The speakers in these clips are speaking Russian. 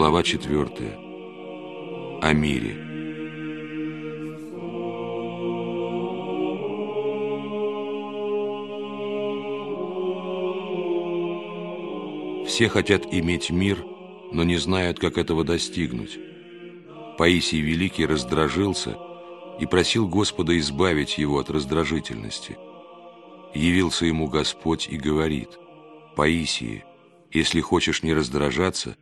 Глава 4. О мире. Все хотят иметь мир, но не знают, как этого достигнуть. Паисий Великий раздражился и просил Господа избавить его от раздражительности. Явился ему Господь и говорит, «Паисии, если хочешь не раздражаться,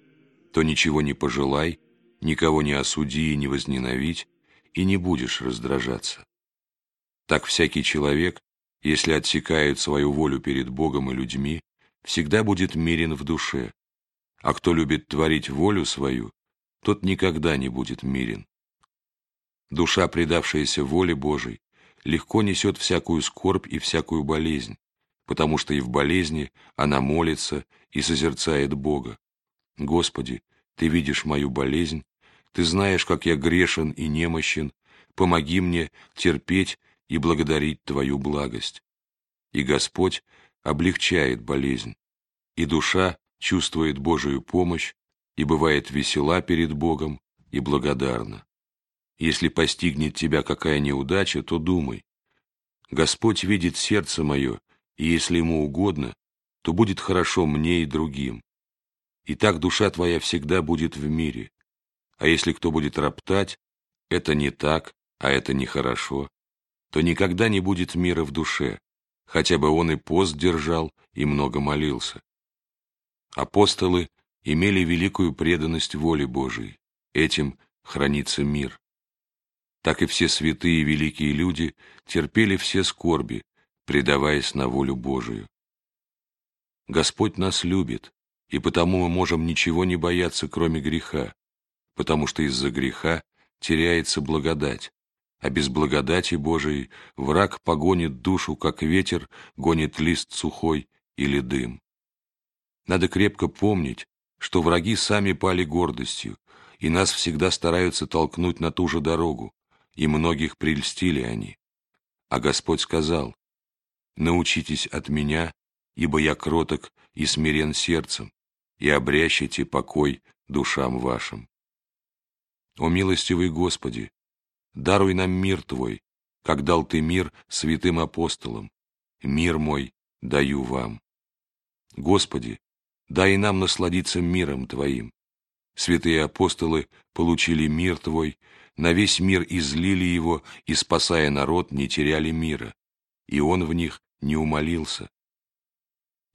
то ничего не пожелай, никого не осуди и не возненавидь, и не будешь раздражаться. Так всякий человек, если отсекает свою волю перед Богом и людьми, всегда будет мирен в душе, а кто любит творить волю свою, тот никогда не будет мирен. Душа, предавшаяся воле Божией, легко несет всякую скорбь и всякую болезнь, потому что и в болезни она молится и созерцает Бога. Господи, Ты видишь мою болезнь, Ты знаешь, как я грешен и немощен, помоги мне терпеть и благодарить Твою благость. И Господь облегчает болезнь, и душа чувствует Божию помощь и бывает весела перед Богом и благодарна. Если постигнет тебя какая неудача, то думай. Господь видит сердце мое и если ему угодно, то будет хорошо мне и другим. И так душа твоя всегда будет в мире. А если кто будет роптать, это не так, а это нехорошо, то никогда не будет мира в душе, хотя бы он и пост держал и много молился. Апостолы имели великую преданность воле Божией, этим хранится мир. Так и все святые великие люди терпели все скорби, предаваясь на волю Божию. Господь нас любит, и потому мы можем ничего не бояться, кроме греха, потому что из-за греха теряется благодать, а без благодати Божией враг погонит душу, как ветер гонит лист сухой или дым. Надо крепко помнить, что враги сами пали гордостью, и нас всегда стараются толкнуть на ту же дорогу, и многих прельстили они. А Господь сказал, научитесь от меня, ибо я кроток и смирен сердцем, и обрящите покой душам вашим. О милостивый Господи, даруй нам мир Твой, как дал Ты мир святым апостолам, мир мой даю вам. Господи, дай нам насладиться миром Твоим. Святые апостолы получили мир Твой, на весь мир излили его и, спасая народ, не теряли мира, и Он в них не умолился.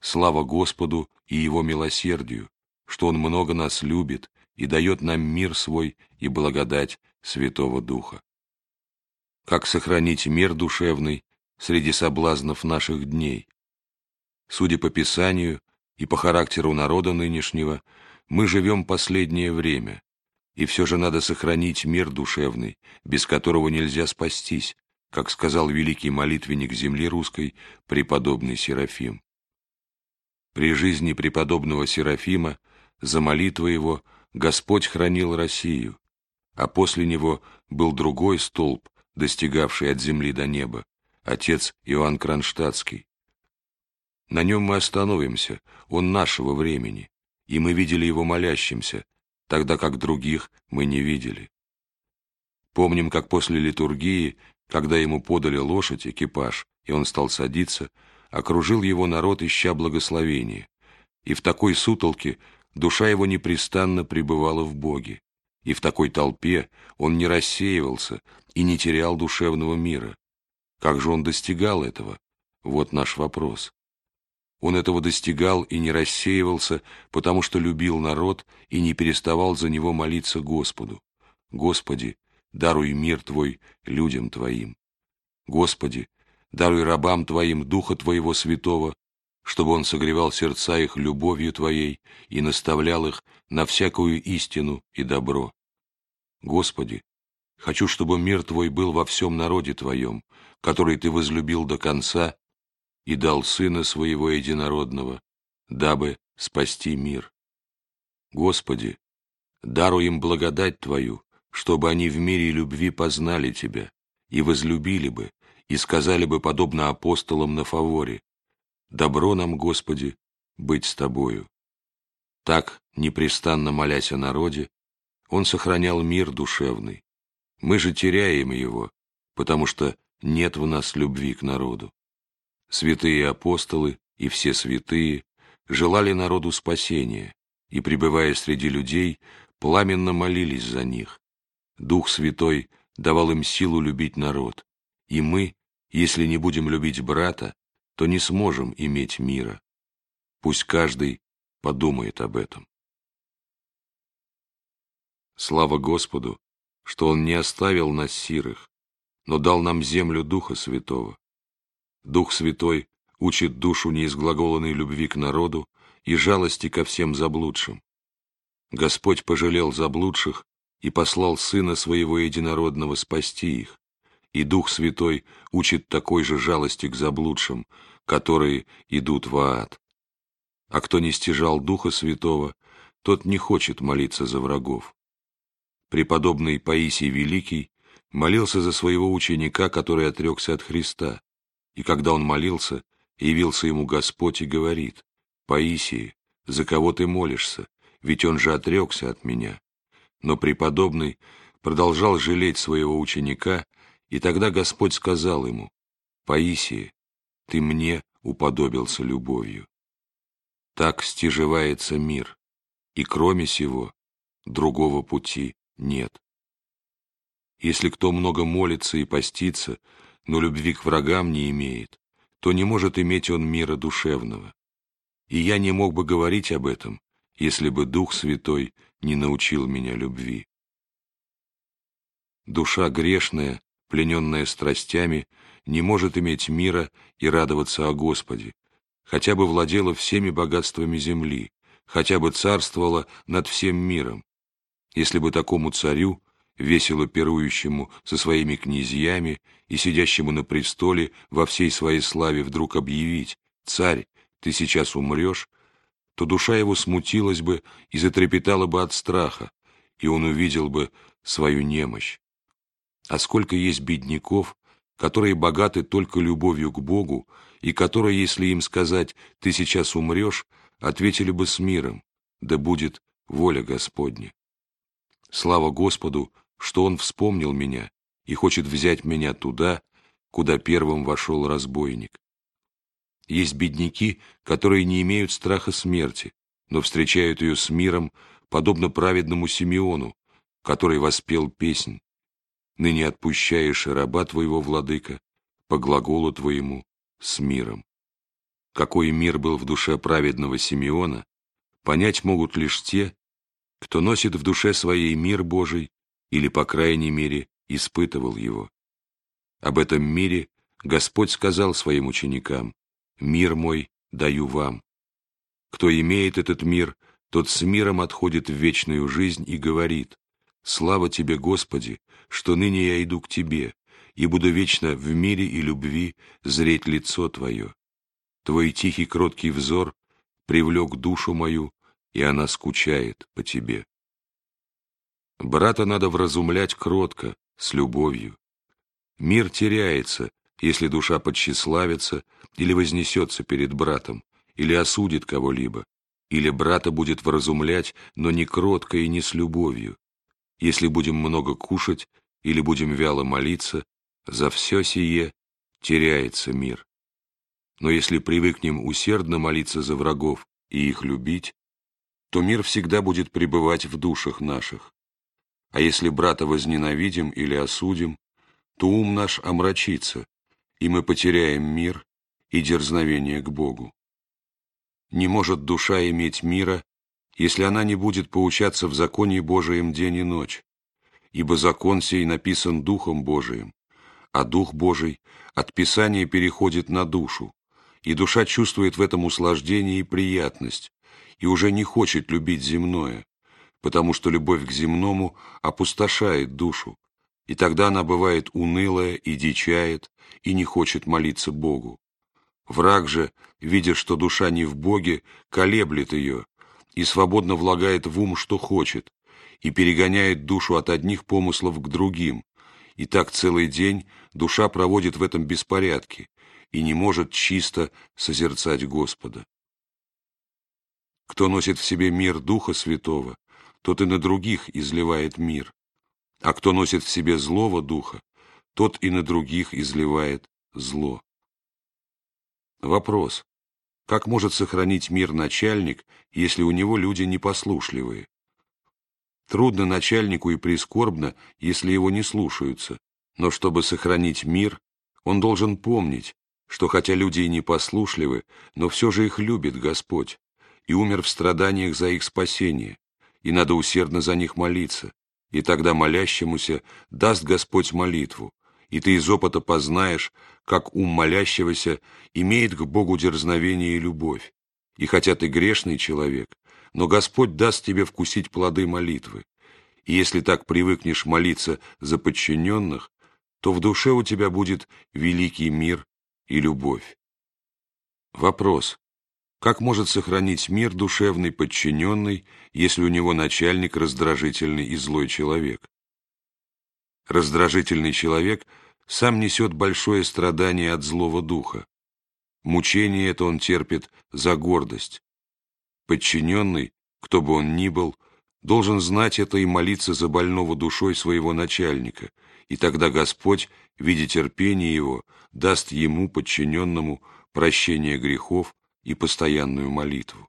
Слава Господу и Его милосердию, что Он много нас любит и дает нам мир свой и благодать Святого Духа. Как сохранить мир душевный среди соблазнов наших дней? Судя по Писанию и по характеру народа нынешнего, мы живем последнее время, и все же надо сохранить мир душевный, без которого нельзя спастись, как сказал великий молитвенник земли русской, преподобный Серафим. При жизни преподобного Серафима за молитву его Господь хранил Россию, а после него был другой столб, достигавший от земли до неба, отец Иоанн Кронштадтский. На нем мы остановимся, он нашего времени, и мы видели его молящимся, тогда как других мы не видели. Помним, как после литургии когда ему подали лошадь, экипаж, и он стал садиться, окружил его народ, ища благословения. И в такой сутолке душа его непрестанно пребывала в Боге. И в такой толпе он не рассеивался и не терял душевного мира. Как же он достигал этого? Вот наш вопрос. Он этого достигал и не рассеивался, потому что любил народ и не переставал за него молиться Господу. Господи, даруй мир Твой людям Твоим. Господи, даруй рабам Твоим Духа Твоего Святого, чтобы Он согревал сердца их любовью Твоей и наставлял их на всякую истину и добро. Господи, хочу, чтобы мир Твой был во всем народе Твоем, который Ты возлюбил до конца и дал Сына Своего Единородного, дабы спасти мир. Господи, даруй им благодать Твою, чтобы они в мире любви познали Тебя и возлюбили бы, и сказали бы, подобно апостолам на фаворе, «Добро нам, Господи, быть с Тобою». Так, непрестанно молясь о народе, он сохранял мир душевный. Мы же теряем его, потому что нет в нас любви к народу. Святые апостолы и все святые желали народу спасения и, пребывая среди людей, пламенно молились за них. Дух Святой давал им силу любить народ, и мы, если не будем любить брата, то не сможем иметь мира. Пусть каждый подумает об этом. Слава Господу, что Он не оставил нас сирых, но дал нам землю Духа Святого. Дух Святой учит душу неизглаголанной любви к народу и жалости ко всем заблудшим. Господь пожалел заблудших и послал Сына Своего Единородного спасти их, и Дух Святой учит такой же жалости к заблудшим, которые идут в ад. А кто не стяжал Духа Святого, тот не хочет молиться за врагов. Преподобный Паисий Великий молился за своего ученика, который отрекся от Христа, и когда он молился, явился ему Господь и говорит, «Паисий, за кого ты молишься? Ведь он же отрекся от меня». Но преподобный продолжал жалеть своего ученика, и тогда Господь сказал ему, «Паисий, ты мне уподобился любовью». Так стяжевается мир, и кроме сего другого пути нет. Если кто много молится и постится, но любви к врагам не имеет, то не может иметь он мира душевного. И я не мог бы говорить об этом, если бы Дух Святой не научил меня любви. Душа грешная, плененная страстями, не может иметь мира и радоваться о Господе, хотя бы владела всеми богатствами земли, хотя бы царствовала над всем миром. Если бы такому царю весело пирующему со своими князьями и сидящему на престоле во всей своей славе вдруг объявить «Царь, ты сейчас умрешь», то душа его смутилась бы и затрепетала бы от страха, и он увидел бы свою немощь. А сколько есть бедняков, которые богаты только любовью к Богу, и которые, если им сказать «ты сейчас умрешь», ответили бы с миром «да будет воля Господня». Слава Господу, что он вспомнил меня и хочет взять меня туда, куда первым вошел разбойник. Есть бедняки, которые не имеют страха смерти, но встречают ее с миром, подобно праведному Симеону, который воспел песнь «Ныне отпущаешь раба твоего, владыка, по глаголу твоему с миром». Какой мир был в душе праведного Симеона, понять могут лишь те, кто носит в душе своей мир Божий или, по крайней мере, испытывал его. Об этом мире Господь сказал своим ученикам, «Мир мой даю вам». Кто имеет этот мир, тот с миром отходит в вечную жизнь и говорит, «Слава тебе, Господи, что ныне я иду к Тебе, и буду вечно в мире и любви зреть лицо Твое. Твой тихий кроткий взор привлек душу мою, и она скучает по Тебе». Брата надо вразумлять кротко, с любовью. Мир теряется, если душа подчеславится или вознесется перед братом, или осудит кого-либо, или брата будет вразумлять, но не кротко и не с любовью. Если будем много кушать или будем вяло молиться, за все сие теряется мир. Но если привыкнем усердно молиться за врагов и их любить, то мир всегда будет пребывать в душах наших. А если брата возненавидим или осудим, то ум наш омрачится, и мы потеряем мир и дерзновение к Богу. Не может душа иметь мира, если она не будет поучаться в законе Божием день и ночь, ибо закон сей написан Духом Божиим, а Дух Божий от Писания переходит на душу, и душа чувствует в этом услаждение и приятность, и уже не хочет любить земное, потому что любовь к земному опустошает душу, и тогда она бывает унылая и дичает, и не хочет молиться Богу. Враг же, видя, что душа не в Боге, колеблет ее и свободно влагает в ум, что хочет, и перегоняет душу от одних помыслов к другим, и так целый день душа проводит в этом беспорядке и не может чисто созерцать Господа. Кто носит в себе мир Духа Святого, тот и на других изливает мир. А кто носит в себе злого Духа, тот и на других изливает зло. Вопрос. Как может сохранить мир начальник, если у него люди непослушливые? Трудно начальнику и прискорбно, если его не слушаются, но чтобы сохранить мир, он должен помнить, что хотя люди и непослушливы, но все же их любит Господь, и умер в страданиях за их спасение, и надо усердно за них молиться, и тогда молящемуся даст Господь молитву, и ты из опыта познаешь, как ум молящегося имеет к Богу дерзновение и любовь. И хотя ты грешный человек, но Господь даст тебе вкусить плоды молитвы. И если так привыкнешь молиться за подчиненных, то в душе у тебя будет великий мир и любовь. Вопрос. Как может сохранить мир душевный подчиненный, если у него начальник раздражительный и злой человек? Раздражительный человек сам несет большое страдание от злого духа. Мучение это он терпит за гордость. Подчиненный, кто бы он ни был, должен знать это и молиться за больного душой своего начальника, и тогда Господь, видя терпение его, даст ему, подчиненному, прощение грехов и постоянную молитву.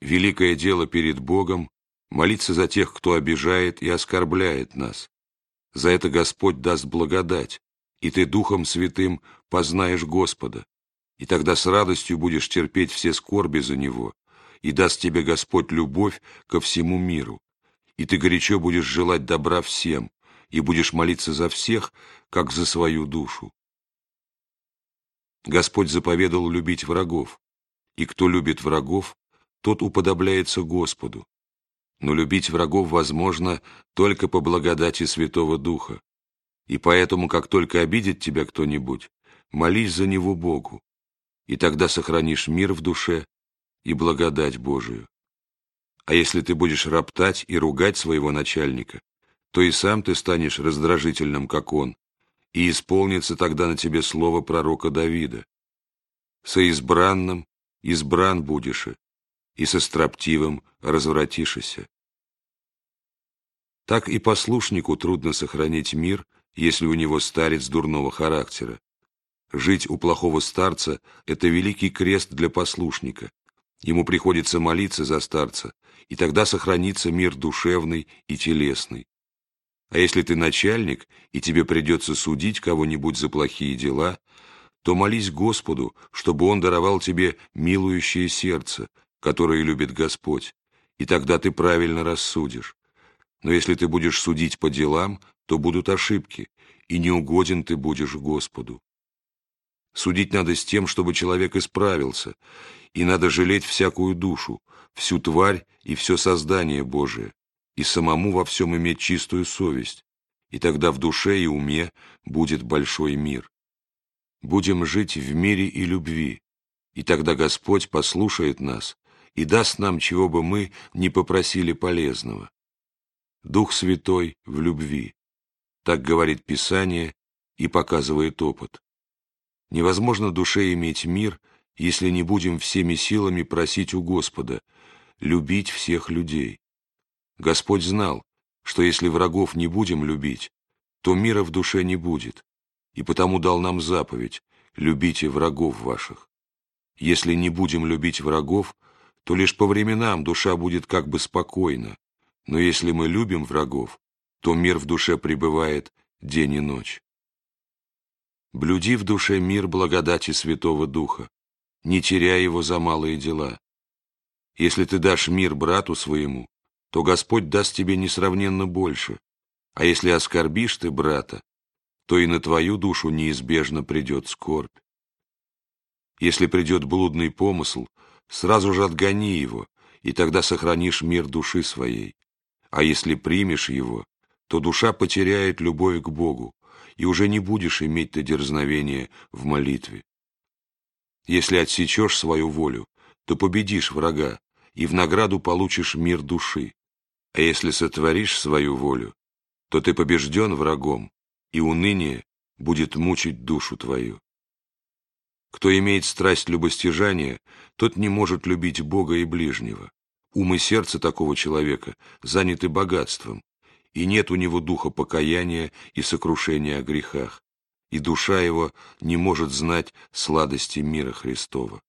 Великое дело перед Богом — молиться за тех, кто обижает и оскорбляет нас. За это Господь даст благодать, и ты Духом Святым познаешь Господа, и тогда с радостью будешь терпеть все скорби за Него, и даст тебе Господь любовь ко всему миру, и ты горячо будешь желать добра всем, и будешь молиться за всех, как за свою душу. Господь заповедал любить врагов, и кто любит врагов, тот уподобляется Господу. Но любить врагов возможно только по благодати Святого Духа. И поэтому, как только обидит тебя кто-нибудь, молись за него Богу, и тогда сохранишь мир в душе и благодать Божию. А если ты будешь роптать и ругать своего начальника, то и сам ты станешь раздражительным, как он, и исполнится тогда на тебе слово пророка Давида. Соизбранным избран будешь, и со строптивым развратишься. Так и послушнику трудно сохранить мир, если у него старец дурного характера. Жить у плохого старца – это великий крест для послушника. Ему приходится молиться за старца, и тогда сохранится мир душевный и телесный. А если ты начальник, и тебе придется судить кого-нибудь за плохие дела, то молись Господу, чтобы Он даровал тебе милующее сердце, которое любит Господь, и тогда ты правильно рассудишь. Но если ты будешь судить по делам, то будут ошибки, и неугоден ты будешь Господу. Судить надо с тем, чтобы человек исправился, и надо жалеть всякую душу, всю тварь и все создание Божие, и самому во всем иметь чистую совесть, и тогда в душе и уме будет большой мир. Будем жить в мире и любви, и тогда Господь послушает нас и даст нам, чего бы мы не попросили полезного. Дух Святой в любви. Так говорит Писание и показывает опыт. Невозможно душе иметь мир, если не будем всеми силами просить у Господа, любить всех людей. Господь знал, что если врагов не будем любить, то мира в душе не будет, и потому дал нам заповедь «любите врагов ваших». Если не будем любить врагов, то лишь по временам душа будет как бы спокойна, но если мы любим врагов, то мир в душе пребывает день и ночь. Блюди в душе мир благодати Святого Духа, не теряя его за малые дела. Если ты дашь мир брату своему, то Господь даст тебе несравненно больше, а если оскорбишь ты брата, то и на твою душу неизбежно придет скорбь. Если придет блудный помысл, сразу же отгони его, и тогда сохранишь мир души своей. А если примешь его, то душа потеряет любовь к Богу, и уже не будешь иметь ты дерзновения в молитве. Если отсечешь свою волю, то победишь врага, и в награду получишь мир души. А если сотворишь свою волю, то ты побежден врагом, и уныние будет мучить душу твою. Кто имеет страсть любостяжания, тот не может любить Бога и ближнего. Ум и сердце такого человека заняты богатством, и нет у него духа покаяния и сокрушения о грехах, и душа его не может знать сладости мира Христова.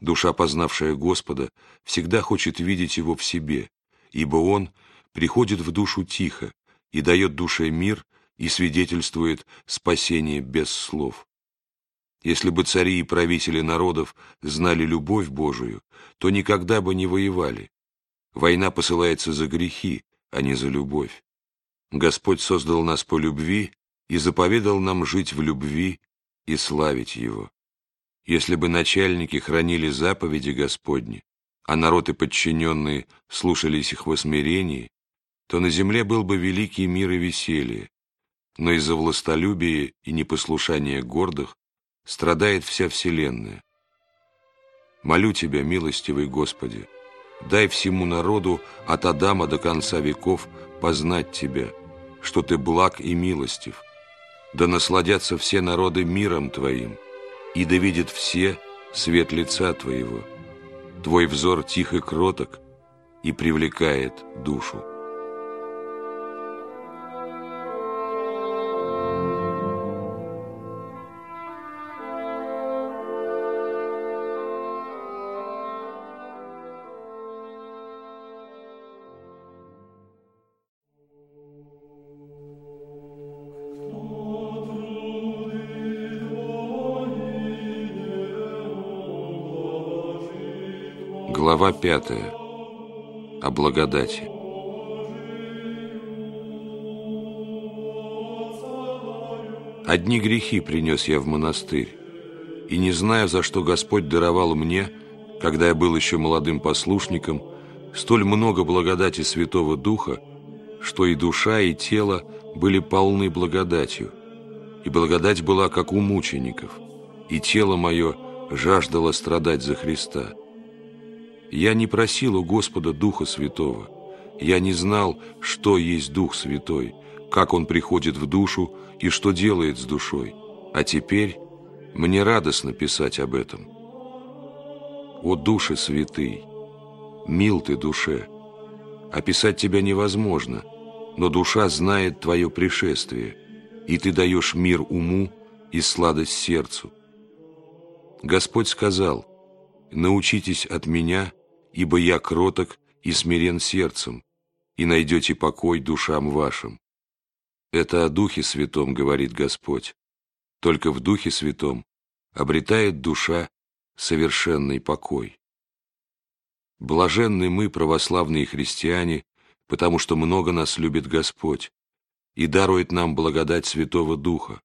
Душа, познавшая Господа, всегда хочет видеть Его в себе, ибо Он приходит в душу тихо и дает душе мир и свидетельствует спасение без слов. Если бы цари и правители народов знали любовь Божию, то никогда бы не воевали. Война посылается за грехи, а не за любовь. Господь создал нас по любви и заповедал нам жить в любви и славить Его. Если бы начальники хранили заповеди Господни, а народ и подчиненные слушались их во смирении, то на земле был бы великий мир и веселье, но из-за властолюбия и непослушания гордых страдает вся вселенная. Молю Тебя, милостивый Господи, дай всему народу от Адама до конца веков познать Тебя, что Ты благ и милостив, да насладятся все народы миром Твоим, и да видят все свет лица Твоего. Твой взор тих и кроток и привлекает душу. Глава пятая. О благодати. Одни грехи принес я в монастырь, и не знаю, за что Господь даровал мне, когда я был еще молодым послушником, столь много благодати Святого Духа, что и душа, и тело были полны благодатью, и благодать была, как у мучеников, и тело мое жаждало страдать за Христа. Я не просил у Господа Духа Святого. Я не знал, что есть Дух Святой, как Он приходит в душу и что делает с душой. А теперь мне радостно писать об этом. О, Душе Святый, мил ты душе. Описать тебя невозможно, но душа знает твое пришествие, и ты даешь мир уму и сладость сердцу. Господь сказал, «Научитесь от меня, ибо я кроток и смирен сердцем, и найдете покой душам вашим. Это о Духе Святом говорит Господь. Только в Духе Святом обретает душа совершенный покой. Блаженны мы, православные христиане, потому что много нас любит Господь и дарует нам благодать Святого Духа,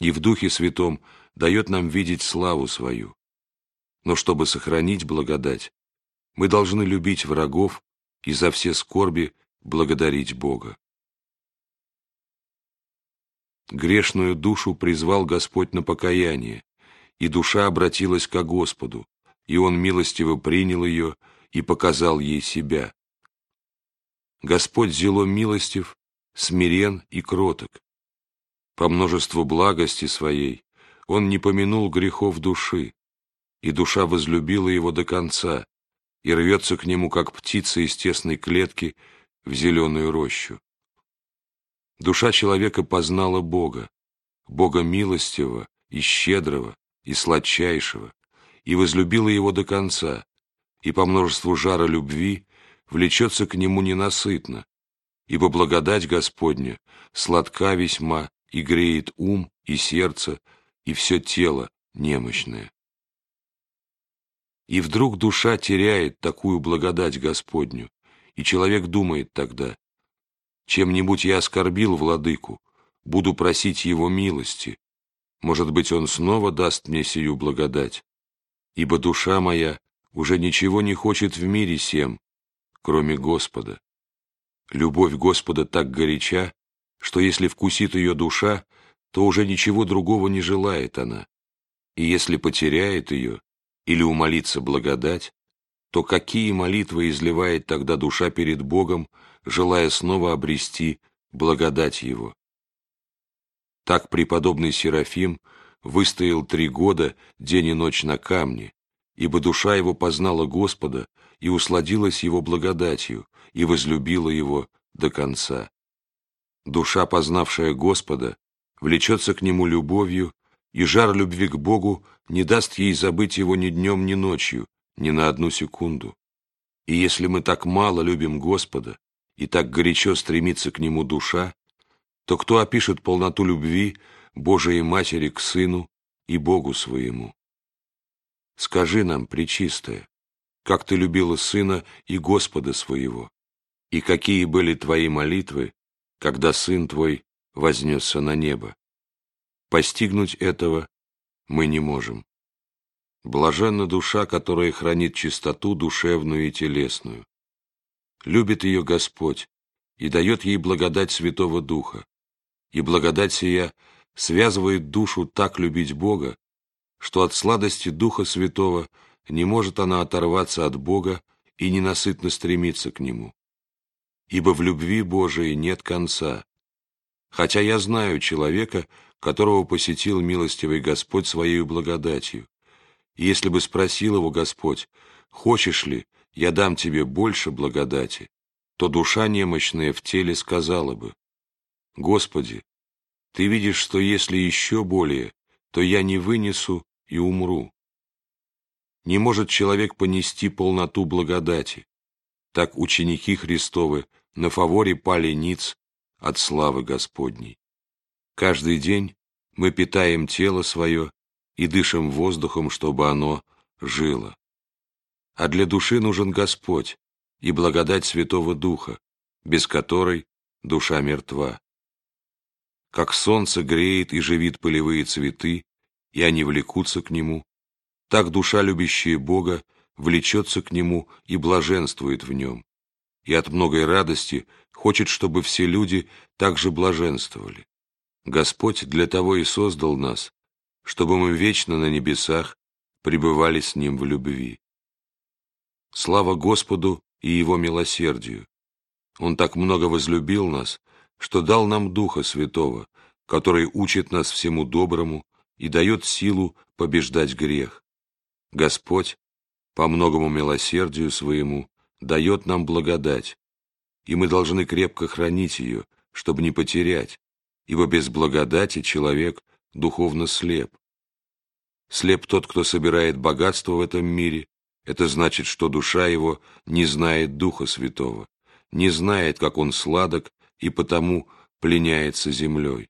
и в Духе Святом дает нам видеть славу свою. Но чтобы сохранить благодать, мы должны любить врагов и за все скорби благодарить Бога. Грешную душу призвал Господь на покаяние, и душа обратилась ко Господу, и Он милостиво принял ее и показал ей себя. Господь зело милостив, смирен и кроток. По множеству благости своей Он не помянул грехов души, и душа возлюбила Его до конца, и рвется к нему, как птица из тесной клетки, в зеленую рощу. Душа человека познала Бога, Бога милостивого и щедрого и сладчайшего, и возлюбила его до конца, и по множеству жара любви влечется к нему ненасытно, ибо благодать Господня сладка весьма и греет ум и сердце и все тело немощное. И вдруг душа теряет такую благодать Господню, и человек думает тогда, «Чем-нибудь я оскорбил владыку, буду просить его милости. Может быть, он снова даст мне сию благодать, ибо душа моя уже ничего не хочет в мире сем, кроме Господа. Любовь Господа так горяча, что если вкусит ее душа, то уже ничего другого не желает она, и если потеряет ее, или умолиться благодать, то какие молитвы изливает тогда душа перед Богом, желая снова обрести благодать Его? Так преподобный Серафим выстоял три года день и ночь на камне, ибо душа его познала Господа и усладилась его благодатью, и возлюбила его до конца. Душа, познавшая Господа, влечется к нему любовью, и жар любви к Богу не даст ей забыть его ни днем, ни ночью, ни на одну секунду. И если мы так мало любим Господа, и так горячо стремится к Нему душа, то кто опишет полноту любви Божией Матери к Сыну и Богу своему? Скажи нам, Пречистая, как ты любила Сына и Господа своего, и какие были твои молитвы, когда Сын твой вознесся на небо. Постигнуть этого мы не можем. Блаженна душа, которая хранит чистоту душевную и телесную. Любит ее Господь и дает ей благодать Святого Духа, и благодать сия связывает душу так любить Бога, что от сладости Духа Святого не может она оторваться от Бога и ненасытно стремиться к Нему. Ибо в любви Божией нет конца. Хотя я знаю человека, которого посетил милостивый Господь Своей благодатью, и если бы спросил его Господь, «Хочешь ли, я дам тебе больше благодати», то душа немощная в теле сказала бы, «Господи, Ты видишь, что если еще более, то я не вынесу и умру». Не может человек понести полноту благодати. Так ученики Христовы на фаворе пали ниц от славы Господней. Каждый день мы питаем тело свое и дышим воздухом, чтобы оно жило. А для души нужен Господь и благодать Святого Духа, без которой душа мертва. Как солнце греет и живит полевые цветы, и они влекутся к Нему, так душа, любящая Бога, влечется к Нему и блаженствует в Нем, и от многой радости хочет, чтобы все люди также блаженствовали. Господь для того и создал нас, чтобы мы вечно на небесах пребывали с Ним в любви. Слава Господу и Его милосердию! Он так много возлюбил нас, что дал нам Духа Святого, который учит нас всему доброму и дает силу побеждать грех. Господь, по многому милосердию своему, дает нам благодать, и мы должны крепко хранить ее, чтобы не потерять, ибо без благодати человек духовно слеп. Слеп тот, кто собирает богатство в этом мире, это значит, что душа его не знает Духа Святого, не знает, как он сладок, и потому пленяется землей.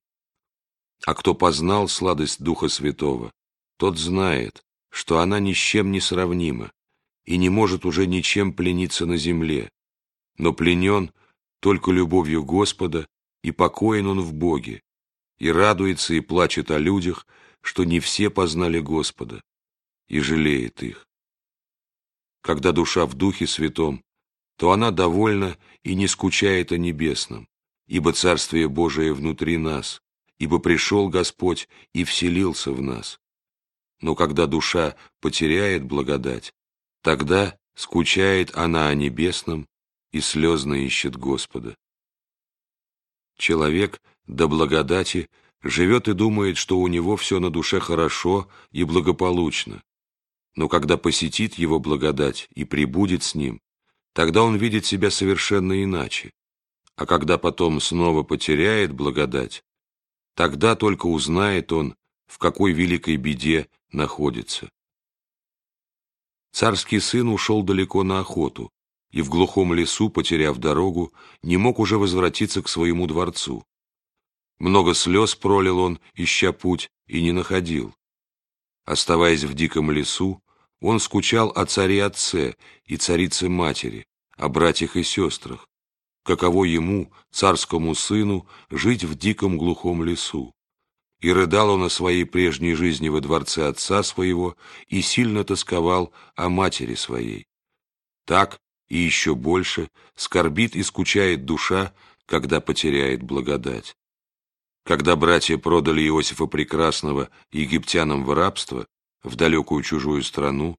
А кто познал сладость Духа Святого, тот знает, что она ни с чем не сравнима и не может уже ничем плениться на земле, но пленен только любовью Господа и покоен он в Боге, и радуется и плачет о людях, что не все познали Господа, и жалеет их. Когда душа в Духе Святом, то она довольна и не скучает о небесном, ибо Царствие Божие внутри нас, ибо пришел Господь и вселился в нас. Но когда душа потеряет благодать, тогда скучает она о небесном и слезно ищет Господа. Человек до благодати живет и думает, что у него все на душе хорошо и благополучно. Но когда посетит его благодать и прибудет с ним, тогда он видит себя совершенно иначе. А когда потом снова потеряет благодать, тогда только узнает он, в какой великой беде находится. Царский сын ушел далеко на охоту, и в глухом лесу, потеряв дорогу, не мог уже возвратиться к своему дворцу. Много слез пролил он, ища путь, и не находил. Оставаясь в диком лесу, он скучал о царе-отце и царице-матери, о братьях и сестрах. Каково ему, царскому сыну, жить в диком глухом лесу? И рыдал он о своей прежней жизни во дворце отца своего и сильно тосковал о матери своей. Так и еще больше скорбит и скучает душа, когда потеряет благодать. Когда братья продали Иосифа Прекрасного египтянам в рабство, в далекую чужую страну,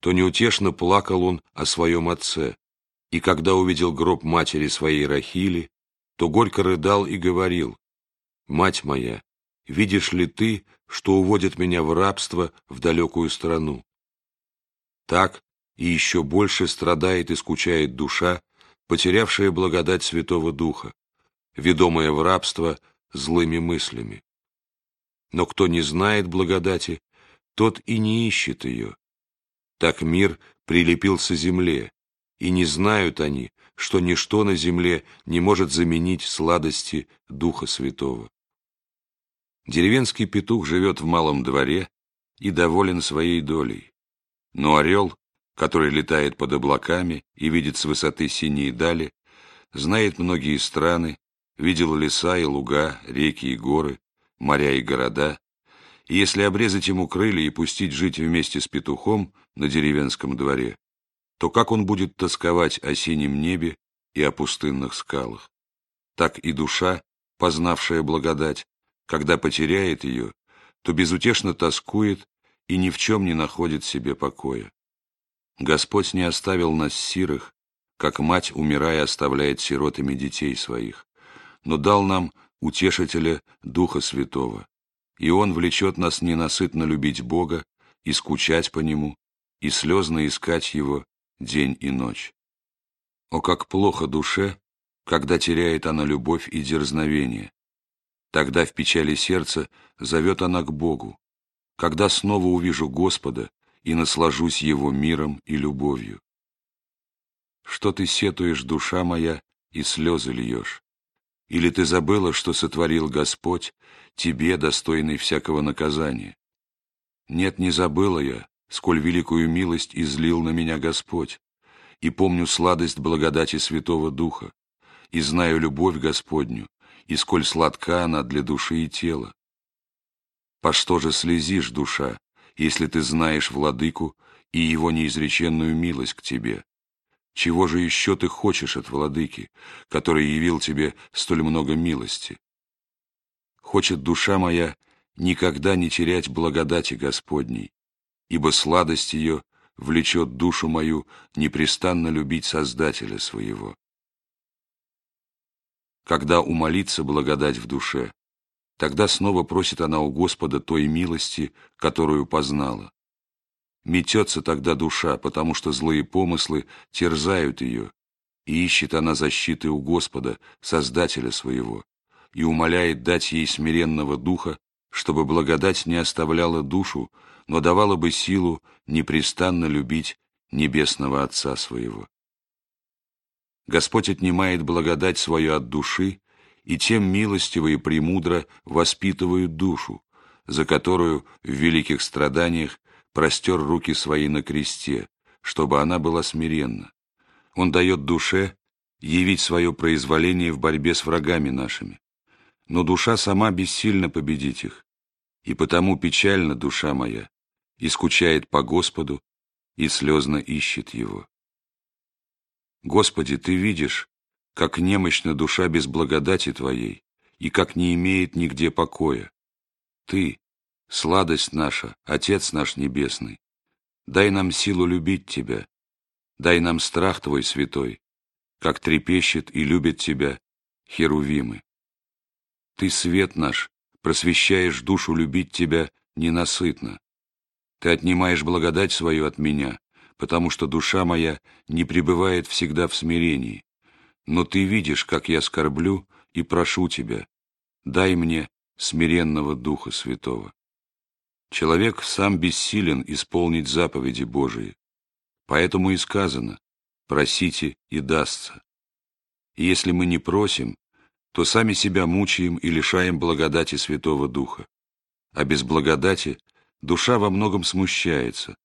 то неутешно плакал он о своем отце, и когда увидел гроб матери своей Рахили, то горько рыдал и говорил, «Мать моя, видишь ли ты, что уводит меня в рабство в далекую страну? Так и еще больше страдает и скучает душа, потерявшая благодать Святого Духа, ведомая в рабство злыми мыслями. Но кто не знает благодати, тот и не ищет ее. Так мир прилепился земле, и не знают они, что ничто на земле не может заменить сладости Духа Святого. Деревенский петух живет в малом дворе и доволен своей долей. Но орел, который летает под облаками и видит с высоты синие дали, знает многие страны, видел леса и луга, реки и горы, моря и города, и если обрезать ему крылья и пустить жить вместе с петухом на деревенском дворе, то как он будет тосковать о синем небе и о пустынных скалах? Так и душа, познавшая благодать, когда потеряет ее, то безутешно тоскует и ни в чем не находит себе покоя. Господь не оставил нас сирых, как мать, умирая, оставляет сиротами детей своих, но дал нам утешителя Духа Святого, и Он влечет нас ненасытно любить Бога и скучать по Нему, и слезно искать Его день и ночь. О, как плохо душе, когда теряет она любовь и дерзновение. Тогда в печали сердца зовет она к Богу. Когда снова увижу Господа и наслажусь Его миром и любовью. Что ты сетуешь, душа моя, и слезы льешь? Или ты забыла, что сотворил Господь, тебе, достойный всякого наказания? Нет, не забыла я, сколь великую милость излил на меня Господь, и помню сладость благодати Святого Духа, и знаю любовь Господню, и сколь сладка она для души и тела. По что же слезишь, душа, если ты знаешь владыку и его неизреченную милость к тебе? Чего же еще ты хочешь от владыки, который явил тебе столь много милости? Хочет душа моя никогда не терять благодати Господней, ибо сладость ее влечет душу мою непрестанно любить Создателя своего. Когда умолится благодать в душе, тогда снова просит она у Господа той милости, которую познала. Метется тогда душа, потому что злые помыслы терзают ее, и ищет она защиты у Господа, Создателя своего, и умоляет дать ей смиренного духа, чтобы благодать не оставляла душу, но давала бы силу непрестанно любить Небесного Отца своего. Господь отнимает благодать свою от души, и тем милостиво и премудро воспитывает душу, за которую в великих страданиях простер руки свои на кресте, чтобы она была смиренна. Он дает душе явить свое произволение в борьбе с врагами нашими. Но душа сама бессильно победить их, и потому печальна душа моя, и скучает по Господу, и слезно ищет Его. Господи, Ты видишь, как немощна душа без благодати Твоей, и как не имеет нигде покоя. Ты, сладость наша, Отец наш Небесный, дай нам силу любить Тебя, дай нам страх Твой святой, как трепещет и любит Тебя Херувимы. Ты свет наш, просвещаешь душу любить Тебя ненасытно. Ты отнимаешь благодать свою от меня, потому что душа моя не пребывает всегда в смирении. Но ты видишь, как я скорблю, и прошу тебя, дай мне смиренного Духа Святого. Человек сам бессилен исполнить заповеди Божии, поэтому и сказано «просите и дастся». И если мы не просим, то сами себя мучаем и лишаем благодати Святого Духа. А без благодати душа во многом смущается,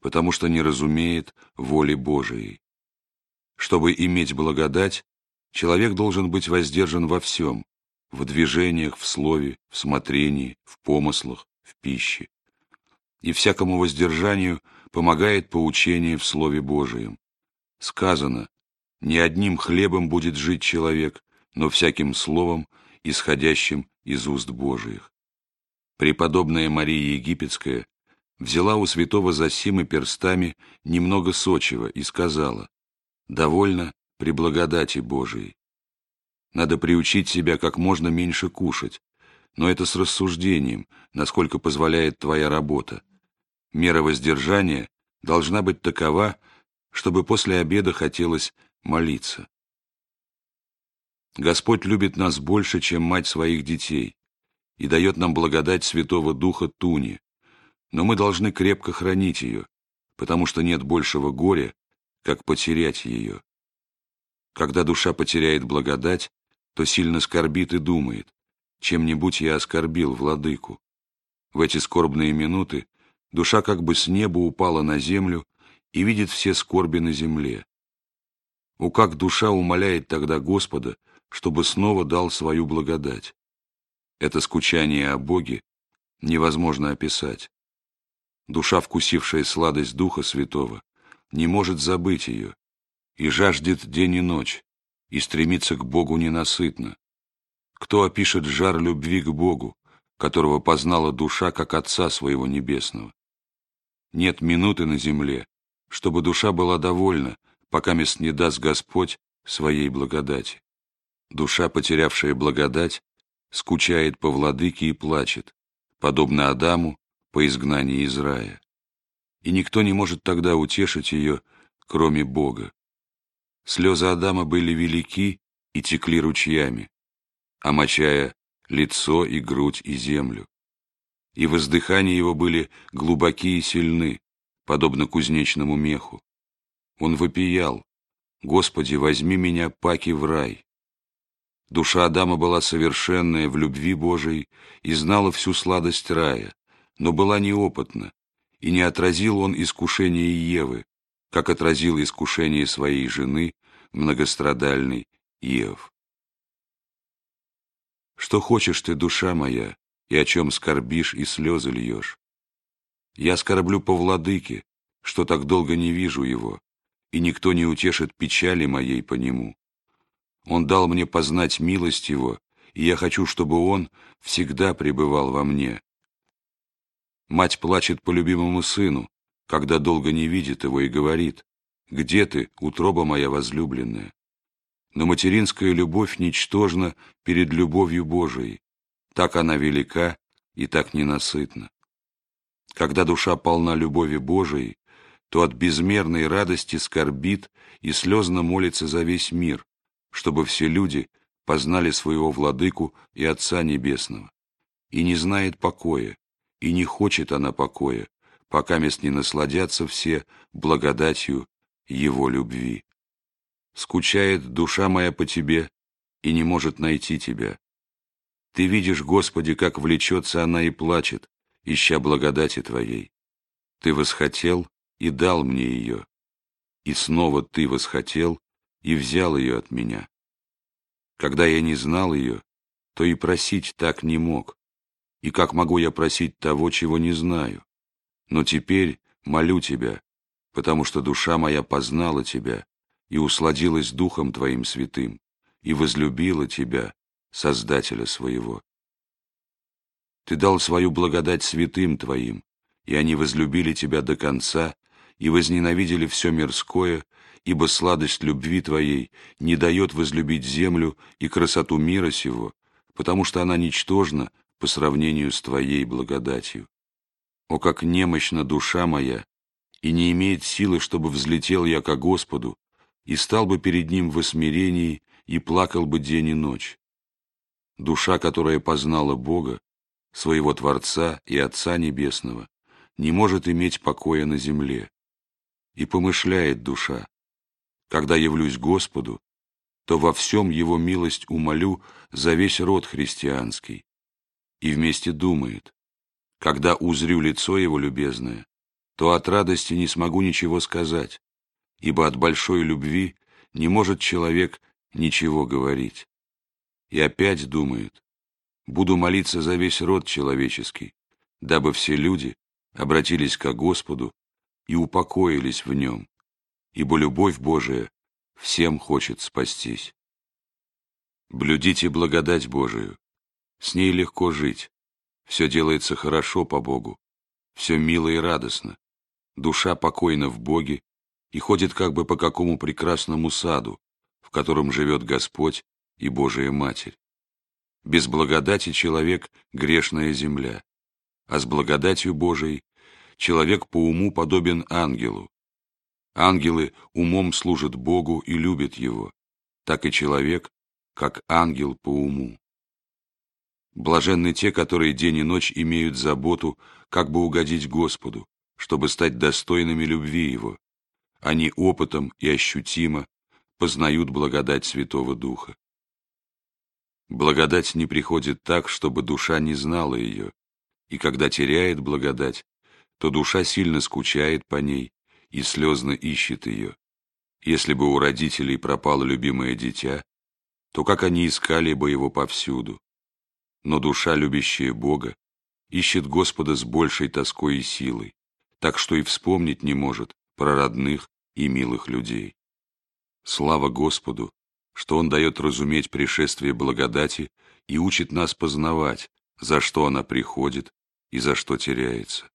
потому что не разумеет воли Божией. Чтобы иметь благодать, человек должен быть воздержан во всем, в движениях, в слове, в смотрении, в помыслах, в пище. И всякому воздержанию помогает поучение в Слове Божием. Сказано, не одним хлебом будет жить человек, но всяким словом, исходящим из уст Божиих преподобная Мария Египетская взяла у святого Зосимы перстами немного сочего и сказала, «Довольно при благодати Божией. Надо приучить себя как можно меньше кушать, но это с рассуждением, насколько позволяет твоя работа. Мера воздержания должна быть такова, чтобы после обеда хотелось молиться. Господь любит нас больше, чем мать своих детей, и дает нам благодать Святого Духа Туни, но мы должны крепко хранить ее, потому что нет большего горя, как потерять ее. Когда душа потеряет благодать, то сильно скорбит и думает, чем-нибудь я оскорбил владыку. В эти скорбные минуты душа как бы с неба упала на землю и видит все скорби на земле. У как душа умоляет тогда Господа, чтобы снова дал свою благодать. Это скучание о Боге невозможно описать. Душа, вкусившая сладость Духа Святого, не может забыть ее, и жаждет день и ночь, и стремится к Богу ненасытно. Кто опишет жар любви к Богу, которого познала душа как Отца своего Небесного? Нет минуты на земле, чтобы душа была довольна, пока мест не даст Господь своей благодати. Душа, потерявшая благодать, скучает по владыке и плачет, подобно Адаму по изгнании из рая. И никто не может тогда утешить ее, кроме Бога. Слезы Адама были велики и текли ручьями, омочая лицо и грудь и землю. И воздыхания его были глубоки и сильны, подобно кузнечному меху. Он вопиял, «Господи, возьми меня, паки, в рай». Душа Адама была совершенная в любви Божией и знала всю сладость рая, но была неопытна, и не отразил он искушение Евы, как отразил искушение своей жены, многострадальной Ев. Что хочешь ты, душа моя, и о чем скорбишь и слезы льешь? Я скорблю по владыке, что так долго не вижу его, и никто не утешит печали моей по нему. Он дал мне познать милость его, и я хочу, чтобы он всегда пребывал во мне. Мать плачет по любимому сыну, когда долго не видит его и говорит, «Где ты, утроба моя возлюбленная?» Но материнская любовь ничтожна перед любовью Божией, так она велика и так ненасытна. Когда душа полна любови Божией, то от безмерной радости скорбит и слезно молится за весь мир, чтобы все люди познали своего Владыку и Отца Небесного. И не знает покоя, и не хочет она покоя, пока мест не насладятся все благодатью Его любви. Скучает душа моя по Тебе и не может найти Тебя. Ты видишь, Господи, как влечется она и плачет, ища благодати Твоей. Ты восхотел и дал мне ее, и снова Ты восхотел и взял ее от меня. Когда я не знал ее, то и просить так не мог. И как могу я просить того, чего не знаю? Но теперь молю Тебя, потому что душа моя познала Тебя и усладилась Духом Твоим святым, и возлюбила Тебя, Создателя своего. Ты дал свою благодать святым Твоим, и они возлюбили Тебя до конца и возненавидели все мирское ибо сладость любви Твоей не дает возлюбить землю и красоту мира сего, потому что она ничтожна по сравнению с Твоей благодатью. О, как немощна душа моя, и не имеет силы, чтобы взлетел я ко Господу, и стал бы перед Ним в осмирении, и плакал бы день и ночь. Душа, которая познала Бога, своего Творца и Отца Небесного, не может иметь покоя на земле. И помышляет душа, когда явлюсь Господу, то во всем Его милость умолю за весь род христианский. И вместе думает, когда узрю лицо Его любезное, то от радости не смогу ничего сказать, ибо от большой любви не может человек ничего говорить. И опять думает, буду молиться за весь род человеческий, дабы все люди обратились ко Господу и упокоились в нем, ибо любовь Божия всем хочет спастись. Блюдите благодать Божию, с ней легко жить, все делается хорошо по Богу, все мило и радостно, душа покойна в Боге и ходит как бы по какому прекрасному саду, в котором живет Господь и Божия Матерь. Без благодати человек — грешная земля, а с благодатью Божией человек по уму подобен ангелу. Ангелы умом служат Богу и любят Его, так и человек, как ангел по уму. Блаженны те, которые день и ночь имеют заботу, как бы угодить Господу, чтобы стать достойными любви Его. Они опытом и ощутимо познают благодать Святого Духа. Благодать не приходит так, чтобы душа не знала ее, и когда теряет благодать, то душа сильно скучает по ней и слезно ищет ее. Если бы у родителей пропало любимое дитя, то как они искали бы его повсюду. Но душа, любящая Бога, ищет Господа с большей тоской и силой, так что и вспомнить не может про родных и милых людей. Слава Господу, что Он дает разуметь пришествие благодати и учит нас познавать, за что она приходит и за что теряется.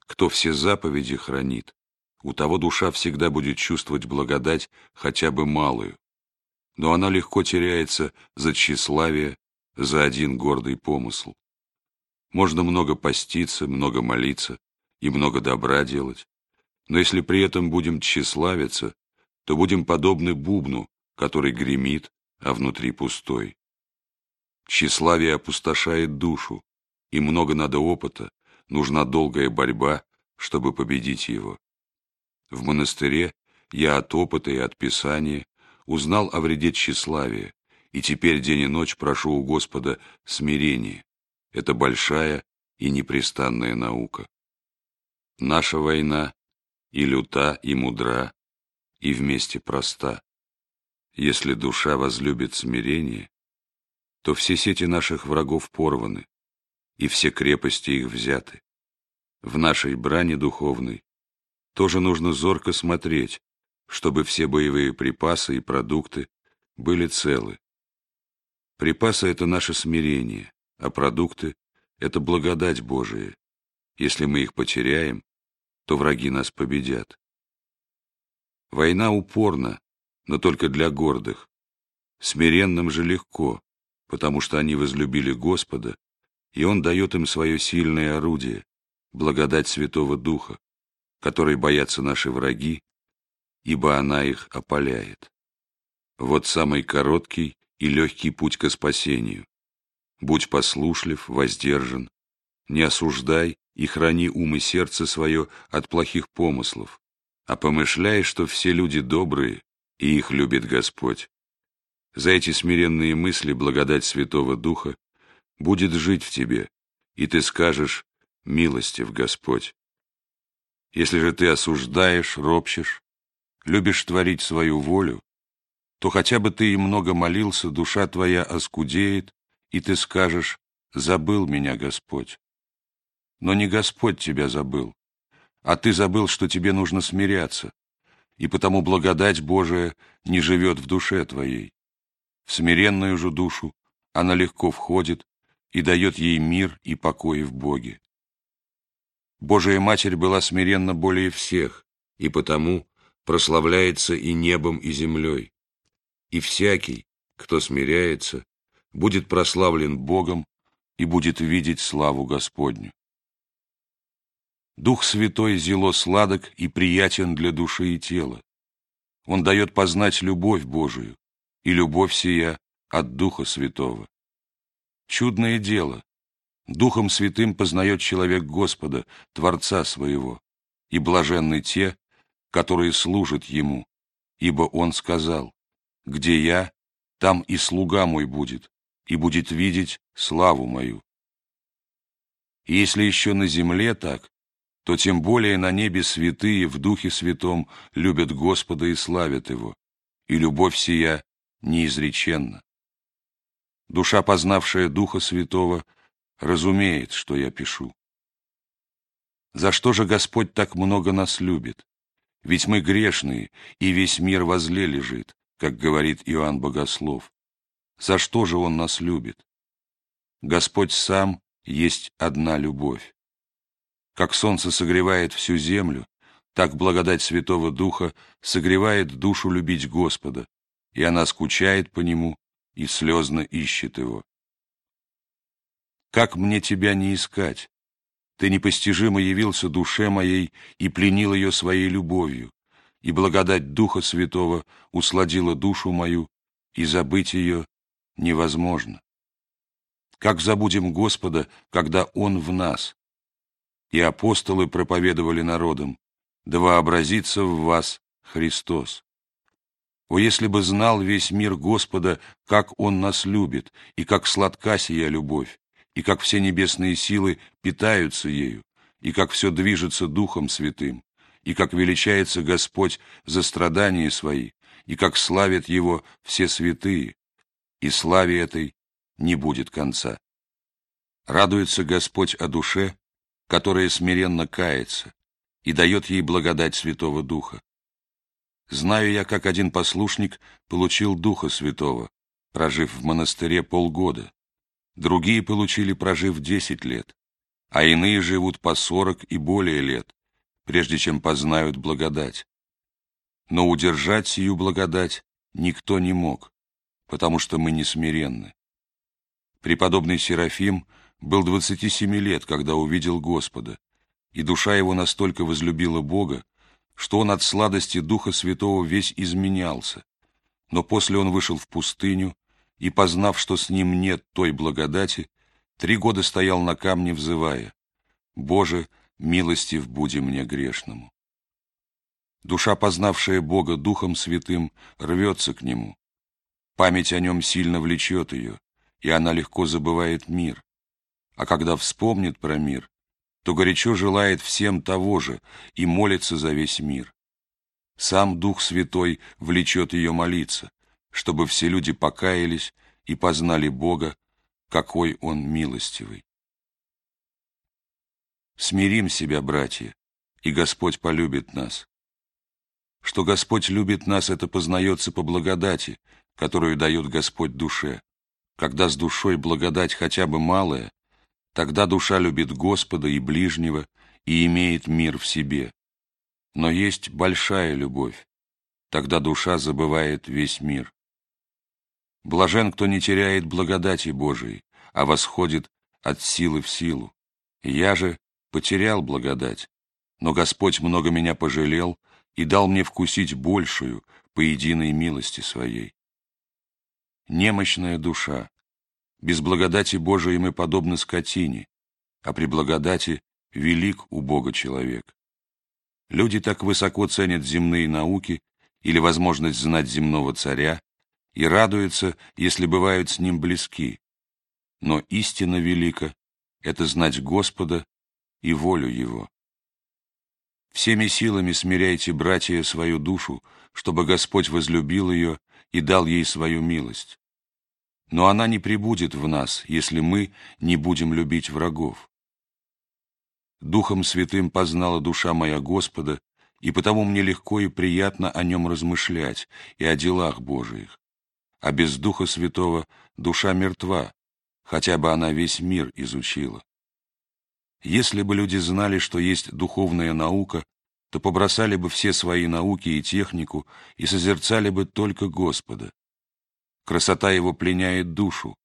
Кто все заповеди хранит, у того душа всегда будет чувствовать благодать хотя бы малую, но она легко теряется за тщеславие, за один гордый помысл. Можно много поститься, много молиться и много добра делать, но если при этом будем тщеславиться, то будем подобны бубну, который гремит, а внутри пустой. Тщеславие опустошает душу, и много надо опыта, нужна долгая борьба, чтобы победить его. В монастыре я от опыта и от Писания узнал о вреде тщеславия, и теперь день и ночь прошу у Господа смирения. Это большая и непрестанная наука. Наша война и люта, и мудра, и вместе проста. Если душа возлюбит смирение, то все сети наших врагов порваны, и все крепости их взяты. В нашей брани духовной тоже нужно зорко смотреть, чтобы все боевые припасы и продукты были целы. Припасы — это наше смирение, а продукты — это благодать Божия. Если мы их потеряем, то враги нас победят. Война упорна, но только для гордых. Смиренным же легко, потому что они возлюбили Господа, и Он дает им свое сильное орудие, благодать Святого Духа, которой боятся наши враги, ибо она их опаляет. Вот самый короткий и легкий путь к спасению. Будь послушлив, воздержан, не осуждай и храни ум и сердце свое от плохих помыслов, а помышляй, что все люди добрые, и их любит Господь. За эти смиренные мысли благодать Святого Духа будет жить в тебе, и ты скажешь «Милостив Господь». Если же ты осуждаешь, ропщешь, любишь творить свою волю, то хотя бы ты и много молился, душа твоя оскудеет, и ты скажешь «Забыл меня Господь». Но не Господь тебя забыл, а ты забыл, что тебе нужно смиряться, и потому благодать Божия не живет в душе твоей. В смиренную же душу она легко входит и дает ей мир и покой в Боге. Божия Матерь была смиренна более всех, и потому прославляется и небом, и землей. И всякий, кто смиряется, будет прославлен Богом и будет видеть славу Господню. Дух Святой зело сладок и приятен для души и тела. Он дает познать любовь Божию, и любовь сия от Духа Святого. Чудное дело. Духом Святым познает человек Господа, Творца своего, и блаженны те, которые служат Ему, ибо Он сказал, «Где я, там и слуга мой будет, и будет видеть славу мою». Если еще на земле так, то тем более на небе святые в Духе Святом любят Господа и славят Его, и любовь сия неизреченна. Душа, познавшая Духа Святого, разумеет, что я пишу. За что же Господь так много нас любит? Ведь мы грешные, и весь мир возле лежит, как говорит Иоанн Богослов. За что же Он нас любит? Господь сам есть одна любовь. Как солнце согревает всю землю, так благодать Святого Духа согревает душу любить Господа, и она скучает по Нему и слезно ищет его. Как мне тебя не искать? Ты непостижимо явился душе моей и пленил ее своей любовью, и благодать Духа Святого усладила душу мою, и забыть ее невозможно. Как забудем Господа, когда Он в нас? И апостолы проповедовали народам, да вообразится в вас Христос. О, если бы знал весь мир Господа, как Он нас любит, и как сладка сия любовь, и как все небесные силы питаются ею, и как все движется Духом Святым, и как величается Господь за страдания свои, и как славят Его все святые, и славе этой не будет конца. Радуется Господь о душе, которая смиренно кается, и дает ей благодать Святого Духа. Знаю я, как один послушник получил Духа Святого, прожив в монастыре полгода. Другие получили, прожив десять лет, а иные живут по сорок и более лет, прежде чем познают благодать. Но удержать сию благодать никто не мог, потому что мы не смиренны. Преподобный Серафим был двадцати семи лет, когда увидел Господа, и душа его настолько возлюбила Бога, что он от сладости Духа Святого весь изменялся. Но после он вышел в пустыню, и, познав, что с ним нет той благодати, три года стоял на камне, взывая, «Боже, милостив буди мне грешному». Душа, познавшая Бога Духом Святым, рвется к Нему. Память о Нем сильно влечет ее, и она легко забывает мир. А когда вспомнит про мир, то горячо желает всем того же и молится за весь мир. Сам Дух Святой влечет ее молиться, чтобы все люди покаялись и познали Бога, какой Он милостивый. Смирим себя, братья, и Господь полюбит нас. Что Господь любит нас, это познается по благодати, которую дает Господь душе. Когда с душой благодать хотя бы малая, тогда душа любит Господа и ближнего и имеет мир в себе. Но есть большая любовь, тогда душа забывает весь мир. Блажен, кто не теряет благодати Божией, а восходит от силы в силу. Я же потерял благодать, но Господь много меня пожалел и дал мне вкусить большую по единой милости своей. Немощная душа. Без благодати Божией мы подобны скотине, а при благодати велик у Бога человек. Люди так высоко ценят земные науки или возможность знать земного царя, и радуются, если бывают с ним близки. Но истина велика — это знать Господа и волю Его. Всеми силами смиряйте, братья, свою душу, чтобы Господь возлюбил ее и дал ей свою милость. Но она не прибудет в нас, если мы не будем любить врагов. Духом Святым познала душа моя Господа, и потому мне легко и приятно о нем размышлять и о делах Божиих а без Духа Святого душа мертва, хотя бы она весь мир изучила. Если бы люди знали, что есть духовная наука, то побросали бы все свои науки и технику и созерцали бы только Господа. Красота Его пленяет душу,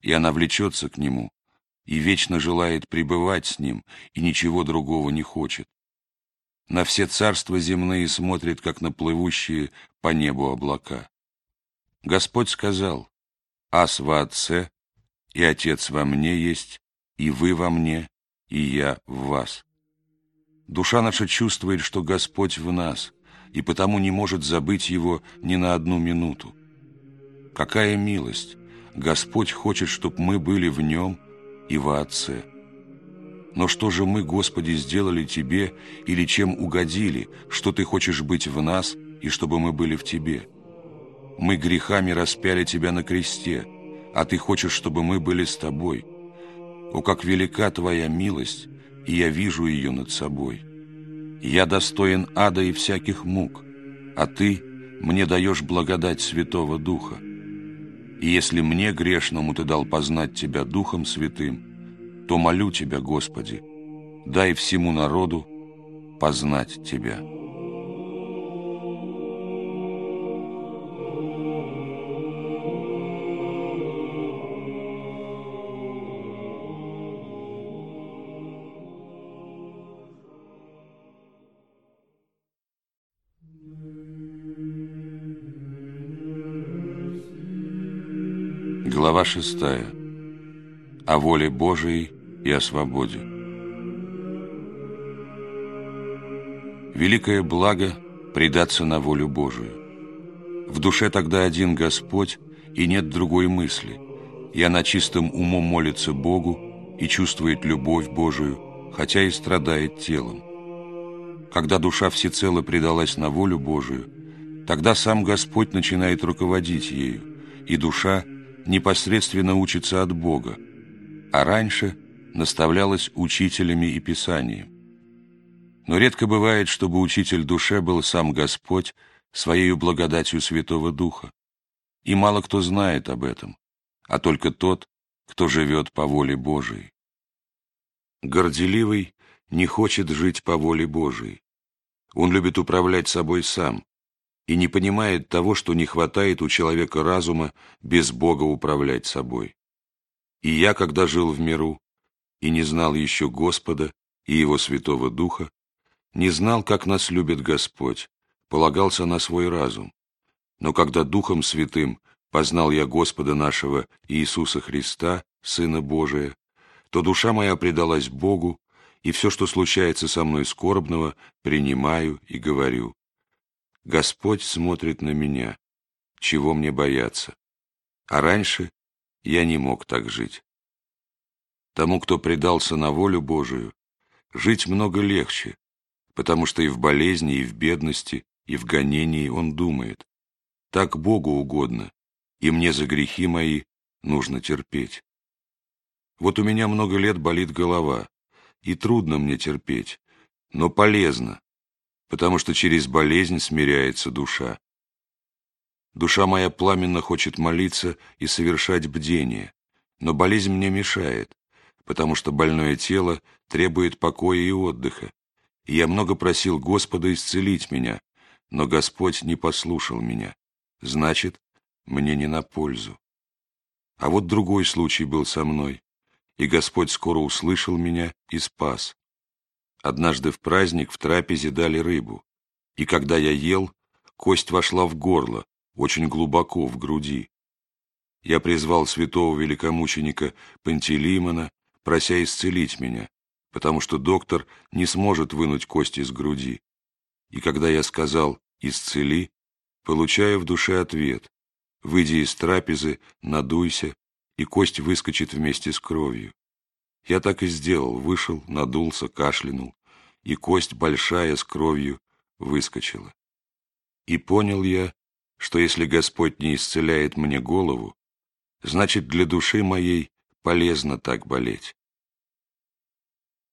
и она влечется к Нему, и вечно желает пребывать с Ним, и ничего другого не хочет. На все царства земные смотрит, как на плывущие по небу облака. Господь сказал, «Ас во Отце, и Отец во мне есть, и вы во мне, и я в вас». Душа наша чувствует, что Господь в нас, и потому не может забыть Его ни на одну минуту. Какая милость! Господь хочет, чтобы мы были в Нем и во Отце. Но что же мы, Господи, сделали Тебе или чем угодили, что Ты хочешь быть в нас и чтобы мы были в Тебе?» Мы грехами распяли Тебя на кресте, а Ты хочешь, чтобы мы были с Тобой. О, как велика Твоя милость, и я вижу ее над собой. Я достоин ада и всяких мук, а Ты мне даешь благодать Святого Духа. И если мне, грешному, Ты дал познать Тебя Духом Святым, то молю Тебя, Господи, дай всему народу познать Тебя». Глава шестая. О воле Божией и о свободе. Великое благо – предаться на волю Божию. В душе тогда один Господь, и нет другой мысли, и она чистым умом молится Богу и чувствует любовь Божию, хотя и страдает телом. Когда душа всецело предалась на волю Божию, тогда сам Господь начинает руководить ею, и душа непосредственно учится от Бога, а раньше наставлялась учителями и Писанием. Но редко бывает, чтобы учитель душе был сам Господь своей благодатью Святого Духа. И мало кто знает об этом, а только тот, кто живет по воле Божией. Горделивый не хочет жить по воле Божией. Он любит управлять собой сам, и не понимает того, что не хватает у человека разума без Бога управлять собой. И я, когда жил в миру, и не знал еще Господа и Его Святого Духа, не знал, как нас любит Господь, полагался на свой разум. Но когда Духом Святым познал я Господа нашего Иисуса Христа, Сына Божия, то душа моя предалась Богу, и все, что случается со мной скорбного, принимаю и говорю, Господь смотрит на меня, чего мне бояться. А раньше я не мог так жить. Тому, кто предался на волю Божию, жить много легче, потому что и в болезни, и в бедности, и в гонении он думает. Так Богу угодно, и мне за грехи мои нужно терпеть. Вот у меня много лет болит голова, и трудно мне терпеть, но полезно, потому что через болезнь смиряется душа. Душа моя пламенно хочет молиться и совершать бдение, но болезнь мне мешает, потому что больное тело требует покоя и отдыха, и я много просил Господа исцелить меня, но Господь не послушал меня, значит, мне не на пользу. А вот другой случай был со мной, и Господь скоро услышал меня и спас. Однажды в праздник в трапезе дали рыбу, и когда я ел, кость вошла в горло, очень глубоко в груди. Я призвал святого великомученика Пантелеймона, прося исцелить меня, потому что доктор не сможет вынуть кость из груди. И когда я сказал «исцели», получаю в душе ответ «выйди из трапезы, надуйся, и кость выскочит вместе с кровью». Я так и сделал, вышел, надулся, кашлянул, и кость большая с кровью выскочила. И понял я, что если Господь не исцеляет мне голову, значит для души моей полезно так болеть.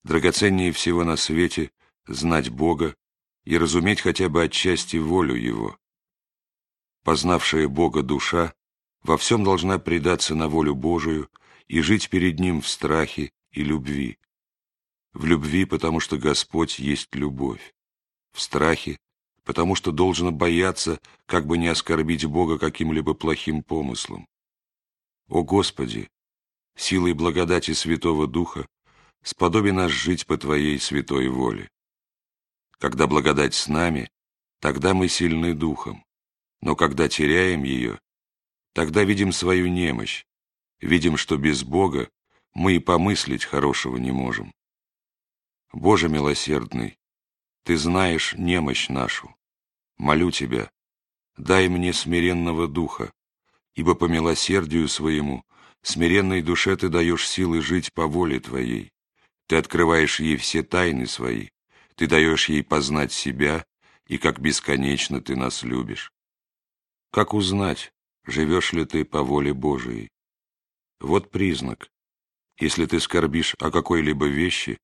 Драгоценнее всего на свете знать Бога и разуметь хотя бы отчасти волю Его. Познавшая Бога душа во всем должна предаться на волю Божию и жить перед Ним в страхе и любви. В любви, потому что Господь есть любовь. В страхе, потому что должно бояться, как бы не оскорбить Бога каким-либо плохим помыслом. О Господи, силой благодати Святого Духа сподоби нас жить по Твоей святой воле. Когда благодать с нами, тогда мы сильны духом, но когда теряем ее, тогда видим свою немощь, видим, что без Бога мы и помыслить хорошего не можем. Боже милосердный, Ты знаешь немощь нашу. Молю Тебя, дай мне смиренного духа, ибо по милосердию своему смиренной душе Ты даешь силы жить по воле Твоей. Ты открываешь ей все тайны свои, Ты даешь ей познать себя, и как бесконечно Ты нас любишь. Как узнать, живешь ли ты по воле Божией? Вот признак, если ты скорбишь о какой-либо вещи,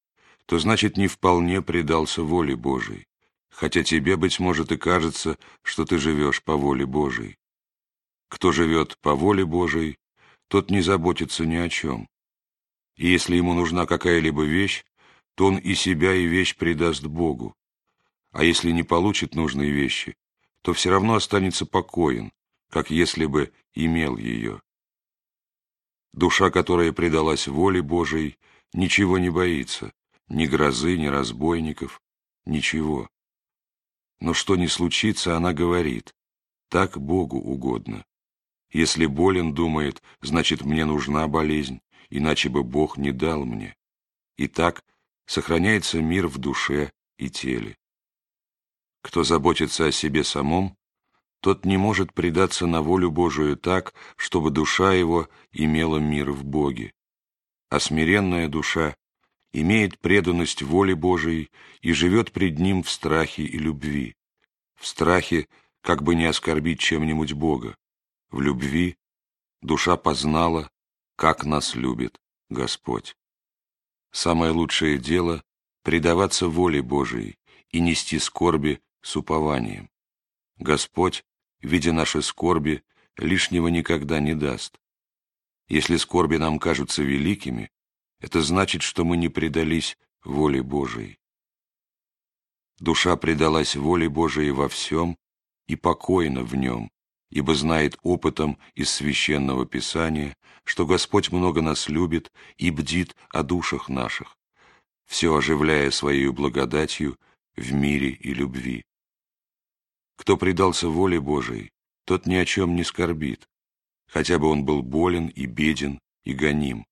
то значит не вполне предался воле Божией, хотя тебе, быть может, и кажется, что ты живешь по воле Божией. Кто живет по воле Божией, тот не заботится ни о чем. И если ему нужна какая-либо вещь, то он и себя, и вещь предаст Богу. А если не получит нужные вещи, то все равно останется покоен, как если бы имел ее. Душа, которая предалась воле Божией, ничего не боится, ни грозы, ни разбойников, ничего. Но что ни случится, она говорит, так Богу угодно. Если болен, думает, значит, мне нужна болезнь, иначе бы Бог не дал мне. И так сохраняется мир в душе и теле. Кто заботится о себе самом, тот не может предаться на волю Божию так, чтобы душа его имела мир в Боге. А смиренная душа имеет преданность воле Божией и живет пред Ним в страхе и любви. В страхе, как бы не оскорбить чем-нибудь Бога. В любви душа познала, как нас любит Господь. Самое лучшее дело — предаваться воле Божией и нести скорби с упованием. Господь видя наши скорби, лишнего никогда не даст. Если скорби нам кажутся великими, это значит, что мы не предались воле Божией. Душа предалась воле Божией во всем и покойна в нем, ибо знает опытом из Священного Писания, что Господь много нас любит и бдит о душах наших, все оживляя Своей благодатью в мире и любви. Кто предался воле Божией, тот ни о чем не скорбит, хотя бы он был болен и беден и гоним.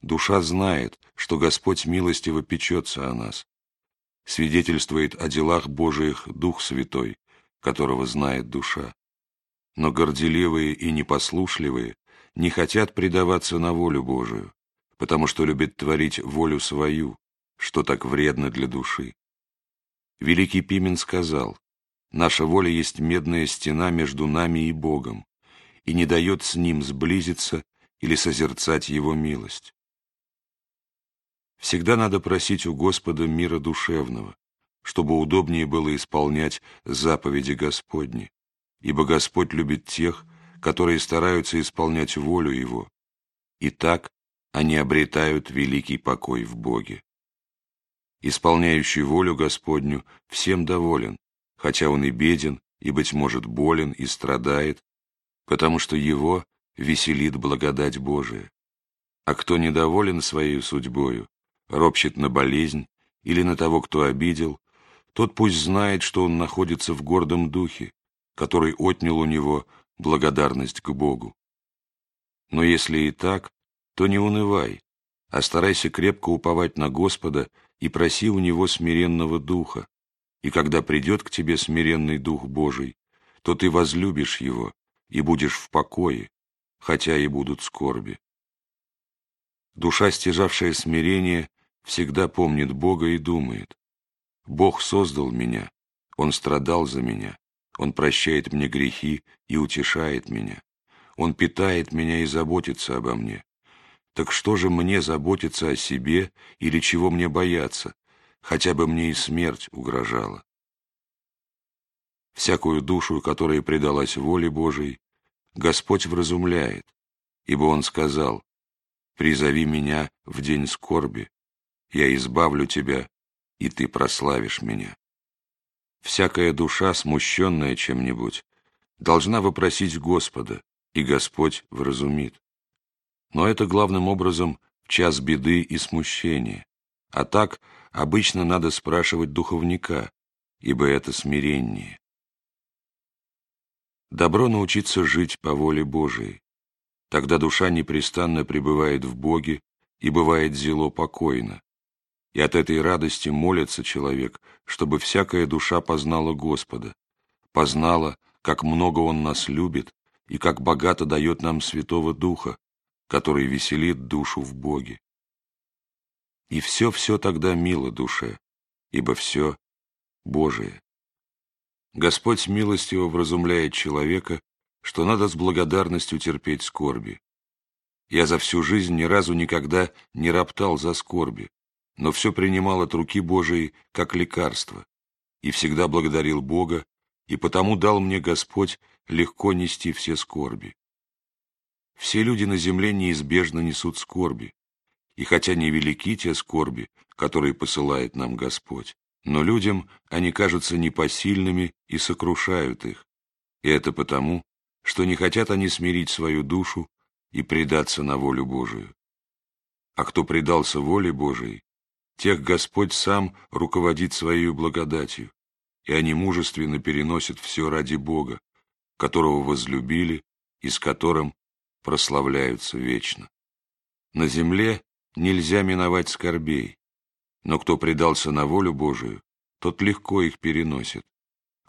Душа знает, что Господь милостиво печется о нас. Свидетельствует о делах Божиих Дух Святой, которого знает душа. Но горделивые и непослушливые не хотят предаваться на волю Божию, потому что любят творить волю свою, что так вредно для души. Великий Пимен сказал, Наша воля есть медная стена между нами и Богом, и не дает с Ним сблизиться или созерцать Его милость. Всегда надо просить у Господа мира душевного, чтобы удобнее было исполнять заповеди Господни, ибо Господь любит тех, которые стараются исполнять волю Его, и так они обретают великий покой в Боге. Исполняющий волю Господню всем доволен, хотя он и беден, и, быть может, болен и страдает, потому что его веселит благодать Божия. А кто недоволен своей судьбою, ропщет на болезнь или на того, кто обидел, тот пусть знает, что он находится в гордом духе, который отнял у него благодарность к Богу. Но если и так, то не унывай, а старайся крепко уповать на Господа и проси у Него смиренного духа, и когда придет к тебе смиренный Дух Божий, то ты возлюбишь его и будешь в покое, хотя и будут скорби. Душа, стяжавшая смирение, всегда помнит Бога и думает, «Бог создал меня, Он страдал за меня, Он прощает мне грехи и утешает меня, Он питает меня и заботится обо мне. Так что же мне заботиться о себе или чего мне бояться, хотя бы мне и смерть угрожала. Всякую душу, которая предалась воле Божией, Господь вразумляет, ибо Он сказал, «Призови меня в день скорби, я избавлю тебя, и ты прославишь меня». Всякая душа, смущенная чем-нибудь, должна вопросить Господа, и Господь вразумит. Но это главным образом в час беды и смущения, а так обычно надо спрашивать духовника, ибо это смирение. Добро научиться жить по воле Божией. Тогда душа непрестанно пребывает в Боге и бывает зело покойно. И от этой радости молится человек, чтобы всякая душа познала Господа, познала, как много Он нас любит и как богато дает нам Святого Духа, который веселит душу в Боге. И все-все тогда мило душе, ибо все Божие. Господь милостиво вразумляет человека, что надо с благодарностью терпеть скорби. Я за всю жизнь ни разу никогда не роптал за скорби, но все принимал от руки Божией как лекарство, и всегда благодарил Бога, и потому дал мне Господь легко нести все скорби. Все люди на земле неизбежно несут скорби, и хотя невелики те скорби, которые посылает нам Господь, но людям они кажутся непосильными и сокрушают их. И это потому, что не хотят они смирить свою душу и предаться на волю Божию. А кто предался воле Божией, тех Господь сам руководит своей благодатью, и они мужественно переносят все ради Бога, которого возлюбили и с которым прославляются вечно. На земле нельзя миновать скорбей, но кто предался на волю Божию, тот легко их переносит.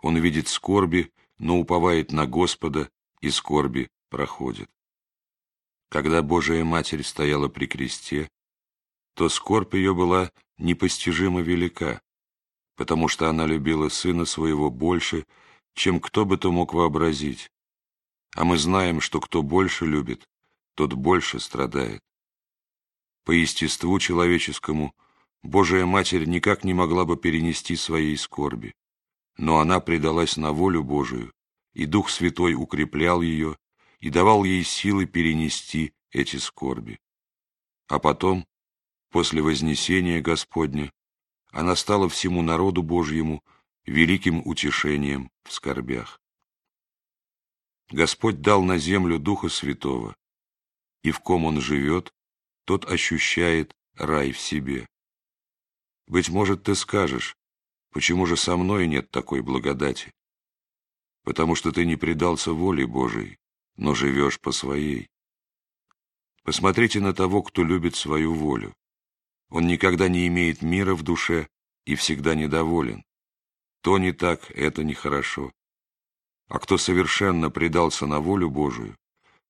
Он видит скорби, но уповает на Господа, и скорби проходит. Когда Божия Матерь стояла при кресте, то скорбь ее была непостижимо велика, потому что она любила сына своего больше, чем кто бы то мог вообразить. А мы знаем, что кто больше любит, тот больше страдает. По естеству человеческому Божия Матерь никак не могла бы перенести своей скорби, но она предалась на волю Божию, и Дух Святой укреплял ее и давал ей силы перенести эти скорби. А потом, после вознесения Господня, она стала всему народу Божьему великим утешением в скорбях. Господь дал на землю Духа Святого, и в ком Он живет, тот ощущает рай в себе. Быть может, ты скажешь, почему же со мной нет такой благодати? Потому что ты не предался воле Божией, но живешь по своей. Посмотрите на того, кто любит свою волю. Он никогда не имеет мира в душе и всегда недоволен. То не так, это нехорошо. А кто совершенно предался на волю Божию,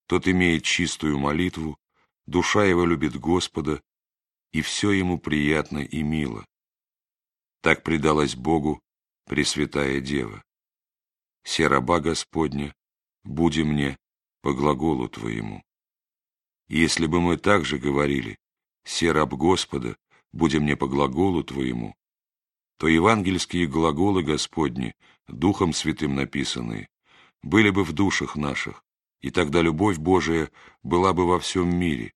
тот имеет чистую молитву, душа его любит Господа, и все ему приятно и мило. Так предалась Богу Пресвятая Дева. Се раба Господня, буди мне по глаголу Твоему. Если бы мы также говорили, «Се раб Господа, буди мне по глаголу Твоему», то евангельские глаголы Господни, Духом Святым написанные, были бы в душах наших, и тогда любовь Божия была бы во всем мире,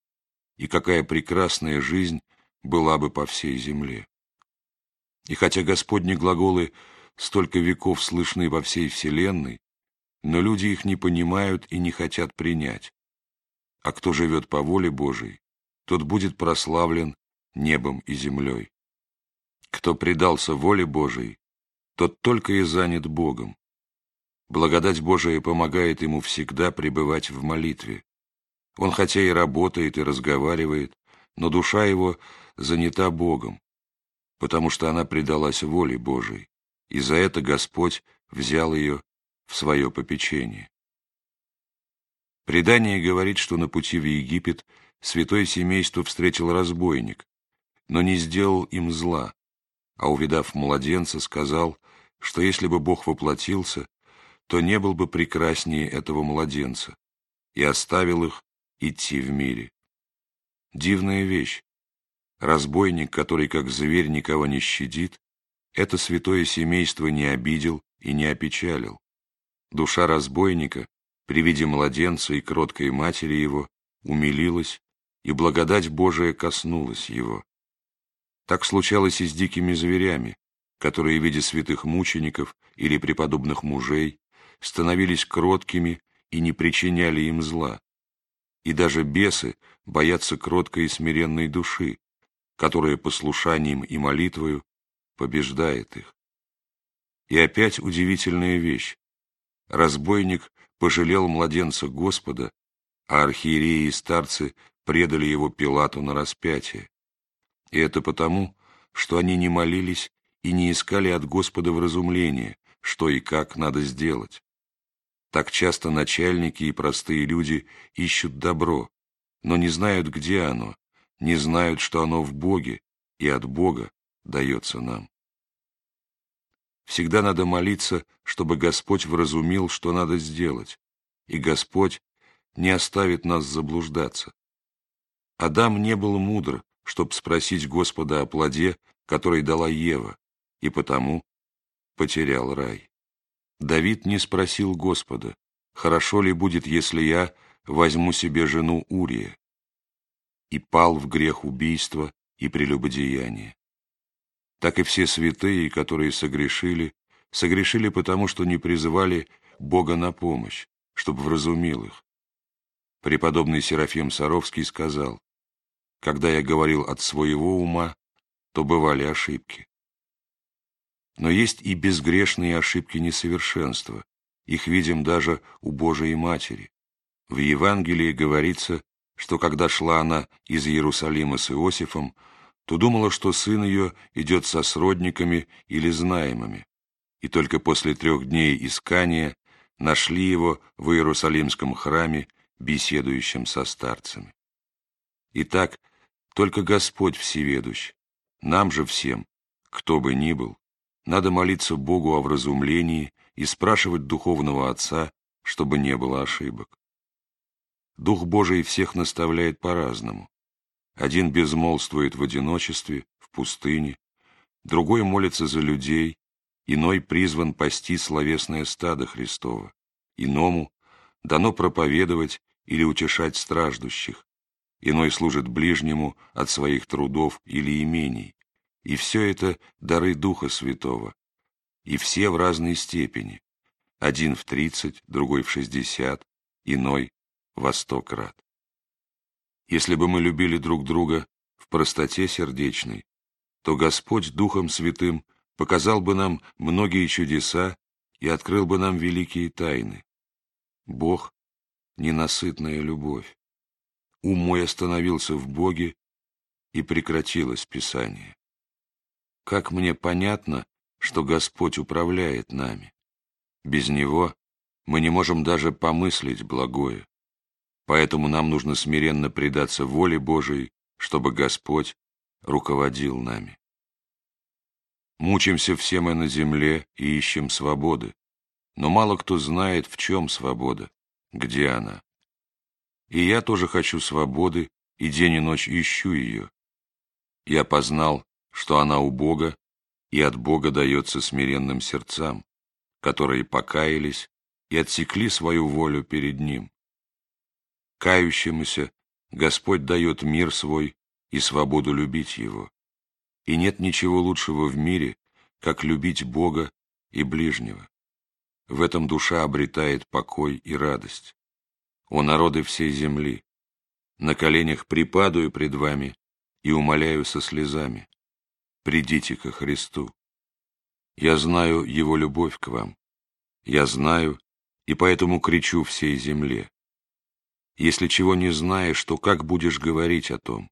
и какая прекрасная жизнь была бы по всей земле. И хотя Господни глаголы столько веков слышны во всей вселенной, но люди их не понимают и не хотят принять. А кто живет по воле Божией, тот будет прославлен небом и землей. Кто предался воле Божией, тот только и занят Богом. Благодать Божия помогает ему всегда пребывать в молитве. Он хотя и работает, и разговаривает, но душа его занята Богом, потому что она предалась воле Божией, и за это Господь взял ее в свое попечение. Предание говорит, что на пути в Египет святое семейство встретил разбойник, но не сделал им зла, а, увидав младенца, сказал, что если бы Бог воплотился, то не был бы прекраснее этого младенца, и оставил их идти в мире. Дивная вещь. Разбойник, который как зверь никого не щадит, это святое семейство не обидел и не опечалил. Душа разбойника при виде младенца и кроткой матери его умилилась, и благодать Божия коснулась его. Так случалось и с дикими зверями, которые, видя святых мучеников или преподобных мужей, становились кроткими и не причиняли им зла. И даже бесы боятся кроткой и смиренной души, которая послушанием и молитвою побеждает их. И опять удивительная вещь. Разбойник пожалел младенца Господа, а архиереи и старцы предали его Пилату на распятие. И это потому, что они не молились и не искали от Господа вразумления, что и как надо сделать. Так часто начальники и простые люди ищут добро, но не знают, где оно, не знают, что оно в Боге, и от Бога дается нам. Всегда надо молиться, чтобы Господь вразумил, что надо сделать, и Господь не оставит нас заблуждаться. Адам не был мудр, чтобы спросить Господа о плоде, который дала Ева, и потому потерял рай. Давид не спросил Господа, хорошо ли будет, если я возьму себе жену Урия, и пал в грех убийства и прелюбодеяния. Так и все святые, которые согрешили, согрешили потому, что не призывали Бога на помощь, чтобы вразумил их. Преподобный Серафим Саровский сказал, когда я говорил от своего ума, то бывали ошибки. Но есть и безгрешные ошибки несовершенства, их видим даже у Божией Матери. В Евангелии говорится, что когда шла она из Иерусалима с Иосифом, то думала, что сын ее идет со сродниками или знаемыми, и только после трех дней искания нашли его в Иерусалимском храме, беседующим со старцами. Итак, только Господь всеведущ, нам же всем, кто бы ни был, надо молиться Богу о вразумлении и спрашивать духовного Отца, чтобы не было ошибок. Дух Божий всех наставляет по-разному. Один безмолвствует в одиночестве, в пустыне, другой молится за людей, иной призван пасти словесное стадо Христова, иному дано проповедовать или утешать страждущих, иной служит ближнему от своих трудов или имений, и все это дары Духа Святого, и все в разной степени, один в тридцать, другой в шестьдесят, иной во сто крат. Если бы мы любили друг друга в простоте сердечной, то Господь Духом Святым показал бы нам многие чудеса и открыл бы нам великие тайны. Бог — ненасытная любовь. Ум мой остановился в Боге, и прекратилось Писание. Как мне понятно, что Господь управляет нами. Без Него мы не можем даже помыслить благое. Поэтому нам нужно смиренно предаться воле Божией, чтобы Господь руководил нами. Мучимся все мы на земле и ищем свободы, но мало кто знает, в чем свобода, где она. И я тоже хочу свободы, и день и ночь ищу ее. Я познал, что она у Бога, и от Бога дается смиренным сердцам, которые покаялись и отсекли свою волю перед Ним. Кающемуся Господь дает мир свой и свободу любить Его. И нет ничего лучшего в мире, как любить Бога и ближнего. В этом душа обретает покой и радость. О народы всей земли! На коленях припадаю пред вами и умоляю со слезами. Придите ко Христу. Я знаю Его любовь к вам. Я знаю, и поэтому кричу всей земле. Если чего не знаешь, то как будешь говорить о том?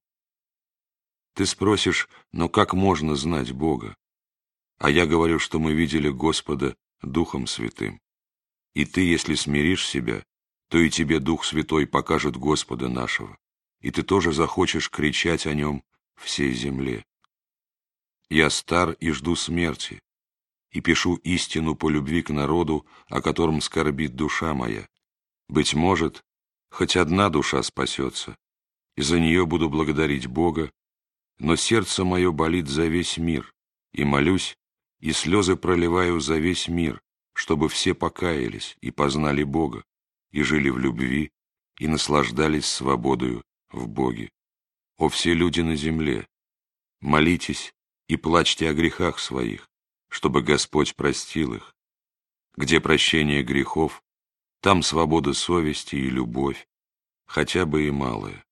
Ты спросишь, но как можно знать Бога? А я говорю, что мы видели Господа Духом Святым. И ты, если смиришь себя, то и тебе Дух Святой покажет Господа нашего, и ты тоже захочешь кричать о нем всей земле. Я стар и жду смерти, и пишу истину по любви к народу, о котором скорбит душа моя. Быть может, Хоть одна душа спасется, и за нее буду благодарить Бога, но сердце мое болит за весь мир, и молюсь, и слезы проливаю за весь мир, чтобы все покаялись и познали Бога, и жили в любви, и наслаждались свободою в Боге. О все люди на земле, молитесь и плачьте о грехах своих, чтобы Господь простил их. Где прощение грехов, там свобода совести и любовь, хотя бы и малая.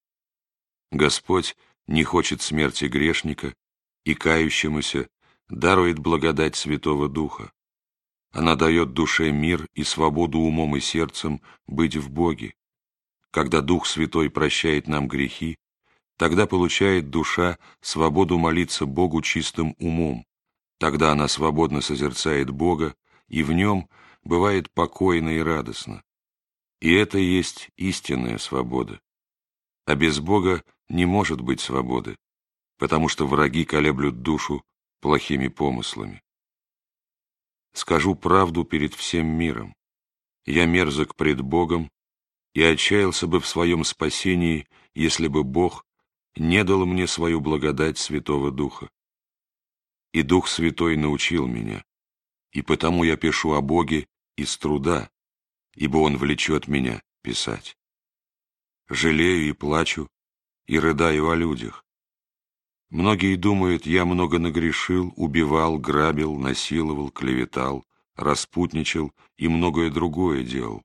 Господь не хочет смерти грешника и кающемуся дарует благодать Святого Духа. Она дает душе мир и свободу умом и сердцем быть в Боге. Когда Дух Святой прощает нам грехи, тогда получает душа свободу молиться Богу чистым умом, тогда она свободно созерцает Бога, и в нем бывает покойно и радостно. И это есть истинная свобода. А без Бога не может быть свободы, потому что враги колеблют душу плохими помыслами. Скажу правду перед всем миром. Я мерзок пред Богом и отчаялся бы в своем спасении, если бы Бог не дал мне свою благодать Святого Духа. И Дух Святой научил меня, и потому я пишу о Боге из труда, ибо он влечет меня писать. Жалею и плачу, и рыдаю о людях. Многие думают, я много нагрешил, убивал, грабил, насиловал, клеветал, распутничал и многое другое делал,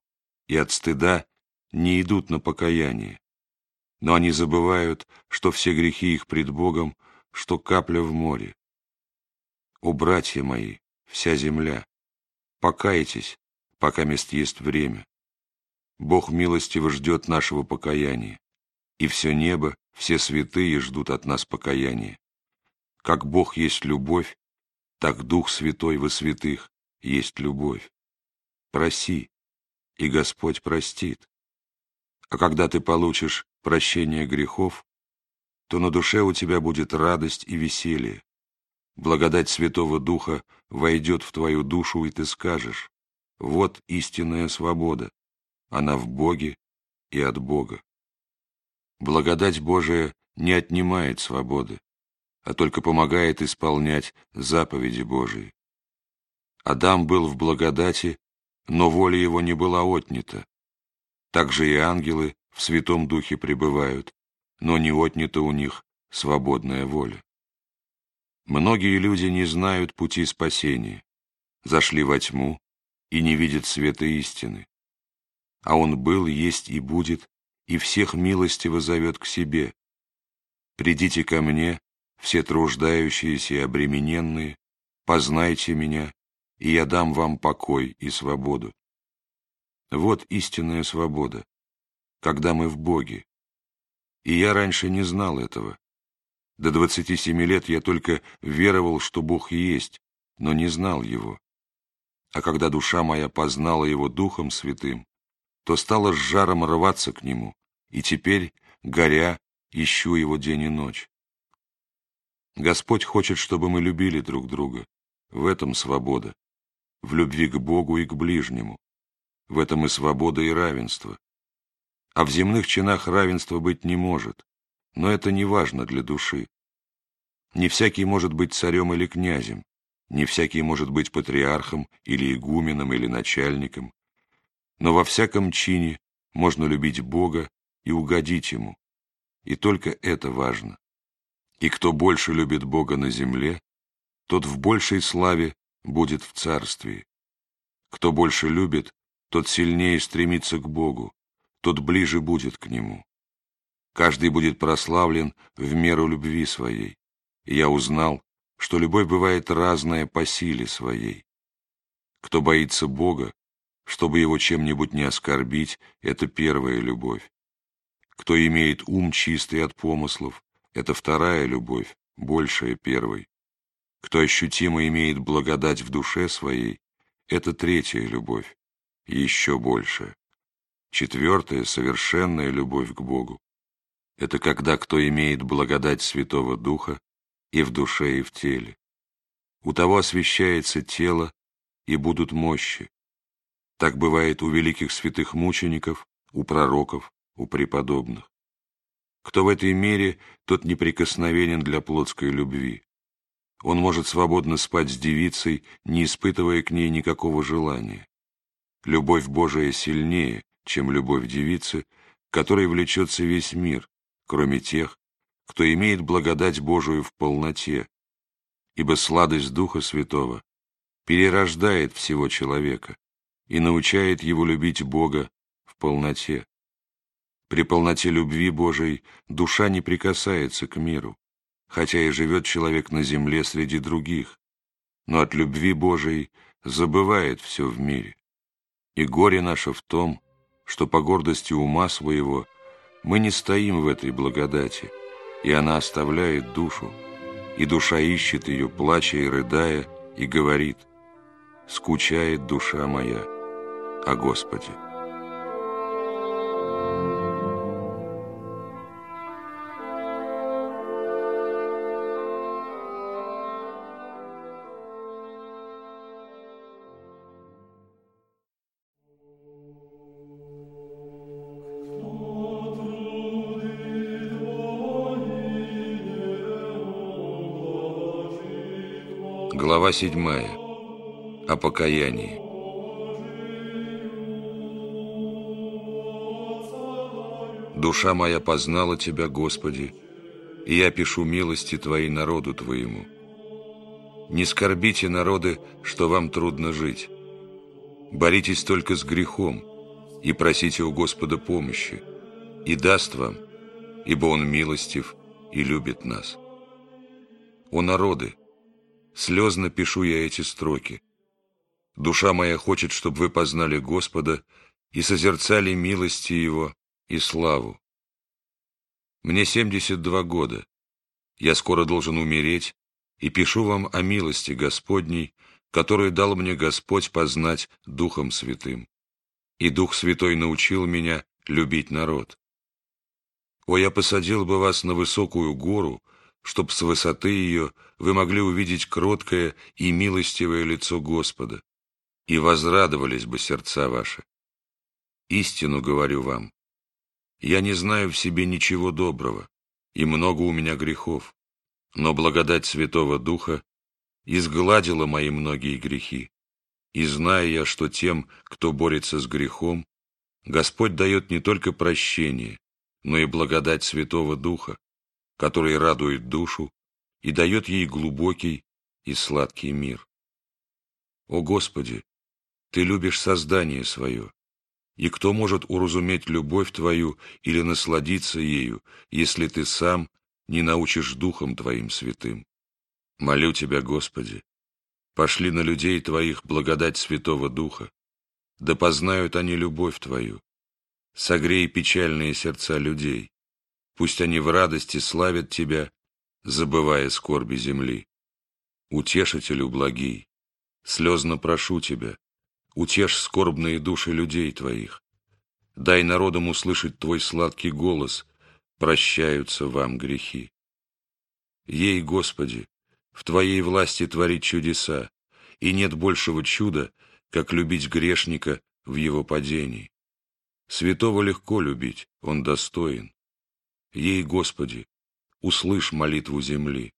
и от стыда не идут на покаяние. Но они забывают, что все грехи их пред Богом, что капля в море. О, братья мои, вся земля, покайтесь, пока мест есть время. Бог милостиво ждет нашего покаяния, и все небо, все святые ждут от нас покаяния. Как Бог есть любовь, так Дух Святой во святых есть любовь. Проси, и Господь простит. А когда ты получишь прощение грехов, то на душе у тебя будет радость и веселье. Благодать Святого Духа войдет в твою душу, и ты скажешь, вот истинная свобода, она в Боге и от Бога. Благодать Божия не отнимает свободы, а только помогает исполнять заповеди Божии. Адам был в благодати, но воля его не была отнята. Так же и ангелы в Святом Духе пребывают, но не отнята у них свободная воля. Многие люди не знают пути спасения, зашли во тьму и не видят света истины. А Он был, есть и будет, и всех милостиво зовет к себе. «Придите ко мне, все труждающиеся и обремененные, познайте меня, и я дам вам покой и свободу». Вот истинная свобода, когда мы в Боге. И я раньше не знал этого. До двадцати семи лет я только веровал, что Бог есть, но не знал Его. А когда душа моя познала Его Духом Святым, то стала с жаром рваться к Нему, и теперь, горя, ищу Его день и ночь. Господь хочет, чтобы мы любили друг друга. В этом свобода. В любви к Богу и к ближнему. В этом и свобода, и равенство. А в земных чинах равенства быть не может, но это не важно для души. Не всякий может быть царем или князем, не всякий может быть патриархом или игуменом или начальником, но во всяком чине можно любить Бога и угодить Ему, и только это важно. И кто больше любит Бога на земле, тот в большей славе будет в царстве. Кто больше любит, тот сильнее стремится к Богу, тот ближе будет к Нему. Каждый будет прославлен в меру любви своей. И я узнал, что любовь бывает разная по силе своей. Кто боится Бога, чтобы его чем-нибудь не оскорбить, это первая любовь. Кто имеет ум чистый от помыслов, это вторая любовь, большая первой. Кто ощутимо имеет благодать в душе своей, это третья любовь, еще большая. Четвертая — совершенная любовь к Богу. Это когда кто имеет благодать Святого Духа и в душе, и в теле. У того освящается тело, и будут мощи. Так бывает у великих святых мучеников, у пророков, у преподобных. Кто в этой мере, тот неприкосновенен для плотской любви. Он может свободно спать с девицей, не испытывая к ней никакого желания. Любовь Божия сильнее, чем любовь девицы, которой влечется весь мир, кроме тех, кто имеет благодать Божию в полноте, ибо сладость Духа Святого перерождает всего человека и научает его любить Бога в полноте. При полноте любви Божией душа не прикасается к миру, хотя и живет человек на земле среди других, но от любви Божией забывает все в мире. И горе наше в том, что по гордости ума своего мы не стоим в этой благодати, и она оставляет душу, и душа ищет ее, плача и рыдая, и говорит, «Скучает душа моя о Господе». Седьмая. О покаянии. Душа моя познала Тебя, Господи, и я пишу милости Твоей народу Твоему. Не скорбите, народы, что вам трудно жить. Боритесь только с грехом и просите у Господа помощи, и даст вам, ибо Он милостив и любит нас. О народы, Слезно пишу я эти строки. Душа моя хочет, чтобы вы познали Господа и созерцали милости Его и славу. Мне 72 года. Я скоро должен умереть, и пишу вам о милости Господней, которую дал мне Господь познать Духом Святым. И Дух Святой научил меня любить народ. О, я посадил бы вас на высокую гору, чтоб с высоты ее вы могли увидеть кроткое и милостивое лицо Господа, и возрадовались бы сердца ваши. Истину говорю вам, я не знаю в себе ничего доброго, и много у меня грехов, но благодать Святого Духа изгладила мои многие грехи, и зная я, что тем, кто борется с грехом, Господь дает не только прощение, но и благодать Святого Духа, который радует душу и дает ей глубокий и сладкий мир. О Господи, Ты любишь создание свое, и кто может уразуметь любовь Твою или насладиться ею, если Ты сам не научишь Духом Твоим святым? Молю Тебя, Господи, пошли на людей Твоих благодать Святого Духа, да познают они любовь Твою. Согрей печальные сердца людей, Пусть они в радости славят Тебя, забывая скорби земли. Утешителю благий, слезно прошу Тебя, утешь скорбные души людей Твоих. Дай народам услышать Твой сладкий голос, прощаются вам грехи. Ей, Господи, в Твоей власти творить чудеса, и нет большего чуда, как любить грешника в его падении. Святого легко любить, он достоин. Ей, Господи, услышь молитву земли.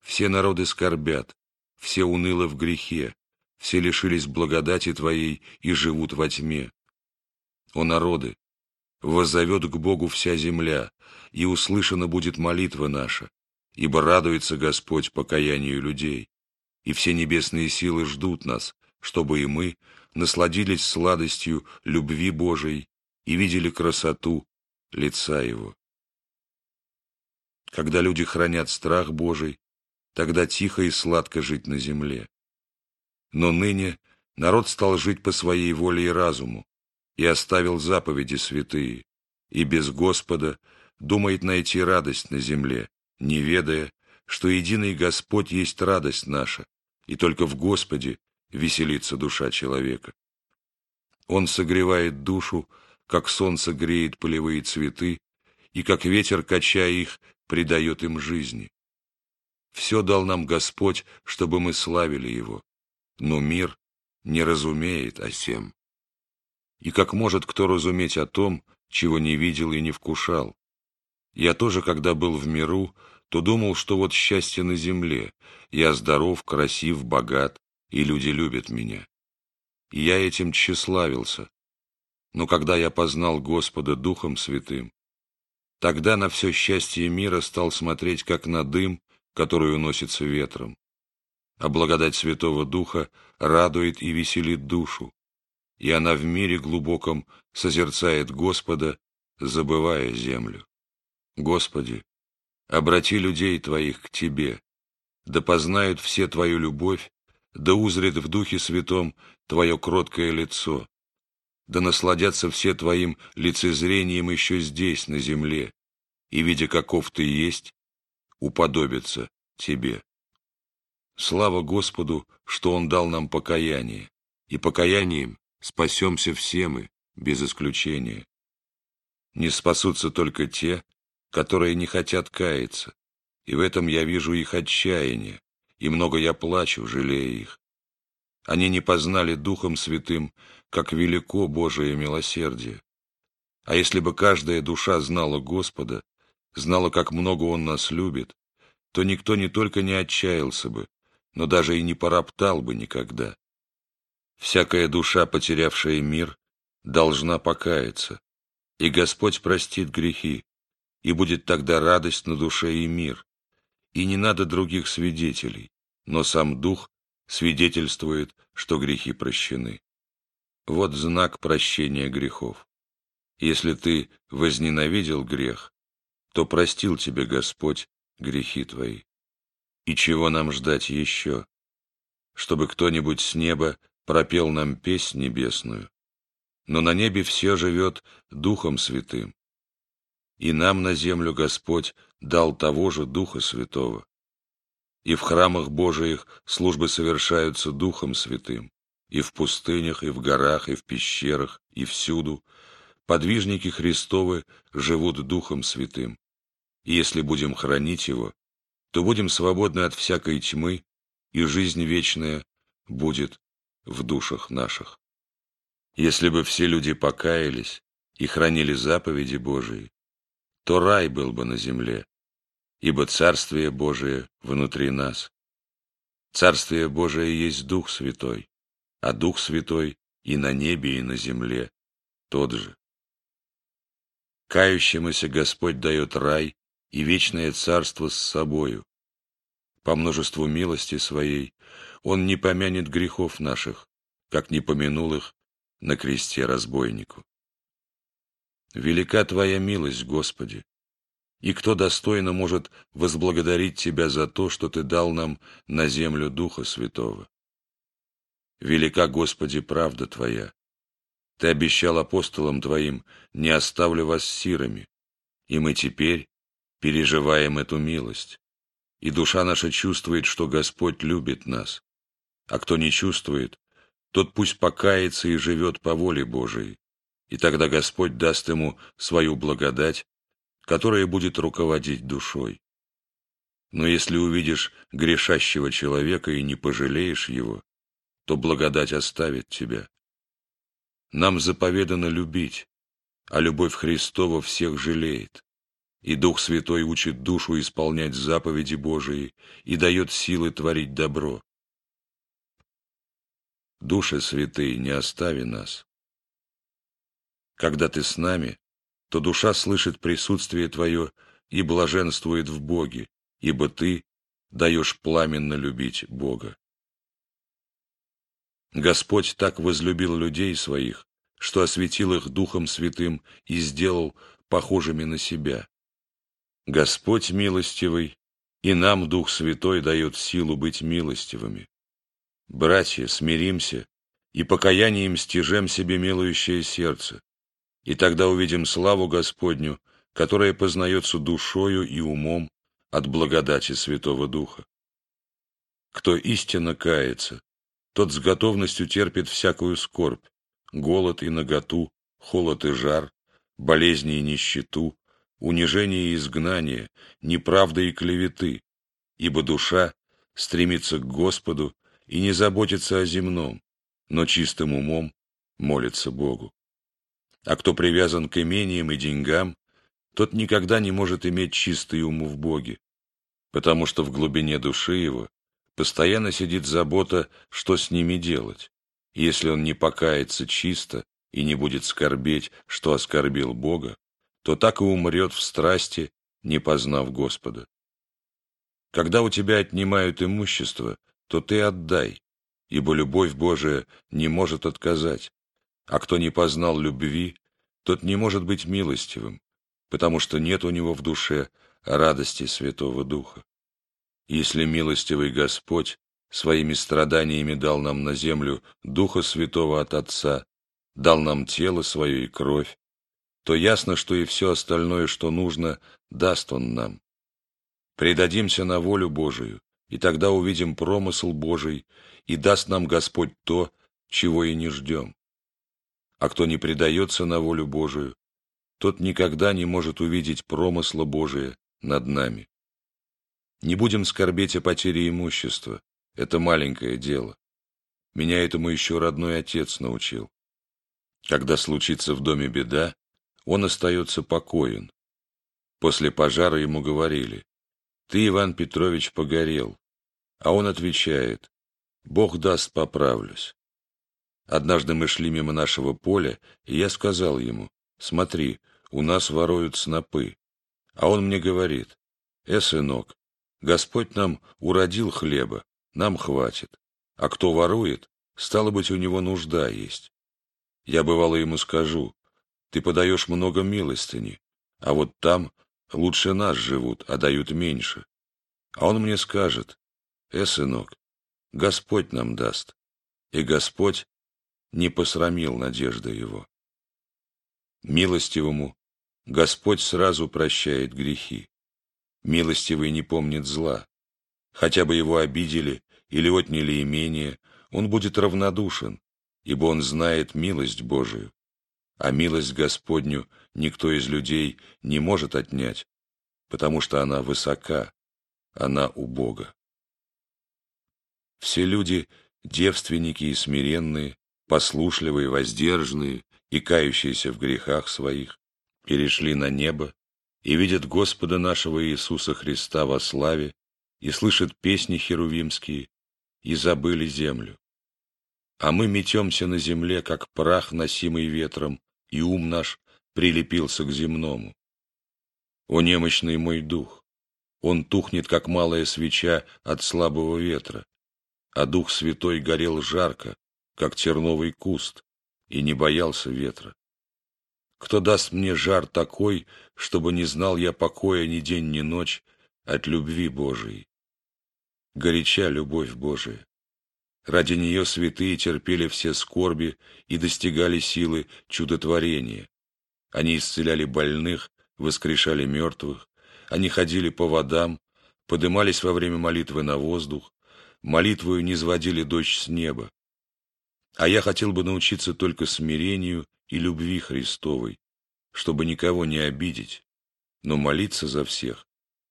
Все народы скорбят, все уныло в грехе, все лишились благодати Твоей и живут во тьме. О народы, воззовет к Богу вся земля, и услышана будет молитва наша, ибо радуется Господь покаянию людей, и все небесные силы ждут нас, чтобы и мы насладились сладостью любви Божией и видели красоту лица Его. Когда люди хранят страх Божий, тогда тихо и сладко жить на земле. Но ныне народ стал жить по своей воле и разуму, и оставил заповеди святые, и без Господа думает найти радость на земле, не ведая, что единый Господь есть радость наша, и только в Господе веселится душа человека. Он согревает душу, как солнце греет полевые цветы, и как ветер, качая их, придает им жизни. Все дал нам Господь, чтобы мы славили Его, но мир не разумеет о сем. И как может кто разуметь о том, чего не видел и не вкушал? Я тоже, когда был в миру, то думал, что вот счастье на земле, я здоров, красив, богат, и люди любят меня. И я этим тщеславился. Но когда я познал Господа Духом Святым, Тогда на все счастье мира стал смотреть, как на дым, который уносится ветром. А благодать Святого Духа радует и веселит душу, и она в мире глубоком созерцает Господа, забывая землю. Господи, обрати людей Твоих к Тебе, да познают все Твою любовь, да узрит в Духе Святом Твое кроткое лицо, да насладятся все Твоим лицезрением еще здесь, на земле, и, видя, каков Ты есть, уподобятся Тебе. Слава Господу, что Он дал нам покаяние, и покаянием спасемся все мы, без исключения. Не спасутся только те, которые не хотят каяться, и в этом я вижу их отчаяние, и много я плачу, жалея их. Они не познали Духом Святым, как велико Божие милосердие. А если бы каждая душа знала Господа, знала, как много Он нас любит, то никто не только не отчаялся бы, но даже и не пороптал бы никогда. Всякая душа, потерявшая мир, должна покаяться, и Господь простит грехи, и будет тогда радость на душе и мир. И не надо других свидетелей, но сам Дух свидетельствует, что грехи прощены. Вот знак прощения грехов. Если ты возненавидел грех, то простил тебе Господь грехи твои. И чего нам ждать еще? Чтобы кто-нибудь с неба пропел нам песнь небесную? но на небе все живет Духом Святым. И нам на землю Господь дал того же Духа Святого. И в храмах Божиих службы совершаются Духом Святым, и в пустынях, и в горах, и в пещерах, и всюду. Подвижники Христовы живут Духом Святым. И если будем хранить Его, то будем свободны от всякой тьмы, и жизнь вечная будет в душах наших. Если бы все люди покаялись и хранили заповеди Божии, то рай был бы на земле, ибо Царствие Божие внутри нас. Царствие Божие есть Дух Святой, а Дух Святой и на небе, и на земле тот же. Кающемуся Господь дает рай и вечное царство с собою. По множеству милости Своей Он не помянет грехов наших, как не помянул их на кресте разбойнику. Велика Твоя милость, Господи, и кто достойно может возблагодарить Тебя за то, что Ты дал нам на землю Духа Святого? Велика, Господи, правда Твоя. Ты обещал апостолам Твоим, не оставлю вас сирами, и мы теперь переживаем эту милость. И душа наша чувствует, что Господь любит нас. А кто не чувствует, тот пусть покается и живет по воле Божией, и тогда Господь даст ему свою благодать, которая будет руководить душой. Но если увидишь грешащего человека и не пожалеешь его, то благодать оставит тебя. Нам заповедано любить, а любовь Христова всех жалеет. И Дух Святой учит душу исполнять заповеди Божии и дает силы творить добро. Души святые, не остави нас. Когда ты с нами, то душа слышит присутствие твое и блаженствует в Боге, ибо ты даешь пламенно любить Бога. Господь так возлюбил людей своих, что осветил их Духом Святым и сделал похожими на себя. Господь милостивый, и нам Дух Святой дает силу быть милостивыми. Братья, смиримся и покаянием стяжем себе милующее сердце, и тогда увидим славу Господню, которая познается душою и умом от благодати Святого Духа. Кто истинно кается, тот с готовностью терпит всякую скорбь, голод и наготу, холод и жар, болезни и нищету, унижение и изгнание, неправды и клеветы, ибо душа стремится к Господу и не заботится о земном, но чистым умом молится Богу. А кто привязан к имениям и деньгам, тот никогда не может иметь чистый ум в Боге, потому что в глубине души его постоянно сидит забота, что с ними делать. Если он не покается чисто и не будет скорбеть, что оскорбил Бога, то так и умрет в страсти, не познав Господа. Когда у тебя отнимают имущество, то ты отдай, ибо любовь Божия не может отказать, а кто не познал любви, тот не может быть милостивым, потому что нет у него в душе радости Святого Духа. Если милостивый Господь своими страданиями дал нам на землю Духа Святого от Отца, дал нам тело свое и кровь, то ясно, что и все остальное, что нужно, даст Он нам. Предадимся на волю Божию, и тогда увидим промысл Божий, и даст нам Господь то, чего и не ждем. А кто не предается на волю Божию, тот никогда не может увидеть промысла Божия над нами. Не будем скорбеть о потере имущества, это маленькое дело. Меня этому еще родной отец научил. Когда случится в доме беда, он остается покоен. После пожара ему говорили, ты, Иван Петрович, погорел. А он отвечает, Бог даст, поправлюсь. Однажды мы шли мимо нашего поля, и я сказал ему, смотри, у нас воруют снопы. А он мне говорит, э, сынок, Господь нам уродил хлеба, нам хватит. А кто ворует, стало быть, у него нужда есть. Я бывало ему скажу, ты подаешь много милостыни, а вот там Лучше нас живут, а дают меньше. А он мне скажет, э, сынок, Господь нам даст. И Господь не посрамил надежды его. Милостивому Господь сразу прощает грехи. Милостивый не помнит зла. Хотя бы его обидели или отняли имение, он будет равнодушен, ибо он знает милость Божию. А милость Господню никто из людей не может отнять, потому что она высока, она у Бога. Все люди – девственники и смиренные, послушливые, воздержанные и кающиеся в грехах своих, перешли на небо и видят Господа нашего Иисуса Христа во славе и слышат песни херувимские и забыли землю. А мы метемся на земле, как прах, носимый ветром, и ум наш прилепился к земному. О немощный мой дух! Он тухнет, как малая свеча от слабого ветра, а Дух Святой горел жарко, как терновый куст, и не боялся ветра. Кто даст мне жар такой, чтобы не знал я покоя ни день, ни ночь от любви Божией? Горяча любовь Божия. Ради нее святые терпели все скорби и достигали силы чудотворения. Они исцеляли больных, воскрешали мертвых, они ходили по водам, подымались во время молитвы на воздух, молитвою не сводили дождь с неба. А я хотел бы научиться только смирению и любви Христовой, чтобы никого не обидеть, но молиться за всех,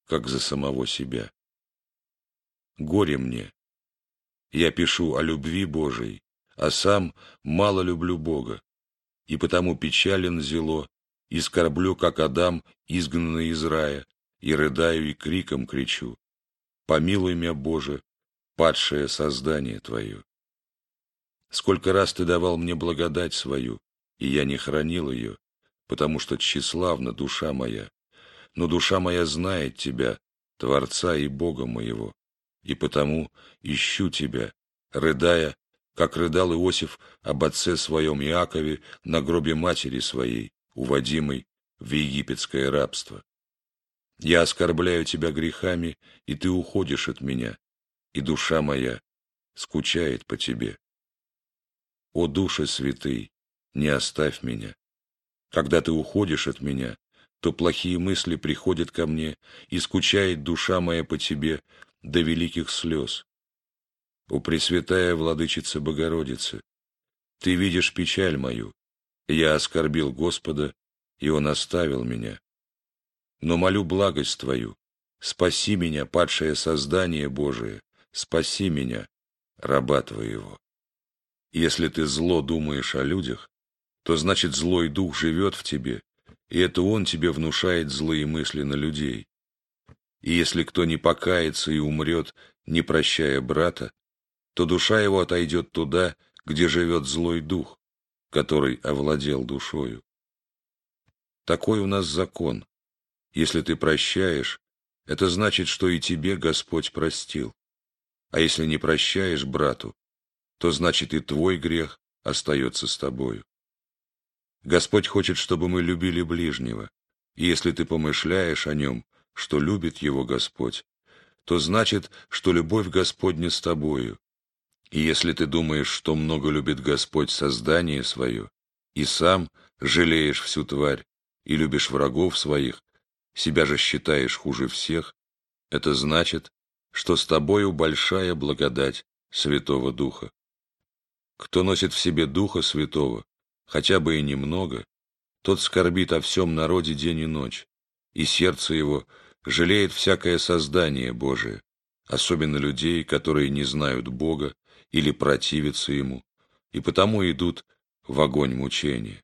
как за самого себя. Горе мне. Я пишу о любви Божией, а сам мало люблю Бога, и потому печален зело, и скорблю, как Адам, изгнанный из рая, и рыдаю и криком кричу. Помилуй меня, Боже, падшее создание Твое. Сколько раз Ты давал мне благодать свою, и я не хранил ее, потому что тщеславна душа моя. Но душа моя знает Тебя, Творца и Бога моего, и потому ищу Тебя, рыдая, как рыдал Иосиф об отце своем Иакове на гробе матери своей, уводимой в египетское рабство. Я оскорбляю тебя грехами, и ты уходишь от меня, и душа моя скучает по тебе. О, душе святый, не оставь меня. Когда ты уходишь от меня, то плохие мысли приходят ко мне, и скучает душа моя по тебе до великих слез. О, Пресвятая Владычица Богородицы, ты видишь печаль мою, я оскорбил Господа, и Он оставил меня. Но молю благость Твою, спаси меня, падшее создание Божие, спаси меня, раба Твоего. Если ты зло думаешь о людях, то значит злой дух живет в тебе, и это он тебе внушает злые мысли на людей. И если кто не покается и умрет, не прощая брата, то душа его отойдет туда, где живет злой дух, который овладел душою. Такой у нас закон. Если ты прощаешь, это значит, что и тебе Господь простил. А если не прощаешь брату, то значит и твой грех остается с тобою. Господь хочет, чтобы мы любили ближнего. И если ты помышляешь о нем, что любит его Господь, то значит, что любовь Господня с тобою. И если ты думаешь, что много любит Господь создание свое, и сам жалеешь всю тварь, и любишь врагов своих, себя же считаешь хуже всех, это значит, что с тобою большая благодать Святого Духа. Кто носит в себе Духа Святого, хотя бы и немного, тот скорбит о всем народе день и ночь, и сердце его жалеет всякое создание Божие, особенно людей, которые не знают Бога или противятся Ему, и потому идут в огонь мучения.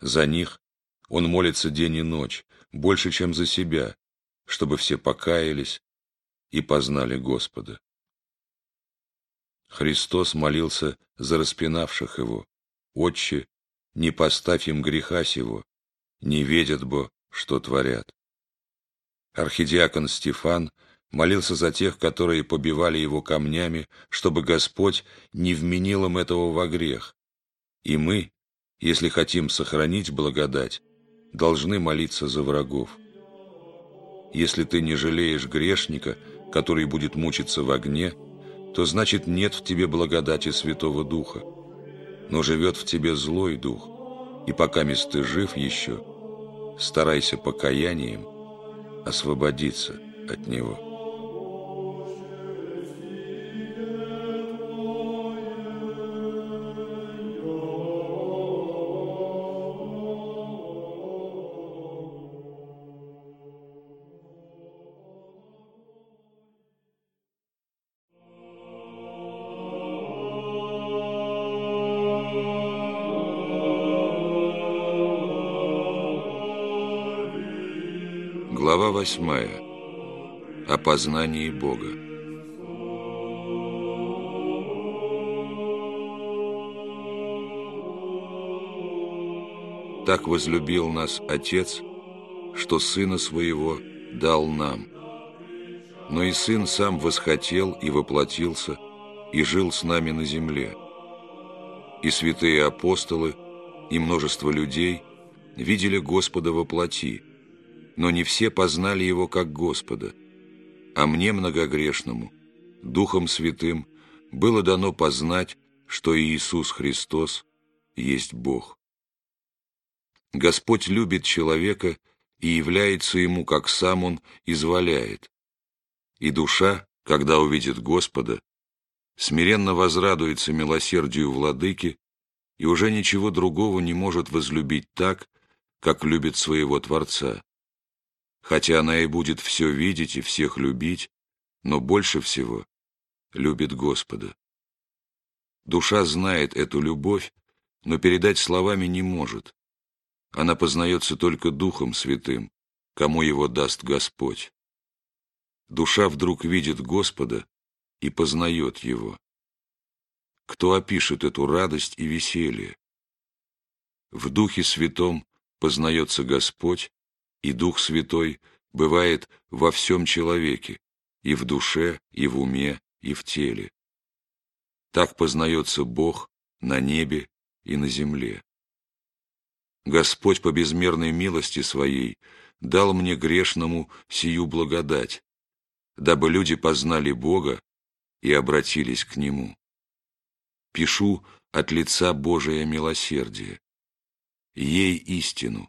За них он молится день и ночь, больше, чем за себя, чтобы все покаялись и познали Господа. Христос молился за распинавших его. «Отче, не поставь им греха сего, не ведят бы, что творят. Архидиакон Стефан молился за тех, которые побивали его камнями, чтобы Господь не вменил им этого во грех. И мы, если хотим сохранить благодать, должны молиться за врагов. Если ты не жалеешь грешника, который будет мучиться в огне, то значит нет в тебе благодати Святого Духа но живет в тебе злой дух, И пока ты жив еще, старайся покаянием освободиться от него. Восьмая. О познании Бога. Так возлюбил нас Отец, что Сына Своего дал нам. Но и Сын сам восхотел и воплотился, и жил с нами на земле. И святые апостолы, и множество людей видели Господа во плоти, но не все познали Его как Господа. А мне, многогрешному, Духом Святым, было дано познать, что Иисус Христос есть Бог. Господь любит человека и является ему, как сам Он изволяет. И душа, когда увидит Господа, смиренно возрадуется милосердию владыки и уже ничего другого не может возлюбить так, как любит своего Творца хотя она и будет все видеть и всех любить, но больше всего любит Господа. Душа знает эту любовь, но передать словами не может. Она познается только Духом Святым, кому его даст Господь. Душа вдруг видит Господа и познает Его. Кто опишет эту радость и веселье? В Духе Святом познается Господь, и Дух Святой бывает во всем человеке, и в душе, и в уме, и в теле. Так познается Бог на небе и на земле. Господь по безмерной милости Своей дал мне грешному сию благодать, дабы люди познали Бога и обратились к Нему. Пишу от лица Божия милосердия. Ей истину,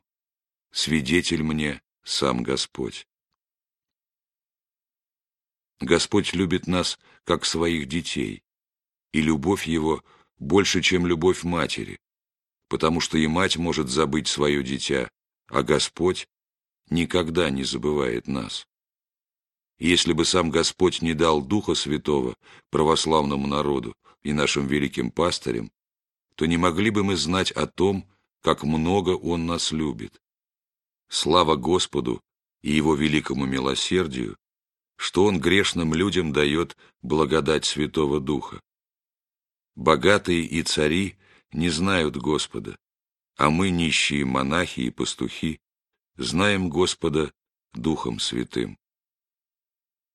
свидетель мне сам Господь. Господь любит нас, как своих детей, и любовь Его больше, чем любовь матери, потому что и мать может забыть свое дитя, а Господь никогда не забывает нас. Если бы сам Господь не дал Духа Святого православному народу и нашим великим пастырям, то не могли бы мы знать о том, как много Он нас любит. Слава Господу и Его великому милосердию, что Он грешным людям дает благодать Святого Духа. Богатые и цари не знают Господа, а мы, нищие монахи и пастухи, знаем Господа Духом Святым.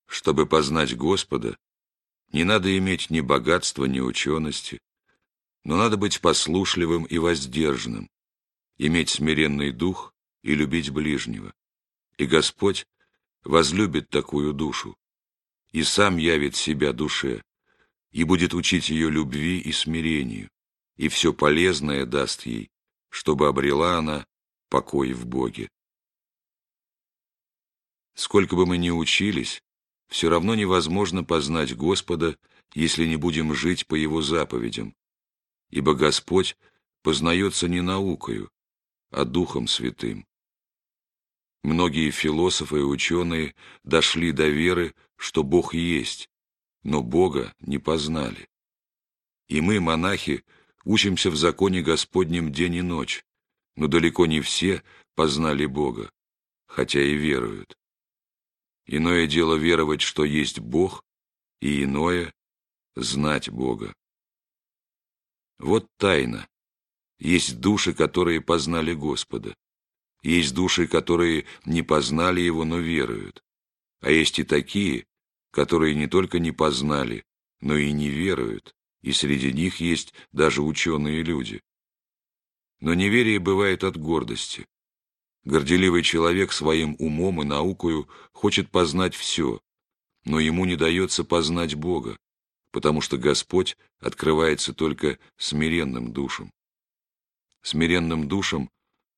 Чтобы познать Господа, не надо иметь ни богатства, ни учености, но надо быть послушливым и воздержанным, иметь смиренный дух и любить ближнего. И Господь возлюбит такую душу, и сам явит себя душе, и будет учить ее любви и смирению, и все полезное даст ей, чтобы обрела она покой в Боге. Сколько бы мы ни учились, все равно невозможно познать Господа, если не будем жить по Его заповедям, ибо Господь познается не наукою, а Духом Святым. Многие философы и ученые дошли до веры, что Бог есть, но Бога не познали. И мы, монахи, учимся в законе Господнем день и ночь, но далеко не все познали Бога, хотя и веруют. Иное дело веровать, что есть Бог, и иное — знать Бога. Вот тайна. Есть души, которые познали Господа. Есть души, которые не познали его, но веруют. А есть и такие, которые не только не познали, но и не веруют, и среди них есть даже ученые люди. Но неверие бывает от гордости. Горделивый человек своим умом и наукою хочет познать все, но ему не дается познать Бога, потому что Господь открывается только смиренным душам. Смиренным душам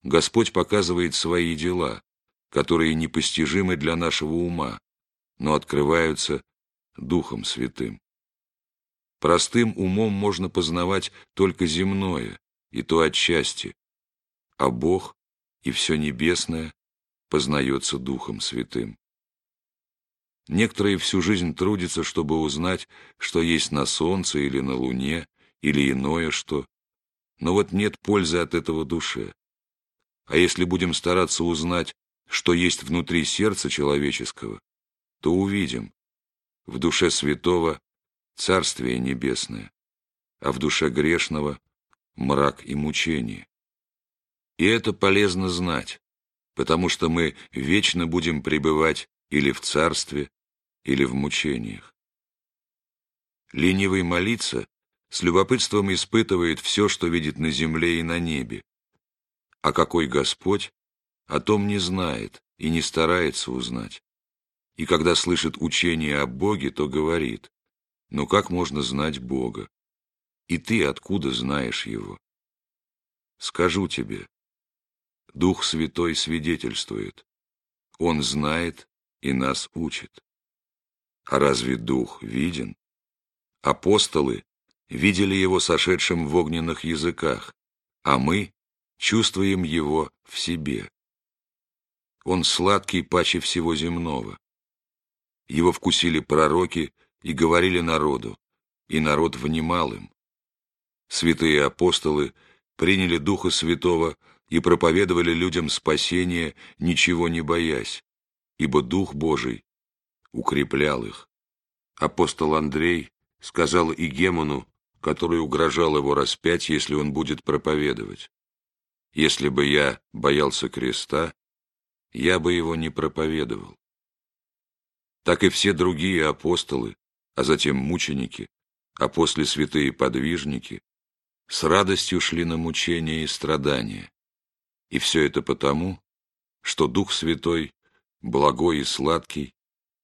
Господь показывает свои дела, которые непостижимы для нашего ума, но открываются Духом Святым. Простым умом можно познавать только земное, и то отчасти, а Бог и все небесное познается Духом Святым. Некоторые всю жизнь трудятся, чтобы узнать, что есть на солнце или на луне, или иное что, но вот нет пользы от этого душе. А если будем стараться узнать, что есть внутри сердца человеческого, то увидим, в душе святого Царствие Небесное, а в душе грешного — мрак и мучение. И это полезно знать, потому что мы вечно будем пребывать или в царстве, или в мучениях. Ленивый молиться с любопытством испытывает все, что видит на земле и на небе. А какой Господь, о том не знает и не старается узнать. И когда слышит учение о Боге, то говорит, «Ну как можно знать Бога? И ты откуда знаешь Его?» Скажу тебе, Дух Святой свидетельствует, Он знает и нас учит. А разве Дух виден? Апостолы видели его сошедшим в огненных языках, а мы чувствуем его в себе. Он сладкий паче всего земного. Его вкусили пророки и говорили народу, и народ внимал им. Святые апостолы приняли Духа Святого и проповедовали людям спасение, ничего не боясь, ибо Дух Божий укреплял их. Апостол Андрей сказал Игемону, который угрожал его распять, если он будет проповедовать. Если бы я боялся креста, я бы его не проповедовал. Так и все другие апостолы, а затем мученики, а после святые подвижники, с радостью шли на мучения и страдания. И все это потому, что Дух Святой, благой и сладкий,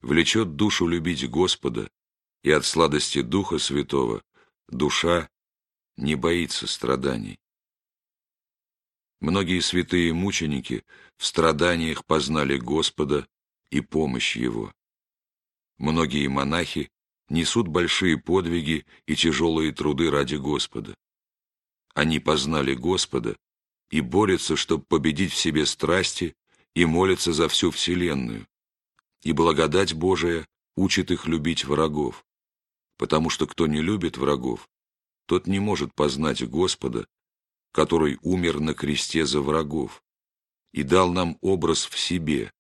влечет душу любить Господа, и от сладости Духа Святого Душа не боится страданий. Многие святые мученики в страданиях познали Господа и помощь Его. Многие монахи несут большие подвиги и тяжелые труды ради Господа. Они познали Господа и борются, чтобы победить в себе страсти и молятся за всю вселенную. И благодать Божия учит их любить врагов потому что кто не любит врагов, тот не может познать Господа, который умер на кресте за врагов, и дал нам образ в себе,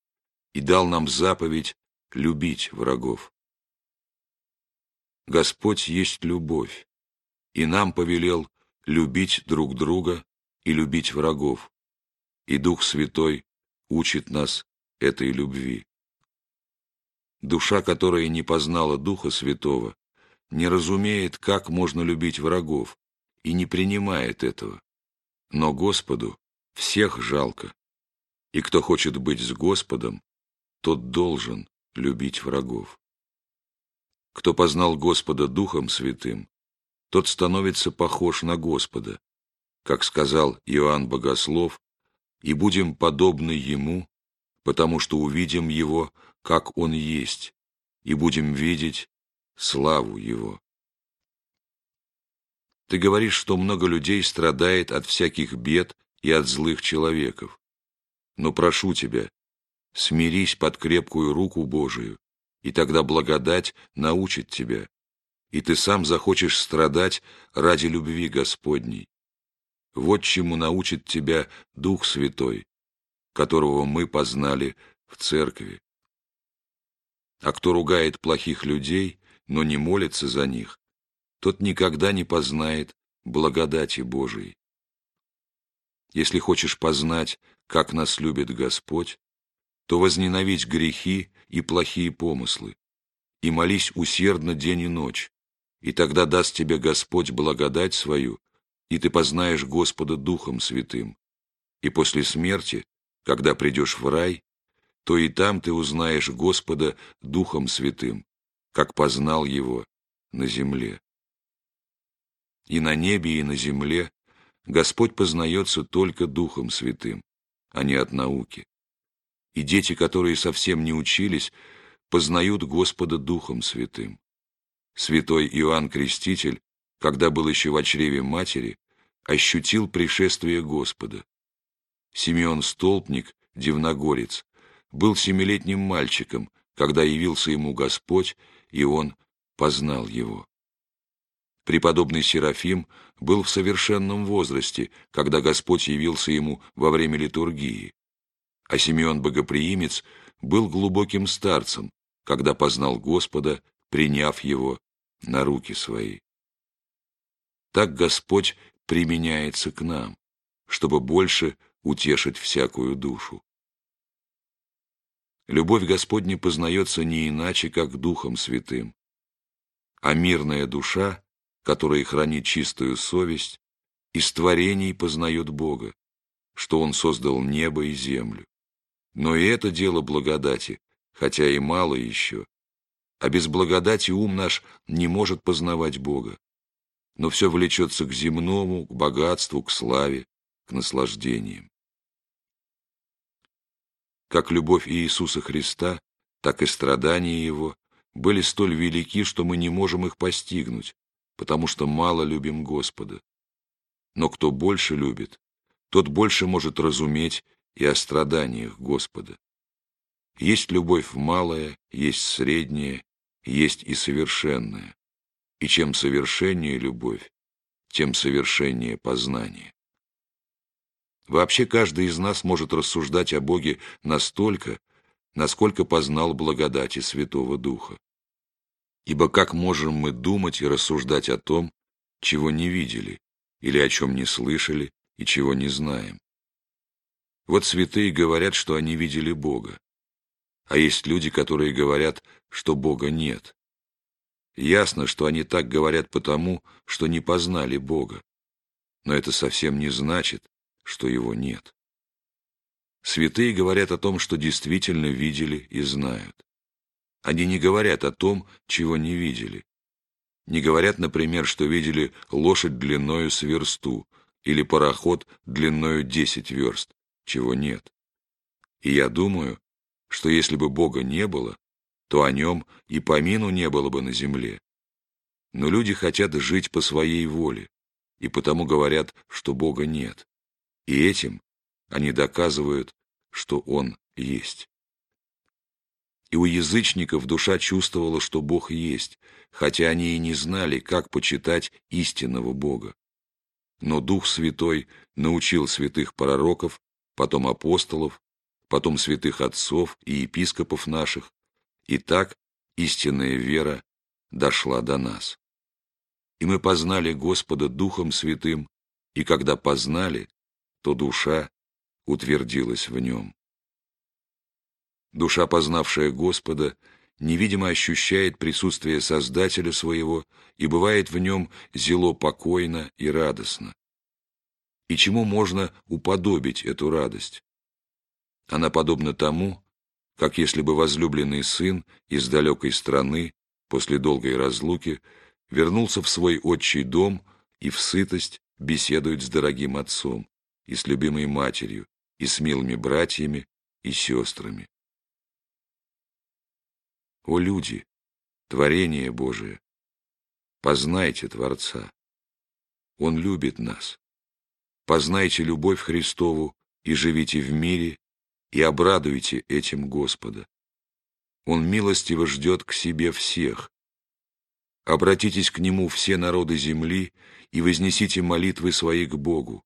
и дал нам заповедь любить врагов. Господь есть любовь, и нам повелел любить друг друга и любить врагов, и Дух Святой учит нас этой любви. Душа, которая не познала Духа Святого, не разумеет, как можно любить врагов, и не принимает этого. Но Господу всех жалко, и кто хочет быть с Господом, тот должен любить врагов. Кто познал Господа Духом Святым, тот становится похож на Господа, как сказал Иоанн Богослов, и будем подобны Ему, потому что увидим Его, как Он есть, и будем видеть, славу Его. Ты говоришь, что много людей страдает от всяких бед и от злых человеков. Но прошу тебя, смирись под крепкую руку Божию, и тогда благодать научит тебя, и ты сам захочешь страдать ради любви Господней. Вот чему научит тебя Дух Святой, которого мы познали в церкви. А кто ругает плохих людей, но не молится за них, тот никогда не познает благодати Божией. Если хочешь познать, как нас любит Господь, то возненавидь грехи и плохие помыслы, и молись усердно день и ночь, и тогда даст тебе Господь благодать свою, и ты познаешь Господа Духом Святым. И после смерти, когда придешь в рай, то и там ты узнаешь Господа Духом Святым, как познал его на земле. И на небе, и на земле Господь познается только Духом Святым, а не от науки. И дети, которые совсем не учились, познают Господа Духом Святым. Святой Иоанн Креститель, когда был еще в чреве матери, ощутил пришествие Господа. Симеон Столпник, дивногорец, был семилетним мальчиком, когда явился ему Господь, и он познал его. Преподобный Серафим был в совершенном возрасте, когда Господь явился ему во время литургии, а Симеон Богоприимец был глубоким старцем, когда познал Господа, приняв его на руки свои. Так Господь применяется к нам, чтобы больше утешить всякую душу. Любовь Господня познается не иначе, как Духом Святым, а мирная душа, которая хранит чистую совесть, из творений познает Бога, что Он создал небо и землю. Но и это дело благодати, хотя и мало еще. А без благодати ум наш не может познавать Бога. Но все влечется к земному, к богатству, к славе, к наслаждениям. Как любовь Иисуса Христа, так и страдания Его были столь велики, что мы не можем их постигнуть, потому что мало любим Господа. Но кто больше любит, тот больше может разуметь и о страданиях Господа. Есть любовь малая, есть средняя, есть и совершенная. И чем совершеннее любовь, тем совершеннее познание. Вообще каждый из нас может рассуждать о Боге настолько, насколько познал благодати Святого Духа. Ибо как можем мы думать и рассуждать о том, чего не видели, или о чем не слышали и чего не знаем? Вот святые говорят, что они видели Бога. А есть люди, которые говорят, что Бога нет. Ясно, что они так говорят потому, что не познали Бога. Но это совсем не значит, что его нет. Святые говорят о том, что действительно видели и знают. Они не говорят о том, чего не видели. Не говорят, например, что видели лошадь длиною с версту или пароход длиною десять верст, чего нет. И я думаю, что если бы Бога не было, то о нем и помину не было бы на земле. Но люди хотят жить по своей воле, и потому говорят, что Бога нет. И этим они доказывают, что Он есть. И у язычников душа чувствовала, что Бог есть, хотя они и не знали, как почитать истинного Бога. Но Дух Святой научил святых пророков, потом апостолов, потом святых отцов и епископов наших, и так истинная вера дошла до нас. И мы познали Господа Духом Святым, и когда познали, то душа утвердилась в нем. Душа, познавшая Господа, невидимо ощущает присутствие Создателя своего и бывает в нем зело покойно и радостно. И чему можно уподобить эту радость? Она подобна тому, как если бы возлюбленный сын из далекой страны после долгой разлуки вернулся в свой отчий дом и в сытость беседует с дорогим отцом и с любимой матерью, и с милыми братьями и сестрами. О люди, творение Божие, познайте Творца. Он любит нас. Познайте любовь Христову и живите в мире, и обрадуйте этим Господа. Он милостиво ждет к себе всех. Обратитесь к Нему все народы земли и вознесите молитвы свои к Богу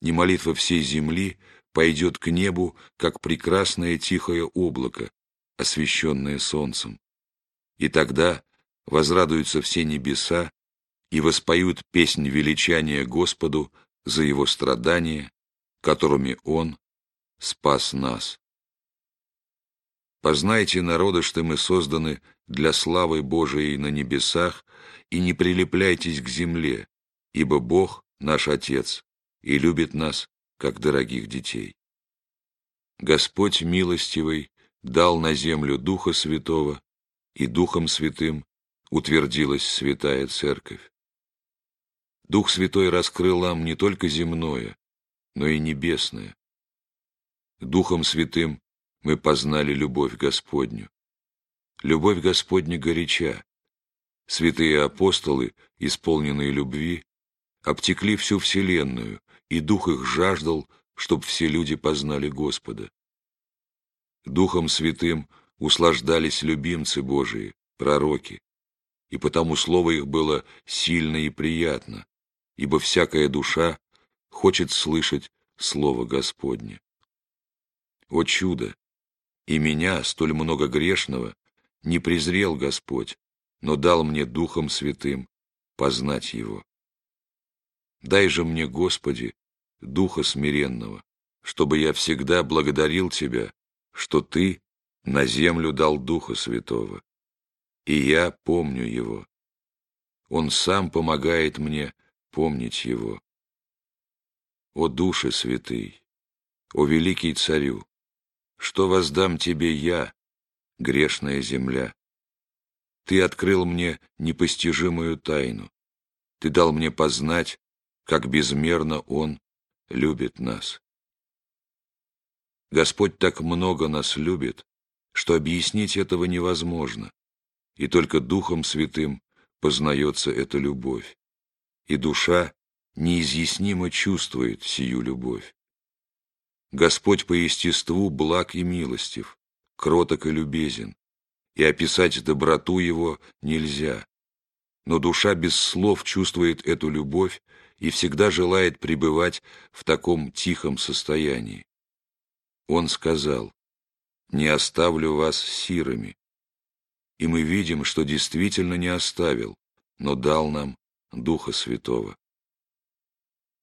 не молитва всей земли пойдет к небу, как прекрасное тихое облако, освещенное солнцем. И тогда возрадуются все небеса и воспоют песнь величания Господу за Его страдания, которыми Он спас нас. Познайте, народы, что мы созданы для славы Божией на небесах, и не прилепляйтесь к земле, ибо Бог, наш Отец, и любит нас, как дорогих детей. Господь милостивый дал на землю Духа Святого, и Духом Святым утвердилась Святая Церковь. Дух Святой раскрыл нам не только земное, но и небесное. Духом Святым мы познали любовь Господню. Любовь Господня горяча. Святые апостолы, исполненные любви, обтекли всю вселенную, и Дух их жаждал, чтоб все люди познали Господа. Духом Святым услаждались любимцы Божии, пророки, и потому слово их было сильно и приятно, ибо всякая душа хочет слышать Слово Господне. О чудо! И меня, столь много грешного, не презрел Господь, но дал мне Духом Святым познать Его. Дай же мне, Господи, Духа смиренного, чтобы я всегда благодарил Тебя, что Ты на землю дал Духа Святого, и я помню Его. Он сам помогает мне помнить Его. О Душе Святый, о Великий Царю, что воздам Тебе я, грешная земля? Ты открыл мне непостижимую тайну. Ты дал мне познать, как безмерно Он любит нас. Господь так много нас любит, что объяснить этого невозможно, и только Духом Святым познается эта любовь, и душа неизъяснимо чувствует сию любовь. Господь по естеству благ и милостив, кроток и любезен, и описать доброту Его нельзя. Но душа без слов чувствует эту любовь и всегда желает пребывать в таком тихом состоянии. Он сказал, «Не оставлю вас сирами». И мы видим, что действительно не оставил, но дал нам Духа Святого.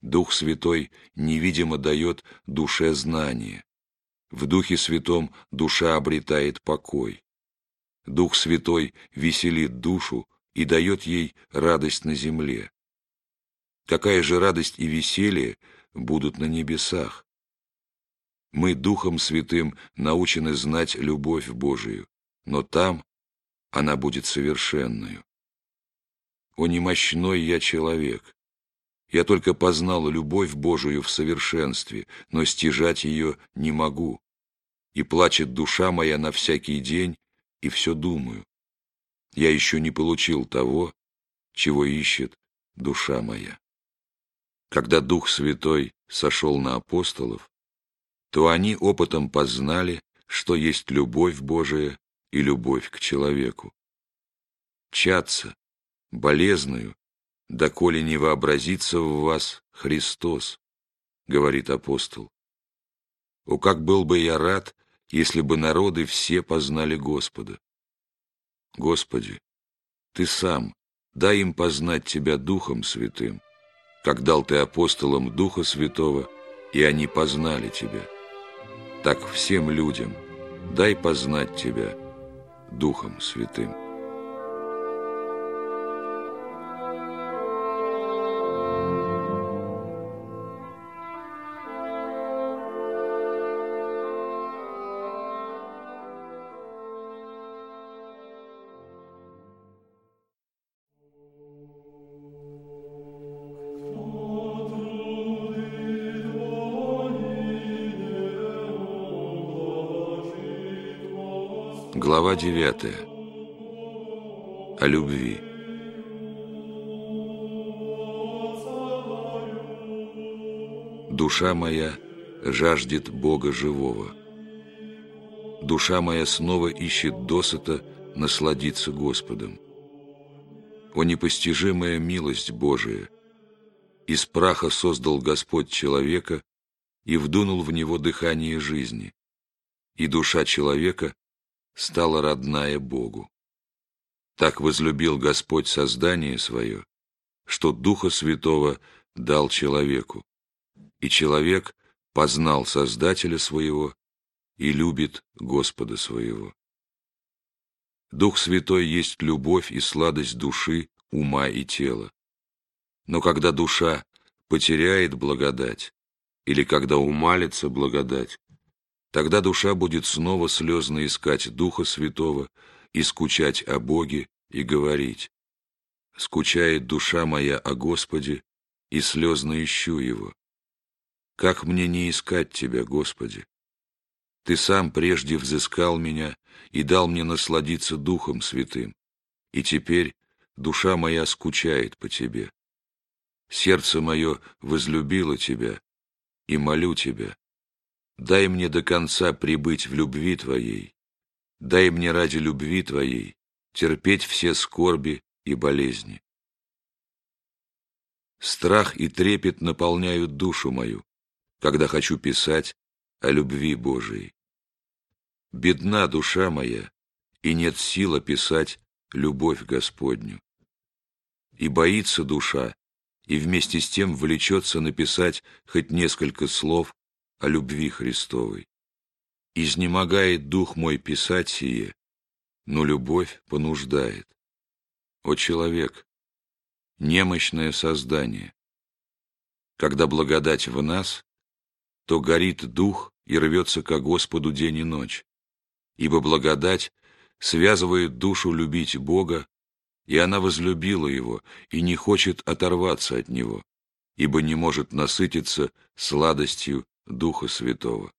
Дух Святой невидимо дает душе знание. В Духе Святом душа обретает покой. Дух Святой веселит душу и дает ей радость на земле. Какая же радость и веселье будут на небесах? Мы Духом Святым научены знать любовь Божию, но там она будет совершенную. О немощной я человек! Я только познал любовь Божию в совершенстве, но стяжать ее не могу. И плачет душа моя на всякий день, и все думаю. Я еще не получил того, чего ищет душа моя. Когда Дух Святой сошел на апостолов, то они опытом познали, что есть любовь Божия и любовь к человеку. Чаться, болезную, доколе не вообразится в вас Христос, говорит апостол. О, как был бы я рад, если бы народы все познали Господа. Господи, Ты сам, дай им познать Тебя Духом Святым, как дал Ты апостолам Духа Святого, и они познали Тебя. Так всем людям дай познать Тебя Духом Святым. Глава 9. О любви. Душа моя жаждет Бога живого. Душа моя снова ищет досыта насладиться Господом. О непостижимая милость Божия! Из праха создал Господь человека и вдунул в него дыхание жизни, и душа человека стала родная Богу. Так возлюбил Господь создание свое, что Духа Святого дал человеку, и человек познал Создателя своего и любит Господа своего. Дух Святой есть любовь и сладость души, ума и тела. Но когда душа потеряет благодать, или когда умалится благодать, Тогда душа будет снова слезно искать Духа Святого и скучать о Боге и говорить, «Скучает душа моя о Господе, и слезно ищу его. Как мне не искать Тебя, Господи? Ты сам прежде взыскал меня и дал мне насладиться Духом Святым, и теперь душа моя скучает по Тебе. Сердце мое возлюбило Тебя, и молю Тебя, дай мне до конца прибыть в любви Твоей, дай мне ради любви Твоей терпеть все скорби и болезни. Страх и трепет наполняют душу мою, когда хочу писать о любви Божией. Бедна душа моя, и нет сил описать любовь Господню. И боится душа, и вместе с тем влечется написать хоть несколько слов о любви Христовой. Изнемогает дух мой писать сие, но любовь понуждает. О человек, немощное создание. Когда благодать в нас, то горит дух и рвется ко Господу день и ночь, ибо благодать связывает душу любить Бога, и она возлюбила Его и не хочет оторваться от Него, ибо не может насытиться сладостью Духа Святого.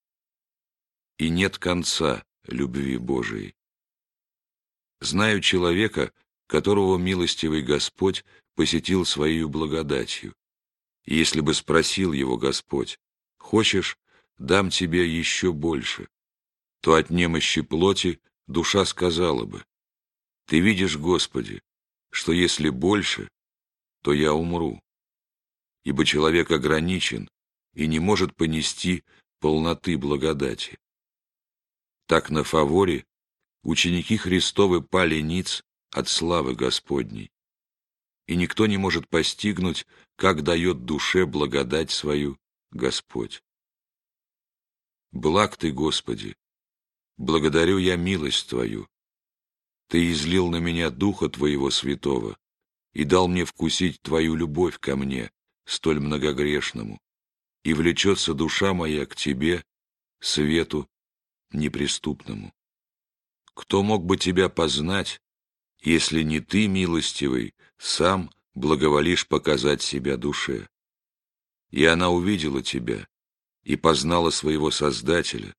И нет конца любви Божией. Знаю человека, которого милостивый Господь посетил своей благодатью. И если бы спросил его Господь, «Хочешь, дам тебе еще больше», то от немощи плоти душа сказала бы, «Ты видишь, Господи, что если больше, то я умру». Ибо человек ограничен и не может понести полноты благодати. Так на фаворе ученики Христовы пали ниц от славы Господней и никто не может постигнуть, как дает душе благодать свою Господь. Благ Ты, Господи, благодарю я милость Твою. Ты излил на меня Духа Твоего Святого и дал мне вкусить Твою любовь ко мне, столь многогрешному, и влечется душа моя к Тебе, свету неприступному. Кто мог бы Тебя познать, если не Ты, милостивый, сам благоволишь показать себя душе. И она увидела тебя и познала своего Создателя,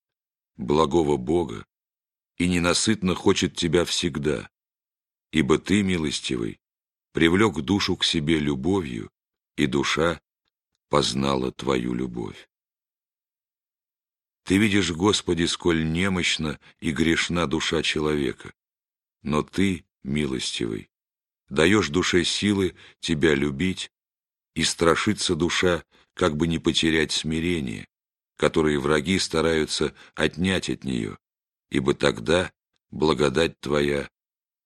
благого Бога, и ненасытно хочет тебя всегда, ибо ты, милостивый, привлек душу к себе любовью, и душа познала твою любовь. Ты видишь, Господи, сколь немощна и грешна душа человека, но Ты, милостивый, даешь душе силы тебя любить, и страшится душа, как бы не потерять смирение, которое враги стараются отнять от нее, ибо тогда благодать твоя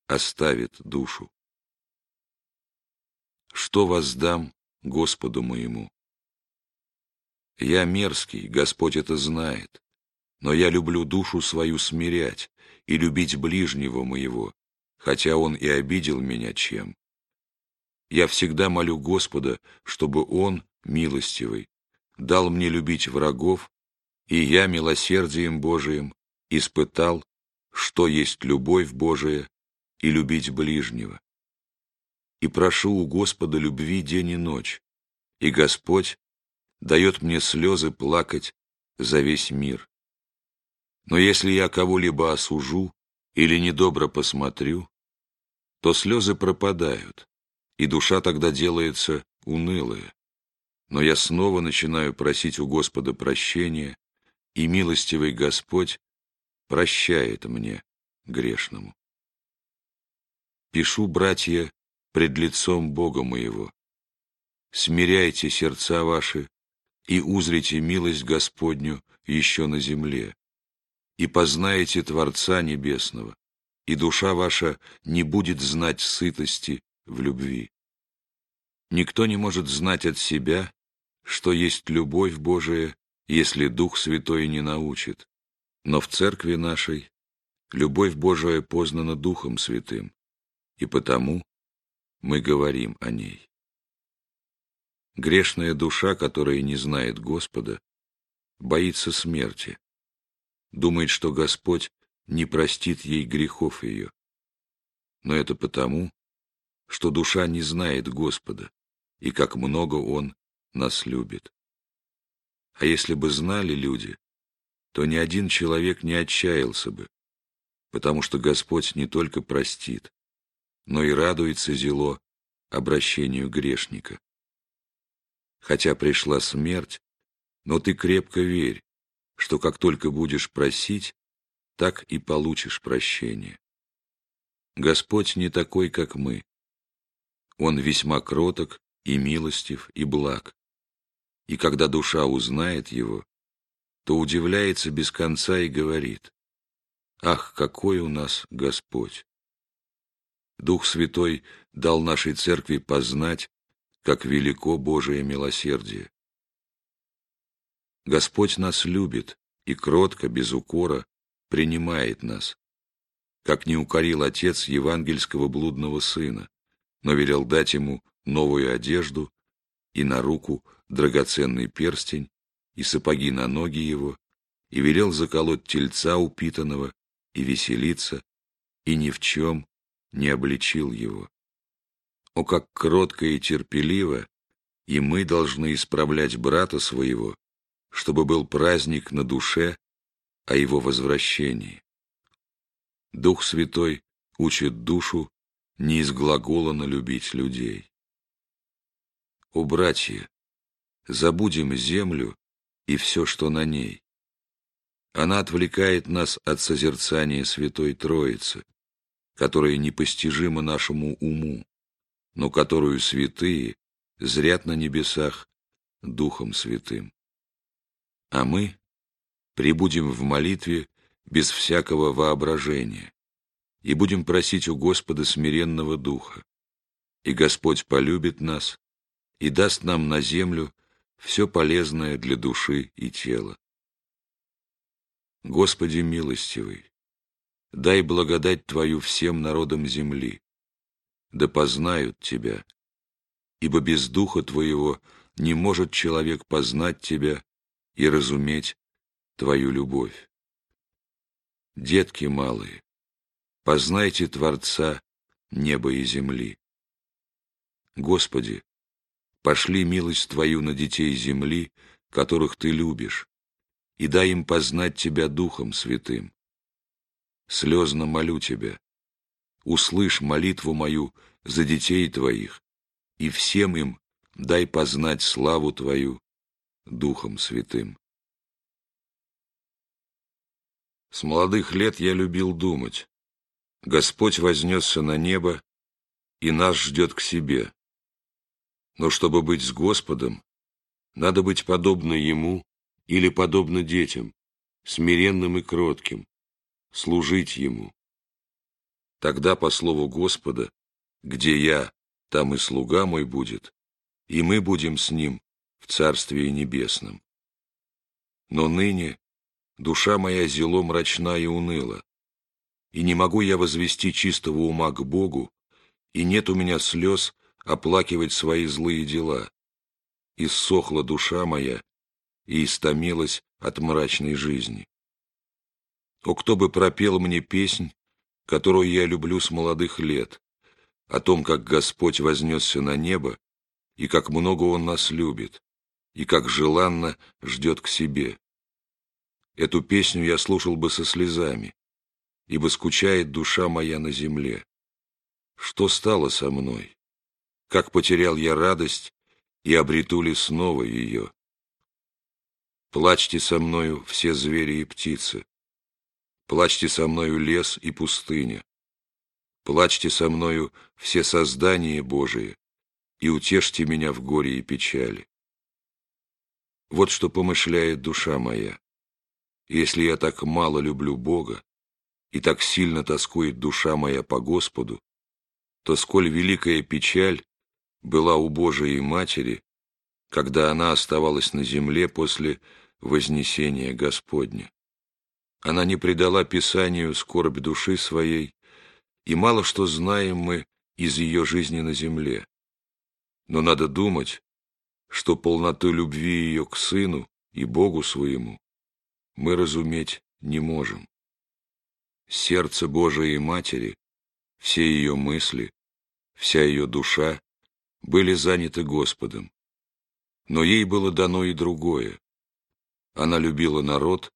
оставит душу. Что воздам Господу моему? Я мерзкий, Господь это знает, но я люблю душу свою смирять и любить ближнего моего, хотя он и обидел меня чем. Я всегда молю Господа, чтобы Он, милостивый, дал мне любить врагов, и я милосердием Божиим испытал, что есть любовь Божия и любить ближнего. И прошу у Господа любви день и ночь, и Господь дает мне слезы плакать за весь мир. Но если я кого-либо осужу или недобро посмотрю, то слезы пропадают, и душа тогда делается унылая. Но я снова начинаю просить у Господа прощения, и милостивый Господь прощает мне, грешному. Пишу, братья, пред лицом Бога моего. Смиряйте сердца ваши и узрите милость Господню еще на земле, и познаете Творца Небесного, и душа ваша не будет знать сытости в любви. Никто не может знать от себя, что есть любовь Божия, если Дух Святой не научит. Но в церкви нашей любовь Божия познана Духом Святым, и потому мы говорим о ней. Грешная душа, которая не знает Господа, боится смерти, думает, что Господь не простит ей грехов ее. Но это потому, что душа не знает Господа и как много Он нас любит. А если бы знали люди, то ни один человек не отчаялся бы, потому что Господь не только простит, но и радуется зело обращению грешника. Хотя пришла смерть, но ты крепко верь, что как только будешь просить, так и получишь прощение. Господь не такой, как мы. Он весьма кроток и милостив и благ. И когда душа узнает его, то удивляется без конца и говорит, «Ах, какой у нас Господь!» Дух Святой дал нашей церкви познать, как велико Божие милосердие. Господь нас любит и кротко, без укора, принимает нас, как не укорил отец евангельского блудного сына, но велел дать ему новую одежду и на руку драгоценный перстень и сапоги на ноги его, и велел заколоть тельца упитанного и веселиться, и ни в чем не обличил его. О, как кротко и терпеливо, и мы должны исправлять брата своего, чтобы был праздник на душе о его возвращении. Дух Святой учит душу не из глагола налюбить людей. О, братья, забудем землю и все, что на ней. Она отвлекает нас от созерцания Святой Троицы, которая непостижима нашему уму, но которую святые зрят на небесах Духом Святым. А мы прибудем в молитве без всякого воображения и будем просить у Господа смиренного духа, и Господь полюбит нас и даст нам на землю все полезное для души и тела. Господи милостивый, дай благодать Твою всем народам земли, да познают Тебя, ибо без Духа Твоего не может человек познать Тебя и разуметь Твою любовь. Детки малые, познайте Творца неба и земли. Господи, пошли милость Твою на детей земли, которых Ты любишь, и дай им познать Тебя Духом Святым. Слезно молю Тебя, услышь молитву мою за детей Твоих, и всем им дай познать славу Твою Духом Святым. С молодых лет я любил думать. Господь вознесся на небо и нас ждет к себе. Но чтобы быть с Господом, надо быть подобно Ему или подобно детям, смиренным и кротким, служить Ему. Тогда, по слову Господа, где я, там и слуга мой будет, и мы будем с Ним в Царстве Небесном. Но ныне душа моя зело мрачна и уныла, и не могу я возвести чистого ума к Богу, и нет у меня слез оплакивать свои злые дела. Иссохла душа моя и истомилась от мрачной жизни. О, кто бы пропел мне песнь, которую я люблю с молодых лет, о том, как Господь вознесся на небо, и как много Он нас любит, и как желанно ждет к себе. Эту песню я слушал бы со слезами, ибо скучает душа моя на земле. Что стало со мной? Как потерял я радость и обрету ли снова ее? Плачьте со мною все звери и птицы, плачьте со мною лес и пустыня, плачьте со мною все создания Божие и утешьте меня в горе и печали. Вот что помышляет душа моя. Если я так мало люблю Бога, и так сильно тоскует душа моя по Господу, то сколь великая печаль была у Божией Матери, когда она оставалась на земле после вознесения Господня. Она не предала Писанию скорбь души своей, и мало что знаем мы из ее жизни на земле. Но надо думать, что полноту любви ее к Сыну и Богу своему мы разуметь не можем. Сердце Божией Матери, все ее мысли, вся ее душа были заняты Господом. Но ей было дано и другое. Она любила народ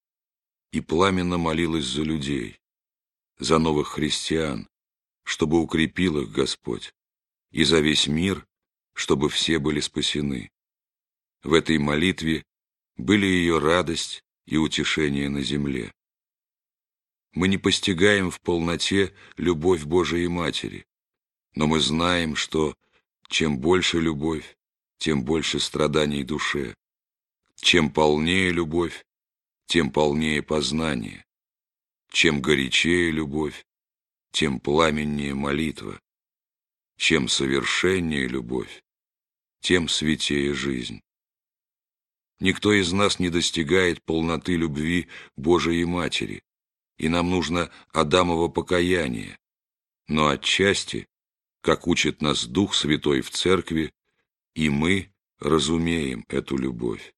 и пламенно молилась за людей, за новых христиан, чтобы укрепил их Господь, и за весь мир, чтобы все были спасены. В этой молитве были ее радость и утешение на земле. Мы не постигаем в полноте любовь Божией Матери, но мы знаем, что чем больше любовь, тем больше страданий душе. Чем полнее любовь, тем полнее познание. Чем горячее любовь, тем пламеннее молитва. Чем совершеннее любовь, тем святее жизнь. Никто из нас не достигает полноты любви Божией Матери, и нам нужно Адамово покаяние. Но отчасти, как учит нас Дух Святой в Церкви, и мы разумеем эту любовь.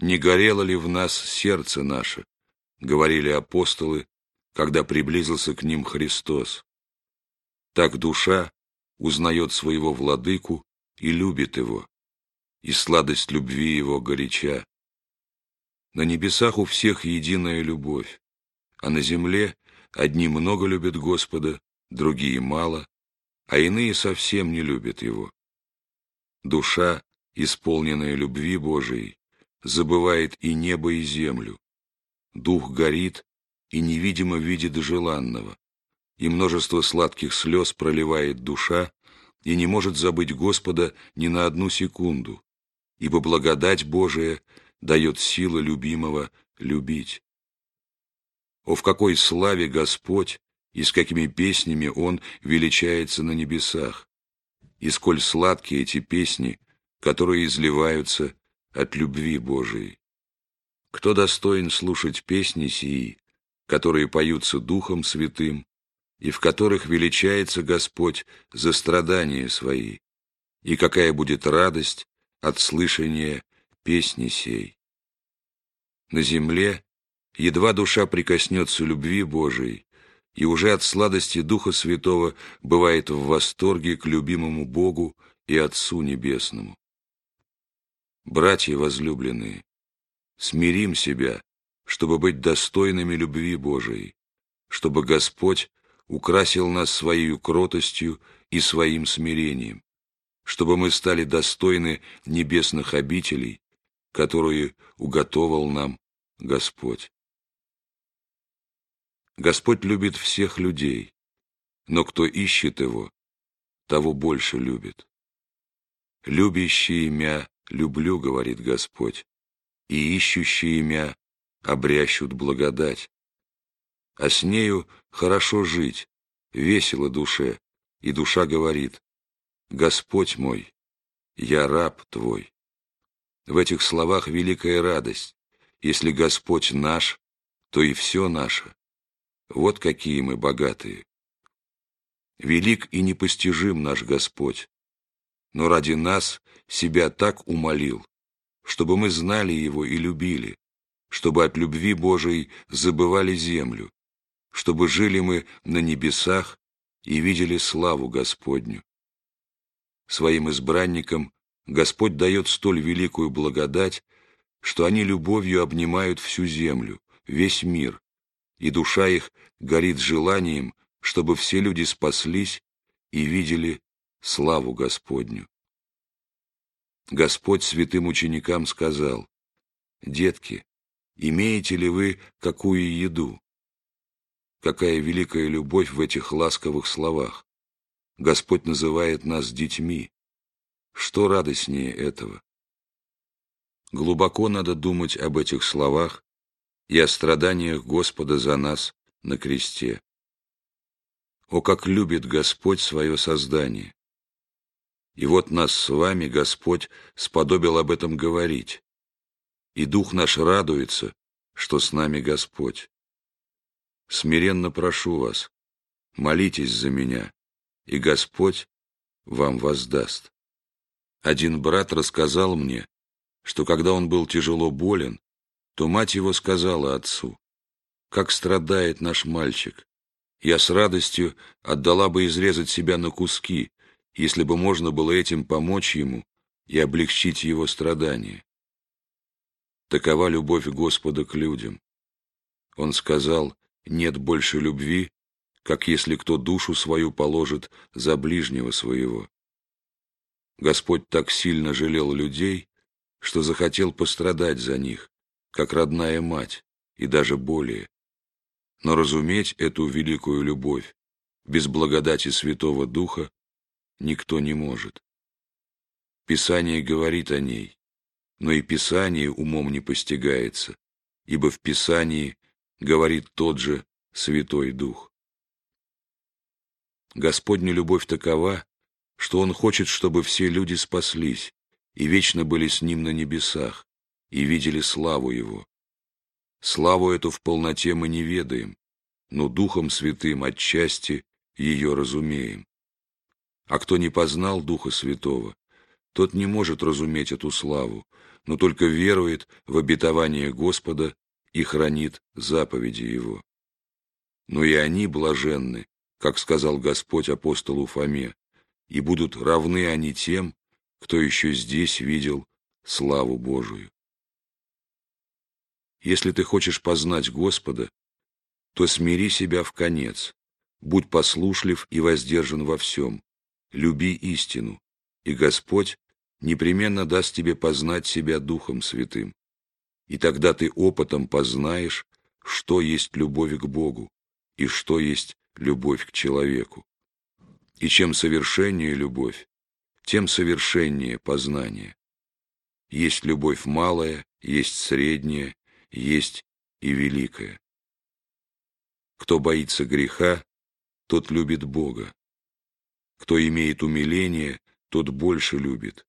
«Не горело ли в нас сердце наше?» — говорили апостолы, когда приблизился к ним Христос. Так душа узнает своего владыку и любит его, и сладость любви его горяча. На небесах у всех единая любовь, а на земле одни много любят Господа, другие мало, а иные совсем не любят его. Душа, исполненная любви Божией, забывает и небо, и землю. Дух горит и невидимо видит желанного, и множество сладких слез проливает душа, и не может забыть Господа ни на одну секунду, ибо благодать Божия дает силы любимого любить. О, в какой славе Господь и с какими песнями Он величается на небесах, и сколь сладкие эти песни, которые изливаются от любви Божией. Кто достоин слушать песни сии, которые поются Духом Святым, и в которых величается Господь за страдания свои, и какая будет радость от слышания песни сей. На земле едва душа прикоснется любви Божией, и уже от сладости Духа Святого бывает в восторге к любимому Богу и Отцу Небесному. Братья возлюбленные, смирим себя, чтобы быть достойными любви Божией, чтобы Господь украсил нас своей кротостью и своим смирением, чтобы мы стали достойны небесных обителей, которые уготовал нам Господь. Господь любит всех людей, но кто ищет Его, того больше любит. «Любящие имя люблю, — говорит Господь, — и ищущие имя обрящут благодать. А с нею хорошо жить, весело душе, и душа говорит, Господь мой, я раб Твой. В этих словах великая радость. Если Господь наш, то и все наше. Вот какие мы богатые. Велик и непостижим наш Господь, но ради нас себя так умолил, чтобы мы знали Его и любили, чтобы от любви Божией забывали землю, чтобы жили мы на небесах и видели славу Господню. Своим избранникам Господь дает столь великую благодать, что они любовью обнимают всю землю, весь мир, и душа их горит желанием, чтобы все люди спаслись и видели славу Господню. Господь святым ученикам сказал, «Детки, имеете ли вы какую еду?» Какая великая любовь в этих ласковых словах! Господь называет нас детьми. Что радостнее этого? Глубоко надо думать об этих словах и о страданиях Господа за нас на кресте. О, как любит Господь свое создание! И вот нас с вами Господь сподобил об этом говорить, и Дух наш радуется, что с нами Господь. Смиренно прошу вас, молитесь за меня, и Господь вам воздаст. Один брат рассказал мне, что когда он был тяжело болен, то мать его сказала отцу, «Как страдает наш мальчик! Я с радостью отдала бы изрезать себя на куски если бы можно было этим помочь ему и облегчить его страдания. Такова любовь Господа к людям. Он сказал, нет больше любви, как если кто душу свою положит за ближнего своего. Господь так сильно жалел людей, что захотел пострадать за них, как родная мать, и даже более. Но разуметь эту великую любовь без благодати Святого Духа никто не может. Писание говорит о ней, но и Писание умом не постигается, ибо в Писании говорит тот же Святой Дух. Господня любовь такова, что Он хочет, чтобы все люди спаслись и вечно были с Ним на небесах и видели славу Его. Славу эту в полноте мы не ведаем, но Духом Святым отчасти ее разумеем. А кто не познал Духа Святого, тот не может разуметь эту славу, но только верует в обетование Господа и хранит заповеди Его. Но и они блаженны, как сказал Господь апостолу Фоме, и будут равны они тем, кто еще здесь видел славу Божию. Если ты хочешь познать Господа, то смири себя в конец, будь послушлив и воздержан во всем, люби истину, и Господь непременно даст тебе познать себя Духом Святым. И тогда ты опытом познаешь, что есть любовь к Богу и что есть любовь к человеку. И чем совершеннее любовь, тем совершеннее познание. Есть любовь малая, есть средняя, есть и великая. Кто боится греха, тот любит Бога. Кто имеет умиление, тот больше любит.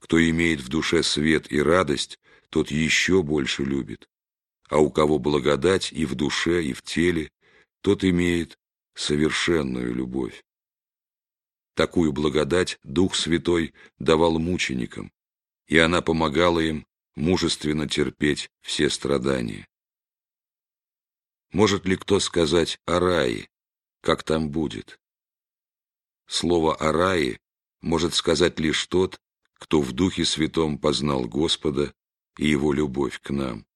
Кто имеет в душе свет и радость, тот еще больше любит. А у кого благодать и в душе, и в теле, тот имеет совершенную любовь. Такую благодать Дух Святой давал мученикам, и она помогала им мужественно терпеть все страдания. Может ли кто сказать о рае, как там будет? Слово о рае может сказать лишь тот, кто в Духе Святом познал Господа и Его любовь к нам.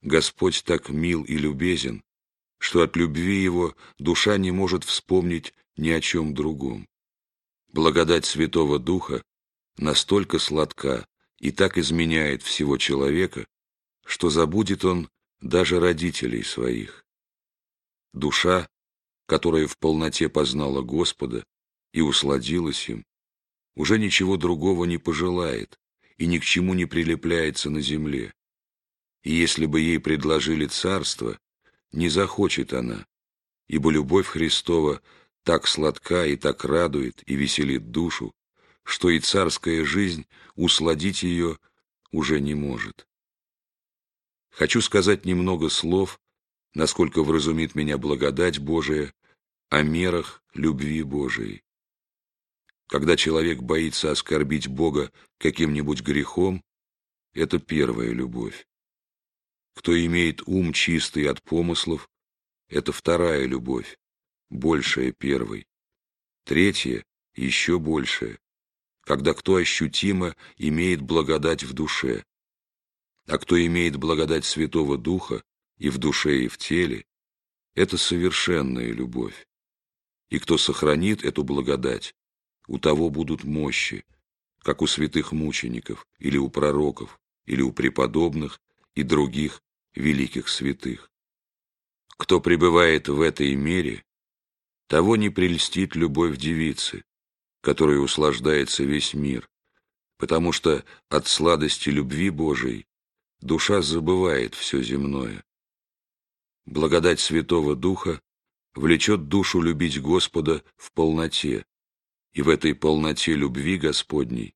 Господь так мил и любезен, что от любви Его душа не может вспомнить ни о чем другом. Благодать Святого Духа настолько сладка и так изменяет всего человека, что забудет он даже родителей своих. Душа, которая в полноте познала Господа и усладилась им, уже ничего другого не пожелает и ни к чему не прилепляется на земле. И если бы ей предложили царство, не захочет она, ибо любовь Христова так сладка и так радует и веселит душу, что и царская жизнь усладить ее уже не может. Хочу сказать немного слов, насколько вразумит меня благодать Божия, о мерах любви Божией. Когда человек боится оскорбить Бога каким-нибудь грехом, это первая любовь. Кто имеет ум чистый от помыслов, это вторая любовь, большая первой. Третья, еще большая, когда кто ощутимо имеет благодать в душе. А кто имеет благодать Святого Духа и в душе, и в теле, это совершенная любовь. И кто сохранит эту благодать, у того будут мощи, как у святых мучеников, или у пророков, или у преподобных и других великих святых. Кто пребывает в этой мере, того не прельстит любовь девицы, которой услаждается весь мир, потому что от сладости любви Божией душа забывает все земное. Благодать Святого Духа влечет душу любить Господа в полноте, и в этой полноте любви Господней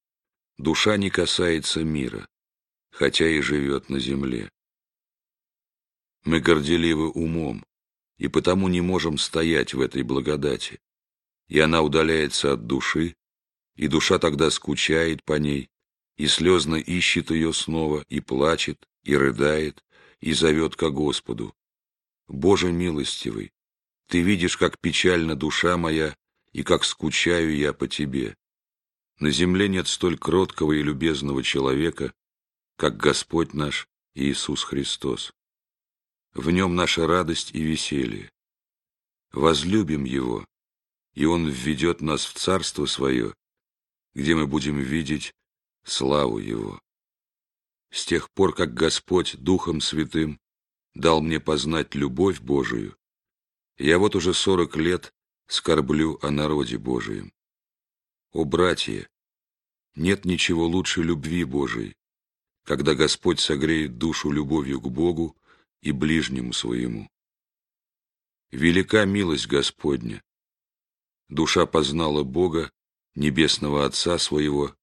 душа не касается мира, хотя и живет на земле. Мы горделивы умом, и потому не можем стоять в этой благодати, и она удаляется от души, и душа тогда скучает по ней, и слезно ищет ее снова, и плачет, и рыдает, и зовет ко Господу. Боже милостивый, Ты видишь, как печальна душа моя, и как скучаю я по тебе. На земле нет столь кроткого и любезного человека, как Господь наш Иисус Христос. В нем наша радость и веселье. Возлюбим Его, и Он введет нас в Царство Свое, где мы будем видеть славу Его. С тех пор, как Господь Духом Святым дал мне познать любовь Божию, я вот уже сорок лет скорблю о народе Божием. О, братья, нет ничего лучше любви Божией, когда Господь согреет душу любовью к Богу и ближнему своему. Велика милость Господня. Душа познала Бога, Небесного Отца своего,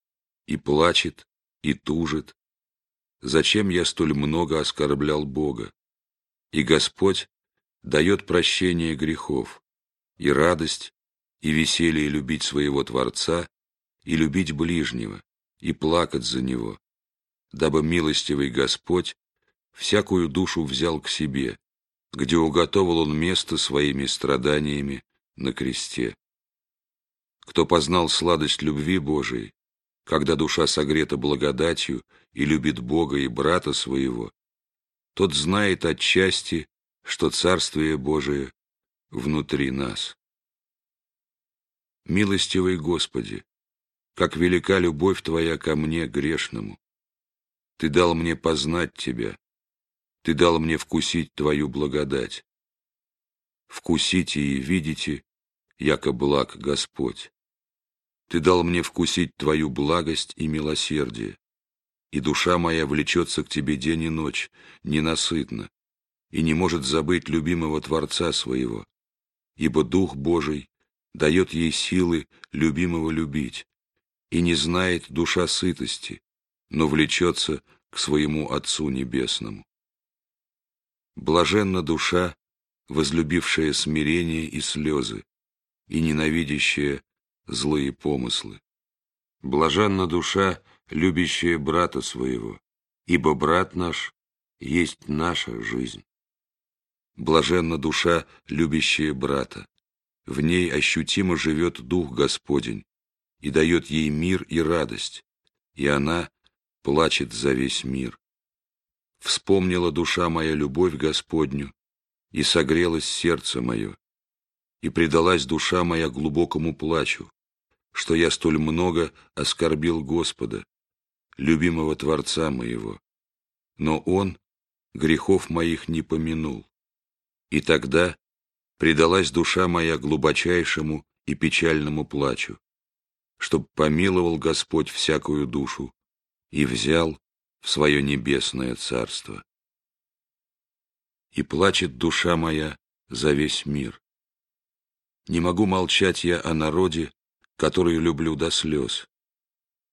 и плачет, и тужит. Зачем я столь много оскорблял Бога? И Господь дает прощение грехов, и радость, и веселье любить своего Творца и любить ближнего, и плакать за него, дабы милостивый Господь всякую душу взял к себе, где уготовил он место своими страданиями на кресте. Кто познал сладость любви Божией, когда душа согрета благодатью и любит Бога и брата своего, тот знает отчасти, что Царствие Божие внутри нас. Милостивый Господи, как велика любовь Твоя ко мне, грешному. Ты дал мне познать Тебя, Ты дал мне вкусить Твою благодать. Вкусите и видите, яко благ Господь. Ты дал мне вкусить Твою благость и милосердие, и душа моя влечется к Тебе день и ночь, ненасытно, и не может забыть любимого Творца своего, ибо Дух Божий дает ей силы любимого любить, и не знает душа сытости, но влечется к своему Отцу Небесному. Блаженна душа, возлюбившая смирение и слезы, и ненавидящая злые помыслы. Блаженна душа, любящая брата своего, ибо брат наш есть наша жизнь. Блаженна душа, любящая брата, в ней ощутимо живет Дух Господень, и дает ей мир и радость, и она плачет за весь мир. Вспомнила душа моя любовь Господню, и согрелось сердце мое, и предалась душа моя глубокому плачу, что я столь много оскорбил Господа, любимого Творца моего. Но Он грехов моих не помянул. И тогда предалась душа моя глубочайшему и печальному плачу, чтоб помиловал Господь всякую душу и взял в свое небесное царство. И плачет душа моя за весь мир. Не могу молчать я о народе, который люблю до слез.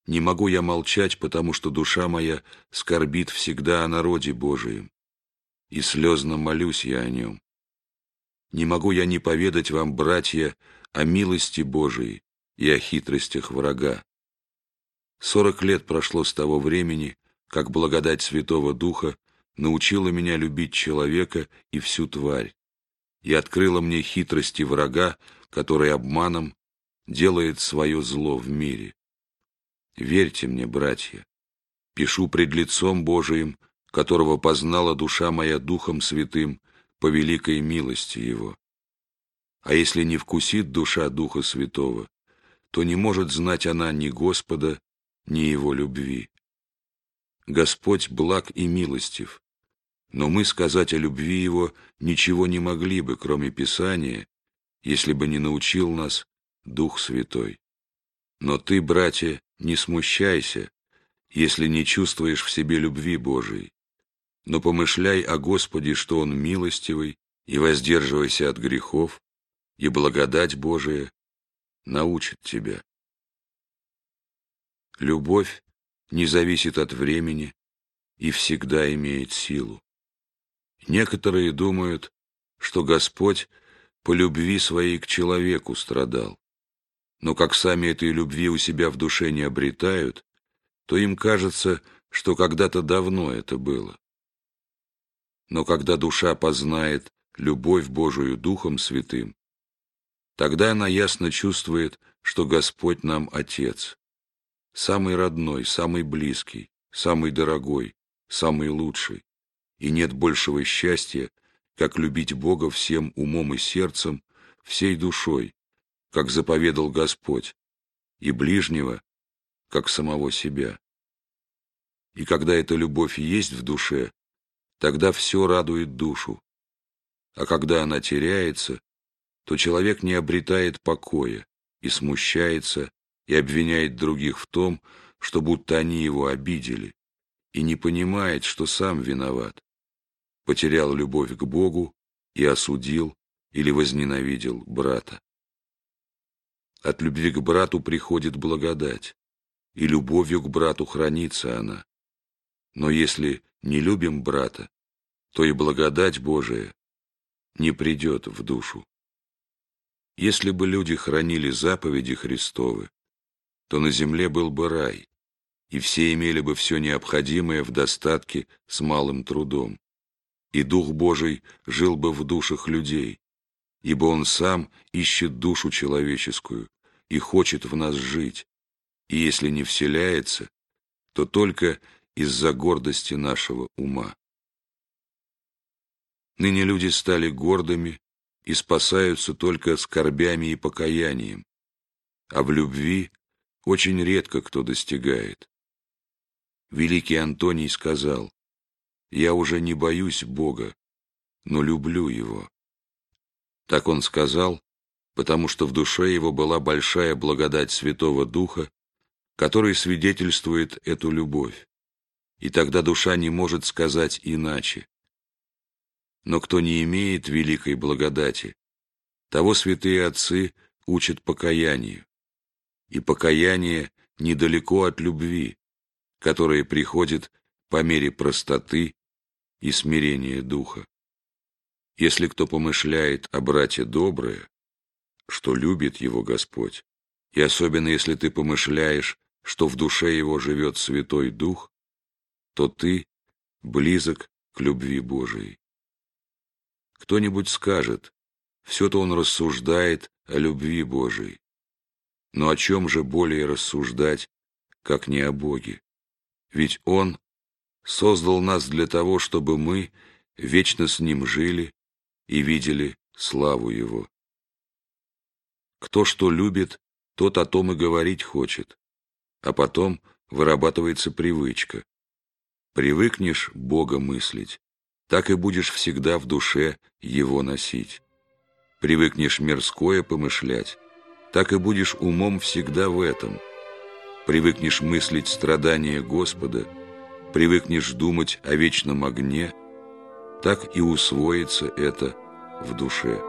Не могу я молчать, потому что душа моя скорбит всегда о народе Божием, и слезно молюсь я о нем. Не могу я не поведать вам, братья, о милости Божией, и о хитростях врага. Сорок лет прошло с того времени, как благодать Святого Духа научила меня любить человека и всю тварь, и открыла мне хитрости врага, который обманом делает свое зло в мире. Верьте мне, братья, пишу пред лицом Божиим, которого познала душа моя Духом Святым по великой милости Его. А если не вкусит душа Духа Святого, то не может знать она ни Господа, ни Его любви. Господь благ и милостив, но мы сказать о любви Его ничего не могли бы, кроме Писания, если бы не научил нас Дух Святой. Но ты, братья, не смущайся, если не чувствуешь в себе любви Божией, но помышляй о Господе, что Он милостивый, и воздерживайся от грехов, и благодать Божия научит тебя. Любовь не зависит от времени и всегда имеет силу. Некоторые думают, что Господь по любви своей к человеку страдал, но как сами этой любви у себя в душе не обретают, то им кажется, что когда-то давно это было. Но когда душа познает любовь Божию Духом Святым, Тогда она ясно чувствует, что Господь нам Отец, самый родной, самый близкий, самый дорогой, самый лучший, и нет большего счастья, как любить Бога всем умом и сердцем, всей душой, как заповедал Господь, и ближнего, как самого себя. И когда эта любовь есть в душе, тогда все радует душу. А когда она теряется, то человек не обретает покоя и смущается, и обвиняет других в том, что будто они его обидели, и не понимает, что сам виноват. Потерял любовь к Богу и осудил или возненавидел брата. От любви к брату приходит благодать, и любовью к брату хранится она. Но если не любим брата, то и благодать Божия не придет в душу. Если бы люди хранили заповеди Христовы, то на земле был бы рай, и все имели бы все необходимое в достатке с малым трудом. И Дух Божий жил бы в душах людей, ибо Он сам ищет душу человеческую и хочет в нас жить, и если не вселяется, то только из-за гордости нашего ума. Ныне люди стали гордыми и спасаются только скорбями и покаянием, а в любви очень редко кто достигает. Великий Антоний сказал, «Я уже не боюсь Бога, но люблю Его». Так он сказал, потому что в душе его была большая благодать Святого Духа, который свидетельствует эту любовь, и тогда душа не может сказать иначе. Но кто не имеет великой благодати, того святые отцы учат покаянию, и покаяние недалеко от любви, которая приходит по мере простоты и смирения духа. Если кто помышляет о брате доброе, что любит его Господь, и особенно если ты помышляешь, что в душе его живет Святой Дух, то ты близок к любви Божией. Кто-нибудь скажет, все-то он рассуждает о любви Божией. Но о чем же более рассуждать, как не о Боге? Ведь Он создал нас для того, чтобы мы вечно с Ним жили и видели славу Его. Кто что любит, тот о том и говорить хочет, а потом вырабатывается привычка. Привыкнешь Бога мыслить, так и будешь всегда в душе Его носить. Привыкнешь мирское помышлять, так и будешь умом всегда в этом. Привыкнешь мыслить страдания Господа, привыкнешь думать о вечном огне, так и усвоится это в душе.